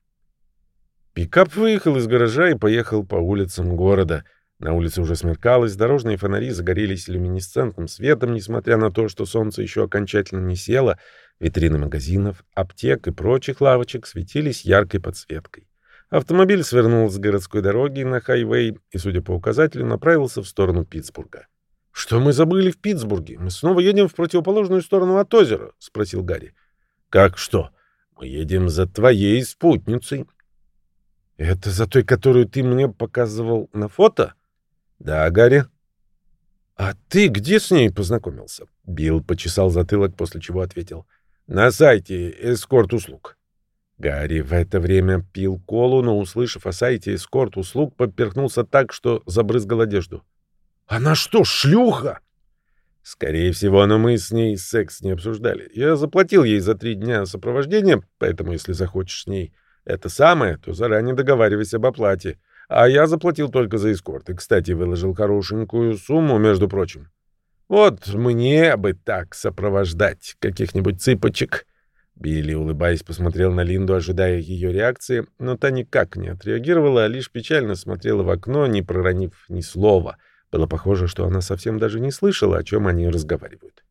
Пикап выехал из гаража и поехал по улицам города — на улице уже смеркалось, дорожные фонари загорелись люминесцентным светом, несмотря на то, что солнце еще окончательно не село. Витрины магазинов, аптек и прочих лавочек светились яркой подсветкой. Автомобиль свернул с городской дороги на хайвей и, судя по указателю, направился в сторону Питтсбурга. «Что мы забыли в Питтсбурге? Мы снова едем в противоположную сторону от озера?» — спросил Гарри. «Как что? Мы едем за твоей спутницей». «Это за той, которую ты мне показывал на фото?» «Да, Гарри?» «А ты где с ней познакомился?» Билл почесал затылок, после чего ответил. «На сайте эскорт-услуг». Гарри в это время пил колу, но, услышав о сайте эскорт-услуг, поперхнулся так, что забрызгал одежду. «Она что, шлюха?» «Скорее всего, но мы с ней секс не обсуждали. Я заплатил ей за три дня сопровождения, поэтому, если захочешь с ней это самое, то заранее договаривайся об оплате. А я заплатил только за эскорт. И, кстати, выложил хорошенькую сумму, между прочим. Вот мне бы так сопровождать каких-нибудь цыпочек. Билли, улыбаясь, посмотрел на Линду, ожидая ее реакции, но та никак не отреагировала, а лишь печально смотрела в окно, не проронив ни слова. Было похоже, что она совсем даже не слышала, о чем они разговаривают.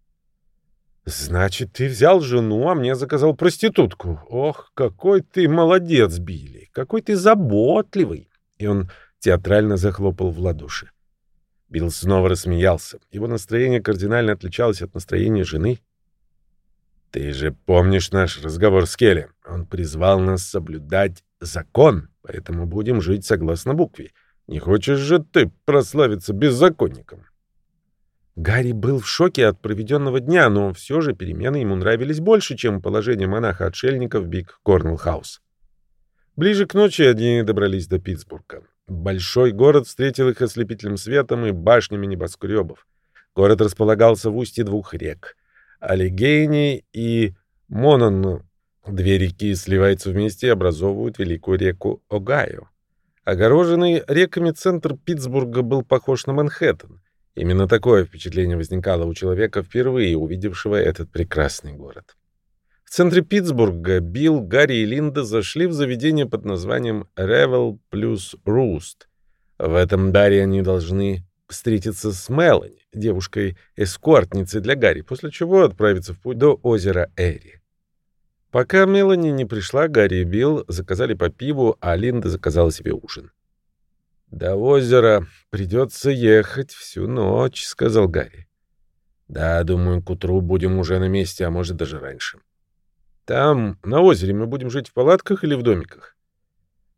«Значит, ты взял жену, а мне заказал проститутку. Ох, какой ты молодец, Билли! Какой ты заботливый!» И он театрально захлопал в ладоши. Билл снова рассмеялся. Его настроение кардинально отличалось от настроения жены. «Ты же помнишь наш разговор с Келли? Он призвал нас соблюдать закон, поэтому будем жить согласно букве. Не хочешь же ты прославиться беззаконником?» Гарри был в шоке от проведенного дня, но все же перемены ему нравились больше, чем положение монаха-отшельника в Биг Корнелл Хаус. Ближе к ночи они добрались до Питтсбурга. Большой город встретил их ослепительным светом и башнями небоскребов. Город располагался в устье двух рек — Аллигейни и Монон. Две реки сливаются вместе и образовывают великую реку Огайо. Огороженный реками центр Питтсбурга был похож на Манхэттен. Именно такое впечатление возникало у человека, впервые увидевшего этот прекрасный город. В центре Питтсбурга Билл, Гарри и Линда зашли в заведение под названием «Ревел плюс Руст». В этом баре они должны встретиться с Мелани, девушкой-эскортницей для Гарри, после чего отправиться в путь до озера Эри. Пока Мелани не пришла, Гарри и Билл заказали по пиву, а Линда заказала себе ужин. «До озера придется ехать всю ночь», — сказал Гарри. «Да, думаю, к утру будем уже на месте, а может, даже раньше. Там, на озере, мы будем жить в палатках или в домиках?»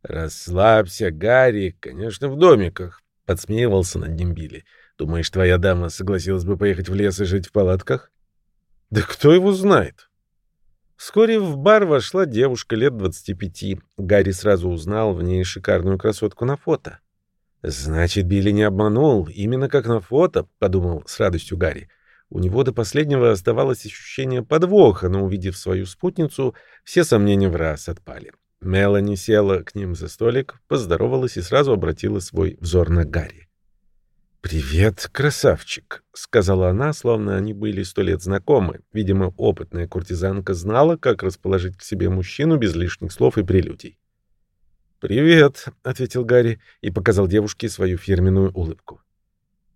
«Расслабься, Гарри, конечно, в домиках», — подсмеивался над ним Билли. «Думаешь, твоя дама согласилась бы поехать в лес и жить в палатках?» «Да кто его знает?» Вскоре в бар вошла девушка лет двадцати пяти. Гарри сразу узнал в ней шикарную красотку на фото. «Значит, Билли не обманул, именно как на фото», — подумал с радостью Гарри. У него до последнего оставалось ощущение подвоха, но, увидев свою спутницу, все сомнения в раз отпали. Мелани села к ним за столик, поздоровалась и сразу обратила свой взор на Гарри. «Привет, красавчик», — сказала она, словно они были сто лет знакомы. Видимо, опытная куртизанка знала, как расположить к себе мужчину без лишних слов и прелюдий. «Привет», — ответил Гарри и показал девушке свою фирменную улыбку.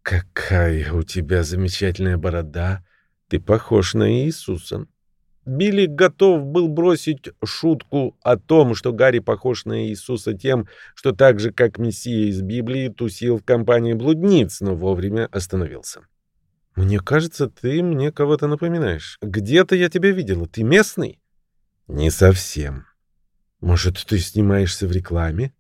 «Какая у тебя замечательная борода! Ты похож на Иисуса!» Билли готов был бросить шутку о том, что Гарри похож на Иисуса тем, что так же, как Мессия из Библии, тусил в компании блудниц, но вовремя остановился. «Мне кажется, ты мне кого-то напоминаешь. Где-то я тебя видела. Ты местный?» «Не совсем. Может, ты снимаешься в рекламе?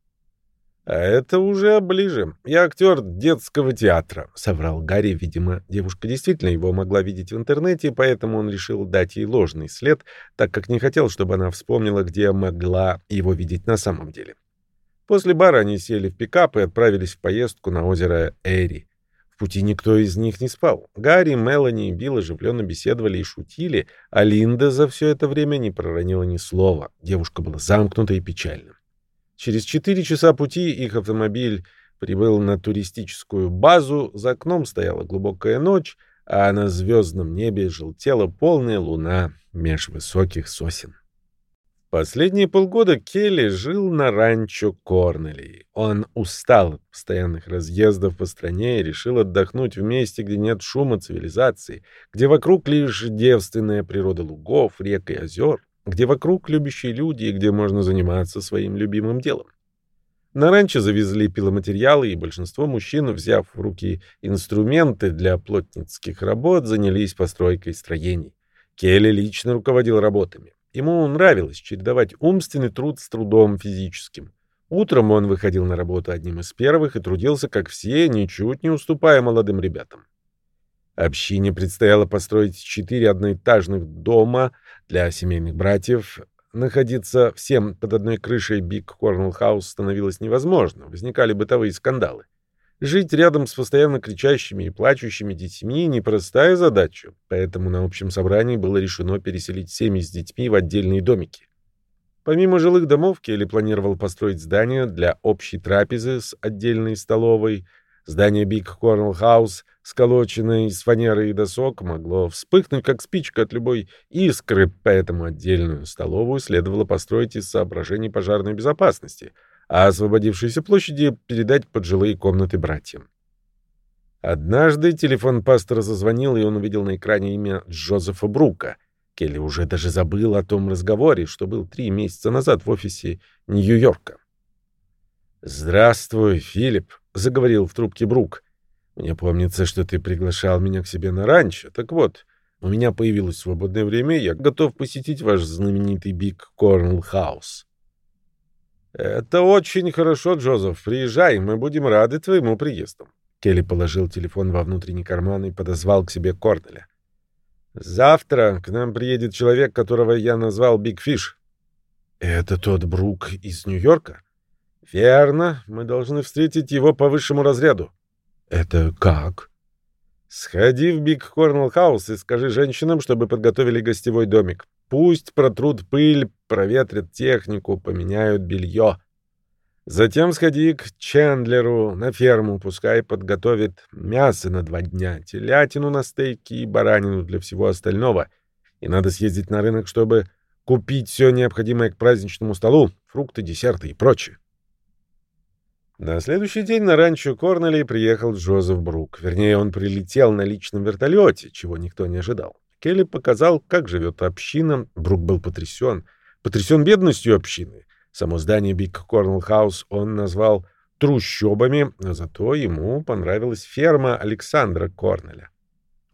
А это уже ближе. Я актер детского театра, соврал Гарри. Видимо, девушка действительно его могла видеть в интернете, поэтому он решил дать ей ложный след, так как не хотел, чтобы она вспомнила, где могла его видеть на самом деле. После бара они сели в пикап и отправились в поездку на озеро Эри. В пути никто из них не спал. Гарри, Мелани и Билл оживленно беседовали и шутили, а Линда за все это время не проронила ни слова. Девушка была замкнута и печальна. Через четыре часа пути их автомобиль прибыл на туристическую базу, за окном стояла глубокая ночь, а на звездном небе желтела полная луна меж высоких сосен. Последние полгода Келли жил на ранчо Корнелли. Он устал от постоянных разъездов по стране и решил отдохнуть в месте, где нет шума цивилизации, где вокруг лишь девственная природа лугов, рек и озер, где вокруг любящие люди и где можно заниматься своим любимым делом. На ранчо завезли пиломатериалы, и большинство мужчин, взяв в руки инструменты для плотницких работ, занялись постройкой строений. Келли лично руководил работами. Ему нравилось чередовать умственный труд с трудом физическим. Утром он выходил на работу одним из первых и трудился, как все, ничуть не уступая молодым ребятам. Общине предстояло построить четыре одноэтажных дома для семейных братьев. Находиться всем под одной крышей Big Cornell House становилось невозможно, возникали бытовые скандалы. Жить рядом с постоянно кричащими и плачущими детьми — непростая задача, поэтому на общем собрании было решено переселить семьи с детьми в отдельные домики. Помимо жилых домов, Келли планировал построить здание для общей трапезы с отдельной столовой. Здание Big Cornell House, сколоченное из фанеры и досок, могло вспыхнуть как спичка от любой искры, поэтому отдельную столовую следовало построить из соображений пожарной безопасности — а освободившиеся площади передать под жилые комнаты братьям. Однажды телефон пастора зазвонил, и он увидел на экране имя Джозефа Брука. Келли уже даже забыл о том разговоре, что был три месяца назад в офисе Нью-Йорка. «Здравствуй, Филипп», — заговорил в трубке Брук. «Мне помнится, что ты приглашал меня к себе на ранчо. Так вот, у меня появилось свободное время, я готов посетить ваш знаменитый Биг Корнелл Хаус». «Это очень хорошо, Джозеф. Приезжай, мы будем рады твоему приезду». Келли положил телефон во внутренний карман и подозвал к себе Корнеля. «Завтра к нам приедет человек, которого я назвал Big Fish». «Это тот Брук из Нью-Йорка?» «Верно. Мы должны встретить его по высшему разряду». «Это как?» «Сходи в Big Cornell House и скажи женщинам, чтобы подготовили гостевой домик. Пусть протрут пыль, проверят технику, поменяют белье. Затем сходи к Чендлеру на ферму, пускай подготовит мясо на два дня, телятину на стейки и баранину для всего остального. И надо съездить на рынок, чтобы купить все необходимое к праздничному столу, фрукты, десерты и прочее. На следующий день на ранчо Корнелли приехал Джозеф Брук. Вернее, он прилетел на личном вертолете, чего никто не ожидал. Келли показал, как живет община. Брук был потрясен. Потрясен бедностью общины. Само здание Биг Корнелл Хаус он назвал трущобами, но зато ему понравилась ферма Александра Корнеля.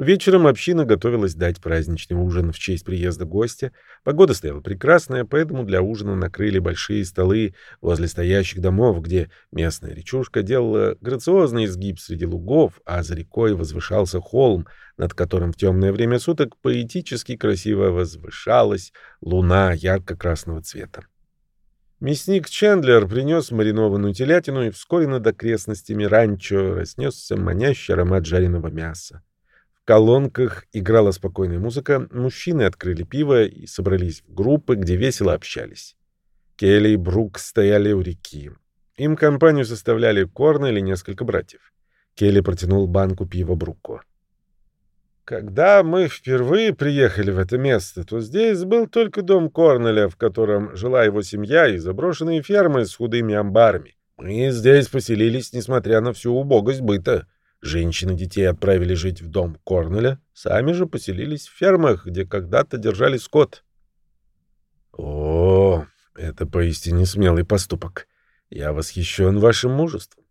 Вечером община готовилась дать праздничный ужин в честь приезда гостя. Погода стояла прекрасная, поэтому для ужина накрыли большие столы возле стоящих домов, где местная речушка делала грациозный изгиб среди лугов, а за рекой возвышался холм, над которым в темное время суток поэтически красиво возвышалась луна ярко-красного цвета. Мясник Чендлер принес маринованную телятину, и вскоре над окрестностями ранчо разнесся манящий аромат жареного мяса. Колонках играла спокойная музыка, мужчины открыли пиво и собрались в группы, где весело общались. Келли и Брук стояли у реки. Им компанию составляли Корнель и несколько братьев. Келли протянул банку пива Бруку. Когда мы впервые приехали в это место, то здесь был только дом Корнеля, в котором жила его семья, и заброшенные фермы с худыми амбарами. Мы здесь поселились, несмотря на всю убогость быта. Женщины детей отправили жить в дом Корнеля, сами же поселились в фермах, где когда-то держали скот. О, это поистине смелый поступок. Я восхищен вашим мужеством.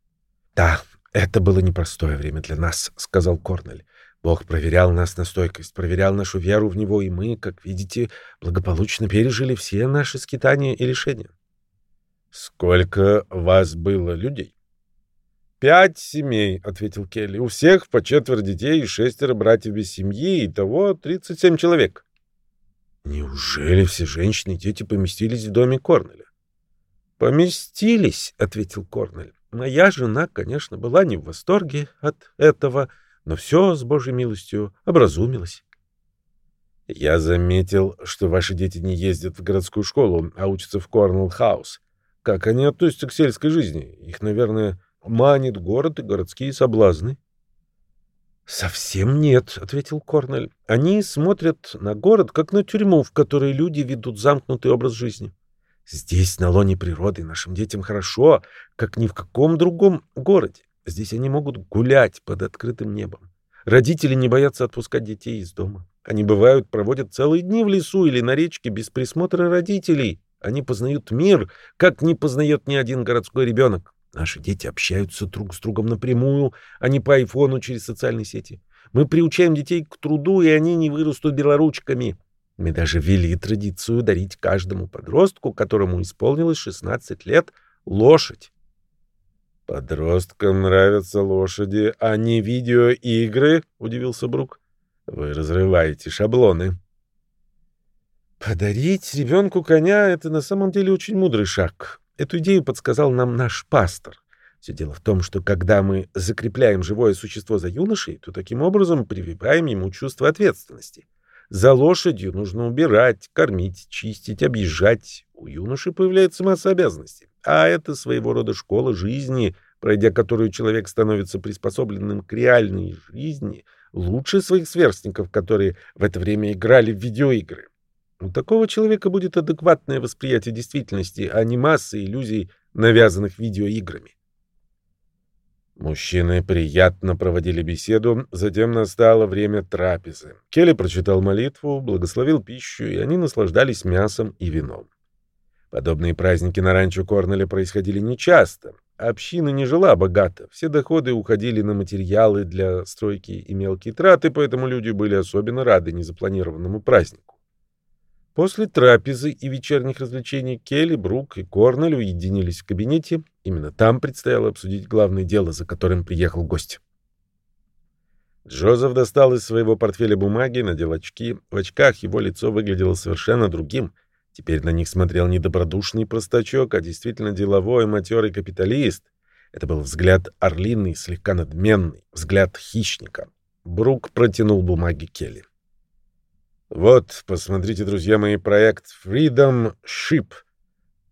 Да, это было непростое время для нас, сказал Корнель. Бог проверял нас на стойкость, проверял нашу веру в Него, и мы, как видите, благополучно пережили все наши скитания и лишения. Сколько вас было людей? «Пять семей», — ответил Келли. «У всех по четверо детей и шестеро братьев без семьи, и того тридцать семь человек». «Неужели все женщины и дети поместились в доме Корнеля?» «Поместились», — ответил Корнель. «Моя жена, конечно, была не в восторге от этого, — но все с Божьей милостью образумилось. Я заметил, что ваши дети не ездят в городскую школу, а учатся в Cornell House. Как они относятся к сельской жизни? Их, наверное, манит город и городские соблазны. «Совсем нет», — ответил Корнель. «Они смотрят на город, как на тюрьму, в которой люди ведут замкнутый образ жизни. Здесь, на лоне природы, нашим детям хорошо, как ни в каком другом городе. Здесь они могут гулять под открытым небом. Родители не боятся отпускать детей из дома. Они бывают, проводят целые дни в лесу или на речке без присмотра родителей. Они познают мир, как не познает ни один городской ребенок. Наши дети общаются друг с другом напрямую, а не по айфону через социальные сети. Мы приучаем детей к труду, и они не вырастут белоручками. Мы даже ввели традицию дарить каждому подростку, которому исполнилось 16 лет, лошадь. «Подросткам нравятся лошади, а не видеоигры?» — удивился Брук. «Вы разрываете шаблоны». «Подарить ребенку коня — это на самом деле очень мудрый шаг. Эту идею подсказал нам наш пастор. Все дело в том, что когда мы закрепляем живое существо за юношей, то таким образом прививаем ему чувство ответственности. За лошадью нужно убирать, кормить, чистить, объезжать. У юноши появляется масса обязанностей. А это своего рода школа жизни, пройдя которую человек становится приспособленным к реальной жизни, лучше своих сверстников, которые в это время играли в видеоигры. У такого человека будет адекватное восприятие действительности, а не масса иллюзий, навязанных видеоиграми. Мужчины приятно проводили беседу, затем настало время трапезы. Келли прочитал молитву, благословил пищу, и они наслаждались мясом и вином. Подобные праздники на ранчо Корнеля происходили нечасто. Община не жила богато, все доходы уходили на материалы для стройки и мелкие траты, поэтому люди были особенно рады незапланированному празднику. После трапезы и вечерних развлечений Келли, Брук и Корнель уединились в кабинете. Именно там предстояло обсудить главное дело, за которым приехал гость. Джозеф достал из своего портфеля бумаги, надел очки. В очках его лицо выглядело совершенно другим. Теперь на них смотрел не добродушный простачок, а действительно деловой матерый капиталист. Это был взгляд орлиный, слегка надменный, взгляд хищника. Брук протянул бумаги Келли. Вот, посмотрите, друзья мои, проект Freedom Ship.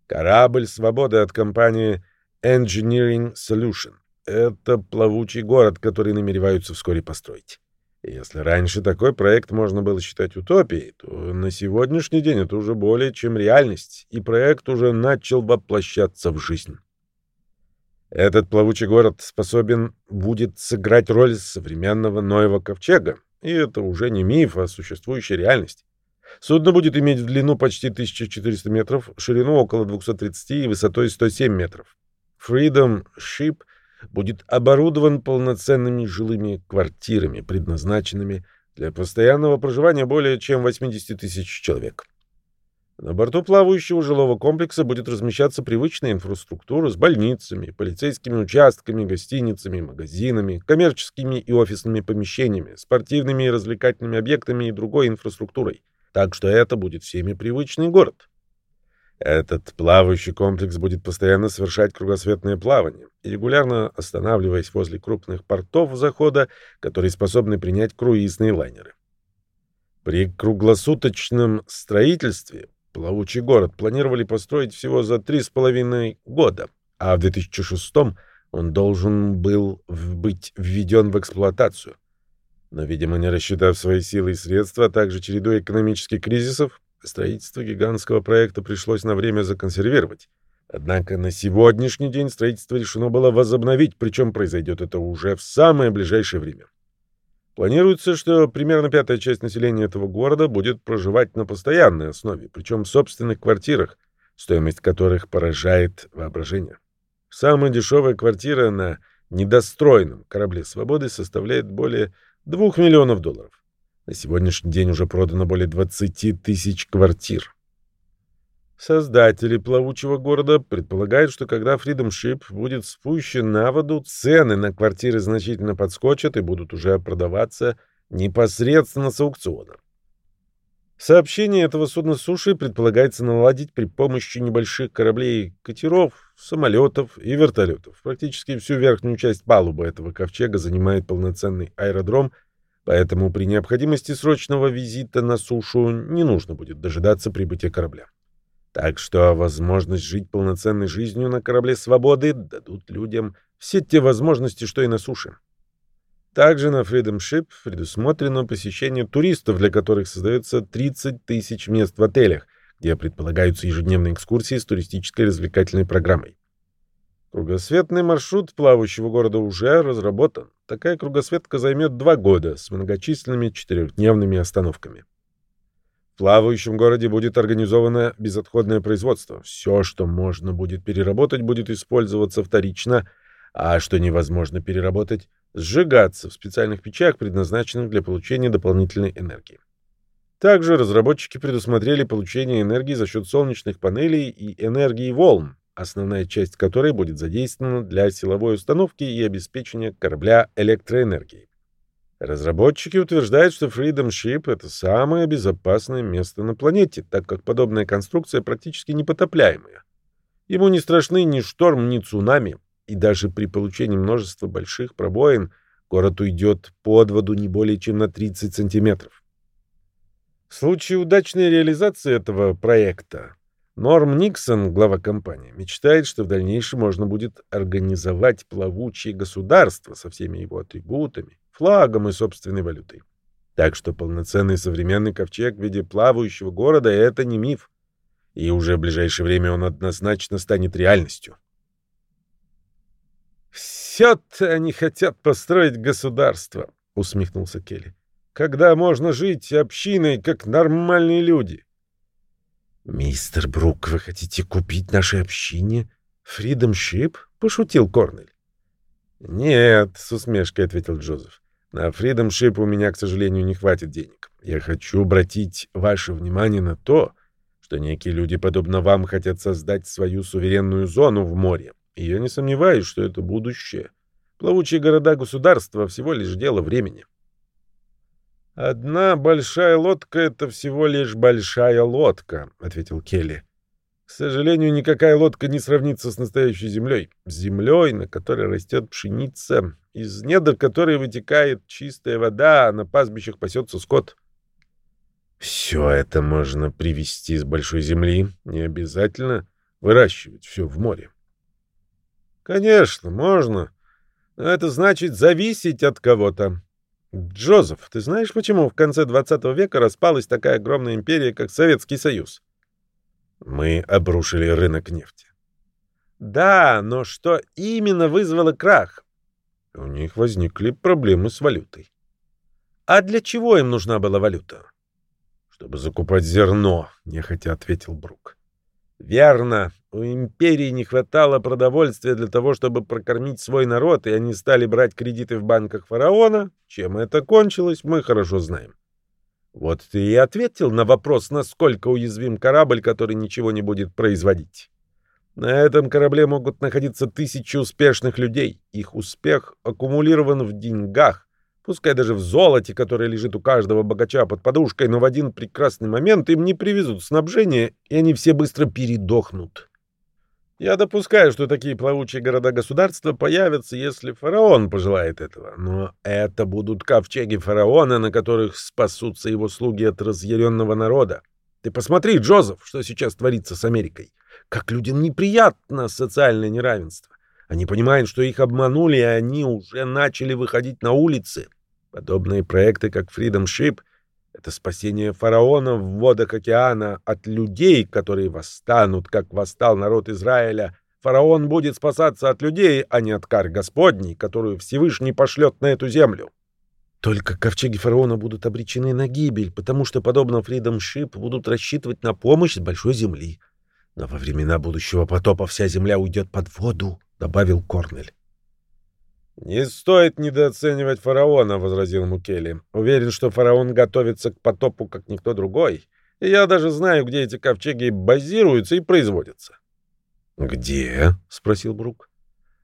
Корабль свободы от компании Engineering Solution. Это плавучий город, который намереваются вскоре построить. Если раньше такой проект можно было считать утопией, то на сегодняшний день это уже более чем реальность, и проект уже начал воплощаться в жизнь. Этот плавучий город способен будет сыграть роль современного Ноева ковчега, и это уже не миф, а существующая реальность. Судно будет иметь в длину почти 1400 метров, ширину около 230 и высотой 107 метров. Freedom Ship будет оборудован полноценными жилыми квартирами, предназначенными для постоянного проживания более чем 80 тысяч человек. На борту плавающего жилого комплекса будет размещаться привычная инфраструктура с больницами, полицейскими участками, гостиницами, магазинами, коммерческими и офисными помещениями, спортивными и развлекательными объектами и другой инфраструктурой. Так что это будет всеми привычный город. Этот плавающий комплекс будет постоянно совершать кругосветное плавание, регулярно останавливаясь возле крупных портов захода, которые способны принять круизные лайнеры. При круглосуточном строительстве Плавучий город планировали построить всего за три с половиной года, а в 2006 он должен был быть введен в эксплуатацию. Но, видимо, не рассчитав свои силы и средства, а также чередой экономических кризисов, строительство гигантского проекта пришлось на время законсервировать. Однако на сегодняшний день строительство решено было возобновить, причем произойдет это уже в самое ближайшее время. Планируется, что примерно пятая часть населения этого города будет проживать на постоянной основе, причем в собственных квартирах, стоимость которых поражает воображение. Самая дешевая квартира на недостроенном корабле «Свободы» составляет более 2 миллионов долларов. На сегодняшний день уже продано более 20 тысяч квартир. Создатели плавучего города предполагают, что когда Freedom Ship будет спущен на воду, цены на квартиры значительно подскочат и будут уже продаваться непосредственно с аукциона. Сообщение этого судна суши предполагается наладить при помощи небольших кораблей, катеров, самолетов и вертолетов. Практически всю верхнюю часть палубы этого ковчега занимает полноценный аэродром, поэтому при необходимости срочного визита на сушу не нужно будет дожидаться прибытия корабля. Так что возможность жить полноценной жизнью на корабле свободы дадут людям все те возможности, что и на суше. Также на Freedom Ship предусмотрено посещение туристов, для которых создается 30 тысяч мест в отелях, где предполагаются ежедневные экскурсии с туристической развлекательной программой. Кругосветный маршрут плавающего города уже разработан. Такая кругосветка займет два года с многочисленными четырехдневными остановками плавающем городе будет организовано безотходное производство. Все, что можно будет переработать, будет использоваться вторично, а что невозможно переработать, сжигаться в специальных печах, предназначенных для получения дополнительной энергии. Также разработчики предусмотрели получение энергии за счет солнечных панелей и энергии волн, основная часть которой будет задействована для силовой установки и обеспечения корабля электроэнергией. Разработчики утверждают, что Freedom Ship — это самое безопасное место на планете, так как подобная конструкция практически непотопляемая. Ему не страшны ни шторм, ни цунами, и даже при получении множества больших пробоин город уйдет под воду не более чем на 30 сантиметров. В случае удачной реализации этого проекта Норм Никсон, глава компании, мечтает, что в дальнейшем можно будет организовать плавучее государство со всеми его атрибутами, флагом и собственной валютой. Так что полноценный современный ковчег в виде плавающего города — это не миф. И уже в ближайшее время он однозначно станет реальностью. «Все-то они хотят построить государство», — усмехнулся Келли. «Когда можно жить общиной, как нормальные люди». «Мистер Брук, вы хотите купить нашей общине Ship?» — пошутил Корнель. «Нет», — с усмешкой ответил Джозеф. «На Ship у меня, к сожалению, не хватит денег. Я хочу обратить ваше внимание на то, что некие люди, подобно вам, хотят создать свою суверенную зону в море. И я не сомневаюсь, что это будущее. Плавучие города-государства — всего лишь дело времени». «Одна большая лодка — это всего лишь большая лодка», — ответил Келли. К сожалению, никакая лодка не сравнится с настоящей землей. Землей, на которой растет пшеница, из недр которой вытекает чистая вода, а на пастбищах пасется скот. Все это можно привезти с большой земли. Не обязательно выращивать все в море. Конечно, можно. Но это значит зависеть от кого-то. Джозеф, ты знаешь, почему в конце 20 века распалась такая огромная империя, как Советский Союз? Мы обрушили рынок нефти. Да, но что именно вызвало крах? У них возникли проблемы с валютой. А для чего им нужна была валюта? Чтобы закупать зерно, нехотя ответил Брук. Верно. У империи не хватало продовольствия для того, чтобы прокормить свой народ, и они стали брать кредиты в банках фараона. Чем это кончилось, мы хорошо знаем. Вот ты и ответил на вопрос, насколько уязвим корабль, который ничего не будет производить. На этом корабле могут находиться тысячи успешных людей. Их успех аккумулирован в деньгах, пускай даже в золоте, которое лежит у каждого богача под подушкой, но в один прекрасный момент им не привезут снабжение, и они все быстро передохнут. Я допускаю, что такие плавучие города-государства появятся, если фараон пожелает этого. Но это будут ковчеги фараона, на которых спасутся его слуги от разъяренного народа. Ты посмотри, Джозеф, что сейчас творится с Америкой. Как людям неприятно социальное неравенство. Они понимают, что их обманули, и они уже начали выходить на улицы. Подобные проекты, как Freedom Ship, это спасение фараона в водах океана от людей, которые восстанут, как восстал народ Израиля. Фараон будет спасаться от людей, а не от кар Господней, которую Всевышний пошлет на эту землю. Только ковчеги фараона будут обречены на гибель, потому что, подобно Ship, будут рассчитывать на помощь большой земли. Но во времена будущего потопа вся земля уйдет под воду, — добавил Корнель. «Не стоит недооценивать фараона», — возразил Мукели. «Уверен, что фараон готовится к потопу, как никто другой. И я даже знаю, где эти ковчеги базируются и производятся». «Где?» — спросил Брук.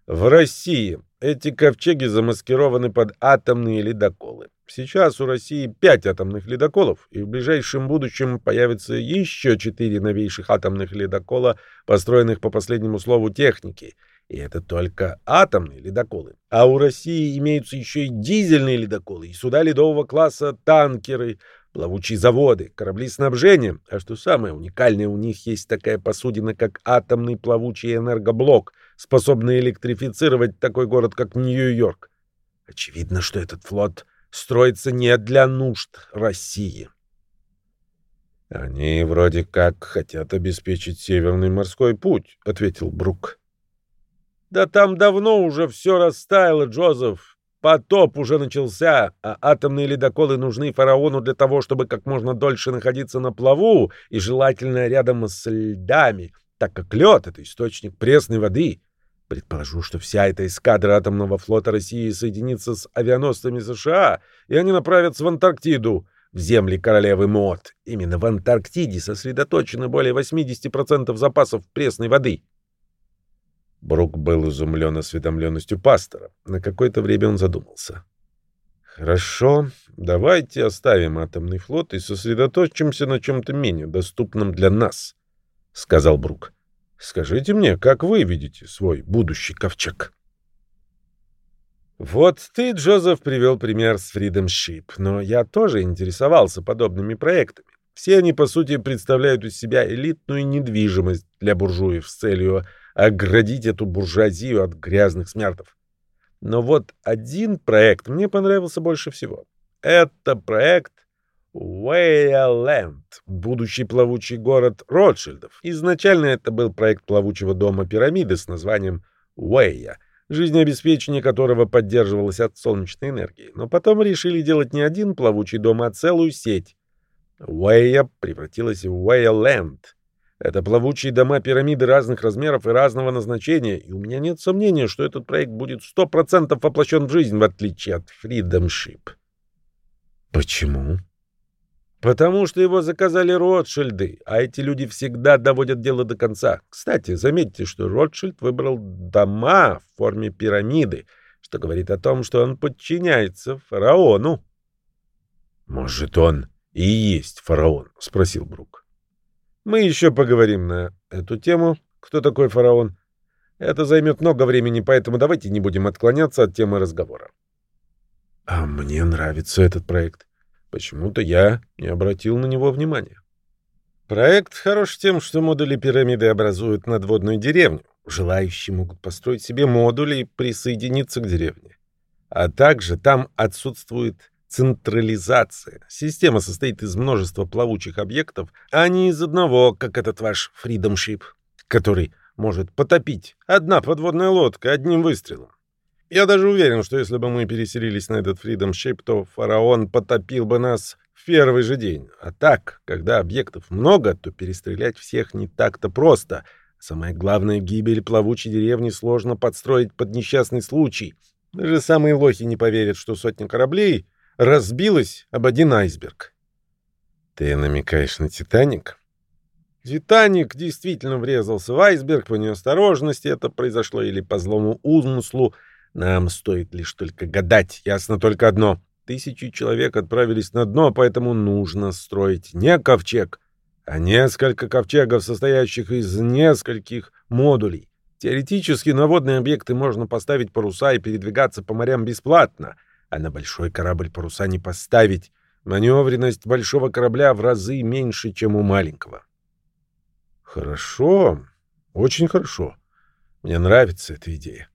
«В России. Эти ковчеги замаскированы под атомные ледоколы. Сейчас у России пять атомных ледоколов, и в ближайшем будущем появится еще четыре новейших атомных ледокола, построенных по последнему слову техники — и это только атомные ледоколы. А у России имеются еще и дизельные ледоколы, и суда ледового класса, танкеры, плавучие заводы, корабли снабжения. А что самое уникальное, у них есть такая посудина, как атомный плавучий энергоблок, способный электрифицировать такой город, как Нью-Йорк. Очевидно, что этот флот строится не для нужд России. «Они вроде как хотят обеспечить Северный морской путь», — ответил Брук. Да там давно уже все растаяло, Джозеф. Потоп уже начался, а атомные ледоколы нужны фараону для того, чтобы как можно дольше находиться на плаву и желательно рядом с льдами, так как лед — это источник пресной воды. Предположу, что вся эта эскадра атомного флота России соединится с авианосцами США, и они направятся в Антарктиду, в земли королевы Мод. Именно в Антарктиде сосредоточено более 80% запасов пресной воды. Брук был изумлен осведомленностью пастора. На какое-то время он задумался. «Хорошо, давайте оставим атомный флот и сосредоточимся на чем-то менее доступном для нас», — сказал Брук. «Скажите мне, как вы видите свой будущий ковчег?» Вот ты, Джозеф, привел пример с Freedom Ship, но я тоже интересовался подобными проектами. Все они, по сути, представляют из себя элитную недвижимость для буржуев с целью оградить эту буржуазию от грязных смертов. Но вот один проект мне понравился больше всего. Это проект Уэйленд, будущий плавучий город Ротшильдов. Изначально это был проект плавучего дома пирамиды с названием Уэя, жизнеобеспечение которого поддерживалось от солнечной энергии. Но потом решили делать не один плавучий дом, а целую сеть. Уэя превратилась в Уэя-ленд. Это плавучие дома-пирамиды разных размеров и разного назначения, и у меня нет сомнения, что этот проект будет сто процентов воплощен в жизнь, в отличие от Freedom Ship. Почему? Потому что его заказали Ротшильды, а эти люди всегда доводят дело до конца. Кстати, заметьте, что Ротшильд выбрал дома в форме пирамиды, что говорит о том, что он подчиняется фараону. «Может, он и есть фараон?» — спросил Брук. «Мы еще поговорим на эту тему. Кто такой фараон? Это займет много времени, поэтому давайте не будем отклоняться от темы разговора». «А мне нравится этот проект». Почему-то я не обратил на него внимания. Проект хорош тем, что модули пирамиды образуют надводную деревню. Желающие могут построить себе модули и присоединиться к деревне. А также там отсутствует централизация. Система состоит из множества плавучих объектов, а не из одного, как этот ваш Freedom Ship, который может потопить одна подводная лодка одним выстрелом. Я даже уверен, что если бы мы переселились на этот Freedom Ship, то фараон потопил бы нас в первый же день. А так, когда объектов много, то перестрелять всех не так-то просто. Самое главное, гибель плавучей деревни сложно подстроить под несчастный случай. Даже самые лохи не поверят, что сотня кораблей разбилась об один айсберг. Ты намекаешь на «Титаник»? Титаник действительно врезался в айсберг по неосторожности. Это произошло или по злому умыслу, нам стоит лишь только гадать. Ясно только одно. Тысячи человек отправились на дно, поэтому нужно строить не ковчег, а несколько ковчегов, состоящих из нескольких модулей. Теоретически на водные объекты можно поставить паруса и передвигаться по морям бесплатно, а на большой корабль паруса не поставить. Маневренность большого корабля в разы меньше, чем у маленького. Хорошо, очень хорошо. Мне нравится эта идея.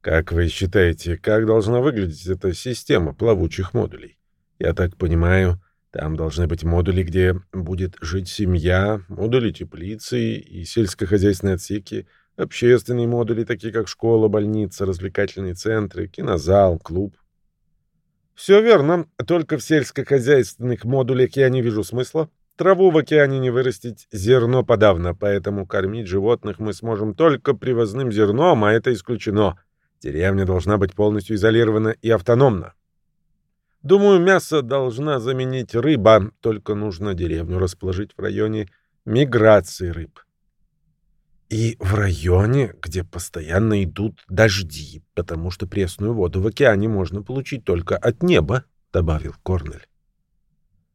Как вы считаете, как должна выглядеть эта система плавучих модулей? Я так понимаю, там должны быть модули, где будет жить семья, модули теплицы и сельскохозяйственные отсеки, общественные модули, такие как школа, больница, развлекательные центры, кинозал, клуб. Все верно, только в сельскохозяйственных модулях я не вижу смысла. Траву в океане не вырастить, зерно подавно, поэтому кормить животных мы сможем только привозным зерном, а это исключено. Деревня должна быть полностью изолирована и автономна. Думаю, мясо должна заменить рыба, только нужно деревню расположить в районе миграции рыб. И в районе, где постоянно идут дожди, потому что пресную воду в океане можно получить только от неба, добавил Корнель.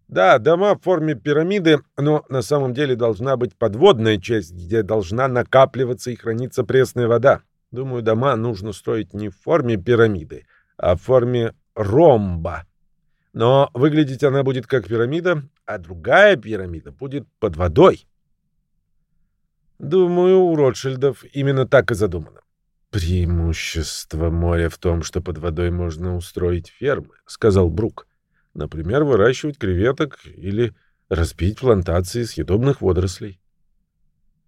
Да, дома в форме пирамиды, но на самом деле должна быть подводная часть, где должна накапливаться и храниться пресная вода. Думаю, дома нужно строить не в форме пирамиды, а в форме ромба. Но выглядеть она будет как пирамида, а другая пирамида будет под водой. Думаю, у Ротшильдов именно так и задумано. «Преимущество моря в том, что под водой можно устроить фермы», — сказал Брук. «Например, выращивать креветок или разбить плантации съедобных водорослей».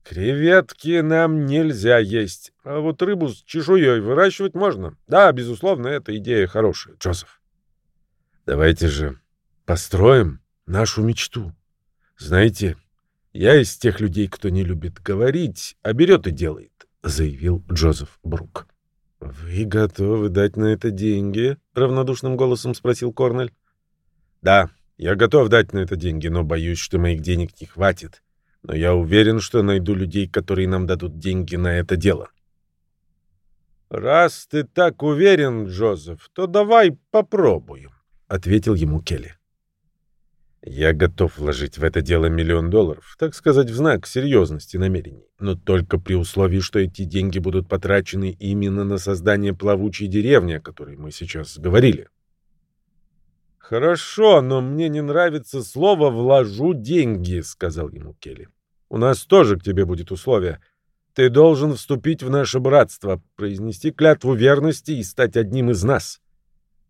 Креветки нам нельзя есть, а вот рыбу с чешуей выращивать можно. Да, безусловно, эта идея хорошая, Джозеф. Давайте же построим нашу мечту. Знаете, я из тех людей, кто не любит говорить, а берет и делает, заявил Джозеф Брук. Вы готовы дать на это деньги? равнодушным голосом спросил Корнель. Да, я готов дать на это деньги, но боюсь, что моих денег не хватит но я уверен, что найду людей, которые нам дадут деньги на это дело. «Раз ты так уверен, Джозеф, то давай попробуем», — ответил ему Келли. «Я готов вложить в это дело миллион долларов, так сказать, в знак серьезности намерений, но только при условии, что эти деньги будут потрачены именно на создание плавучей деревни, о которой мы сейчас говорили». «Хорошо, но мне не нравится слово «вложу деньги», — сказал ему Келли. «У нас тоже к тебе будет условие. Ты должен вступить в наше братство, произнести клятву верности и стать одним из нас.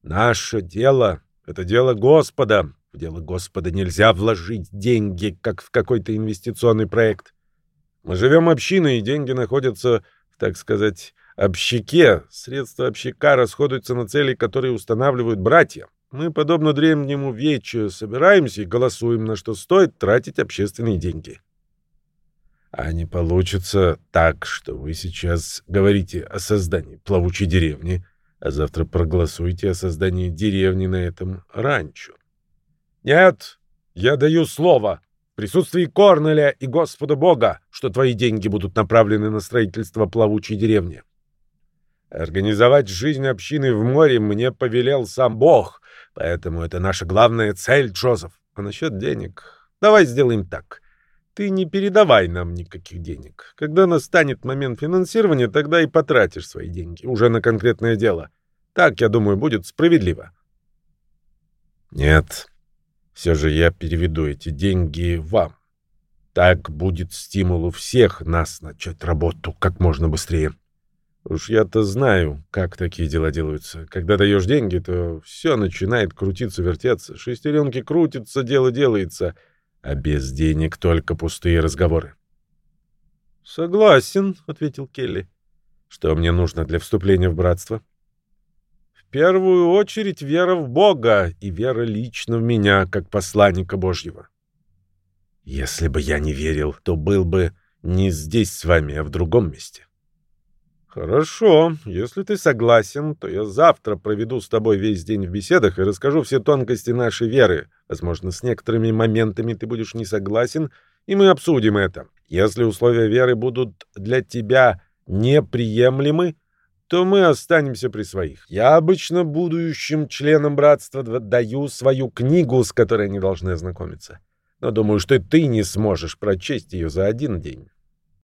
Наше дело — это дело Господа. В дело Господа нельзя вложить деньги, как в какой-то инвестиционный проект. Мы живем общиной, и деньги находятся, так сказать, общаке средства общака расходуются на цели, которые устанавливают братья. Мы, подобно древнему вечу, собираемся и голосуем, на что стоит тратить общественные деньги. А не получится так, что вы сейчас говорите о создании плавучей деревни, а завтра проголосуете о создании деревни на этом ранчо. Нет, я даю слово в присутствии Корнеля и Господа Бога, что твои деньги будут направлены на строительство плавучей деревни. Организовать жизнь общины в море мне повелел сам Бог, поэтому это наша главная цель, Джозеф. А насчет денег... Давай сделаем так. Ты не передавай нам никаких денег. Когда настанет момент финансирования, тогда и потратишь свои деньги уже на конкретное дело. Так, я думаю, будет справедливо. Нет, все же я переведу эти деньги вам. Так будет стимул у всех нас начать работу как можно быстрее. Уж я-то знаю, как такие дела делаются. Когда даешь деньги, то все начинает крутиться, вертеться. Шестеренки крутятся, дело делается. А без денег только пустые разговоры. «Согласен», — ответил Келли. «Что мне нужно для вступления в братство?» «В первую очередь вера в Бога и вера лично в меня, как посланника Божьего». «Если бы я не верил, то был бы не здесь с вами, а в другом месте». «Хорошо. Если ты согласен, то я завтра проведу с тобой весь день в беседах и расскажу все тонкости нашей веры. Возможно, с некоторыми моментами ты будешь не согласен, и мы обсудим это. Если условия веры будут для тебя неприемлемы, то мы останемся при своих. Я обычно будущим членам братства даю свою книгу, с которой они должны ознакомиться. Но думаю, что ты не сможешь прочесть ее за один день.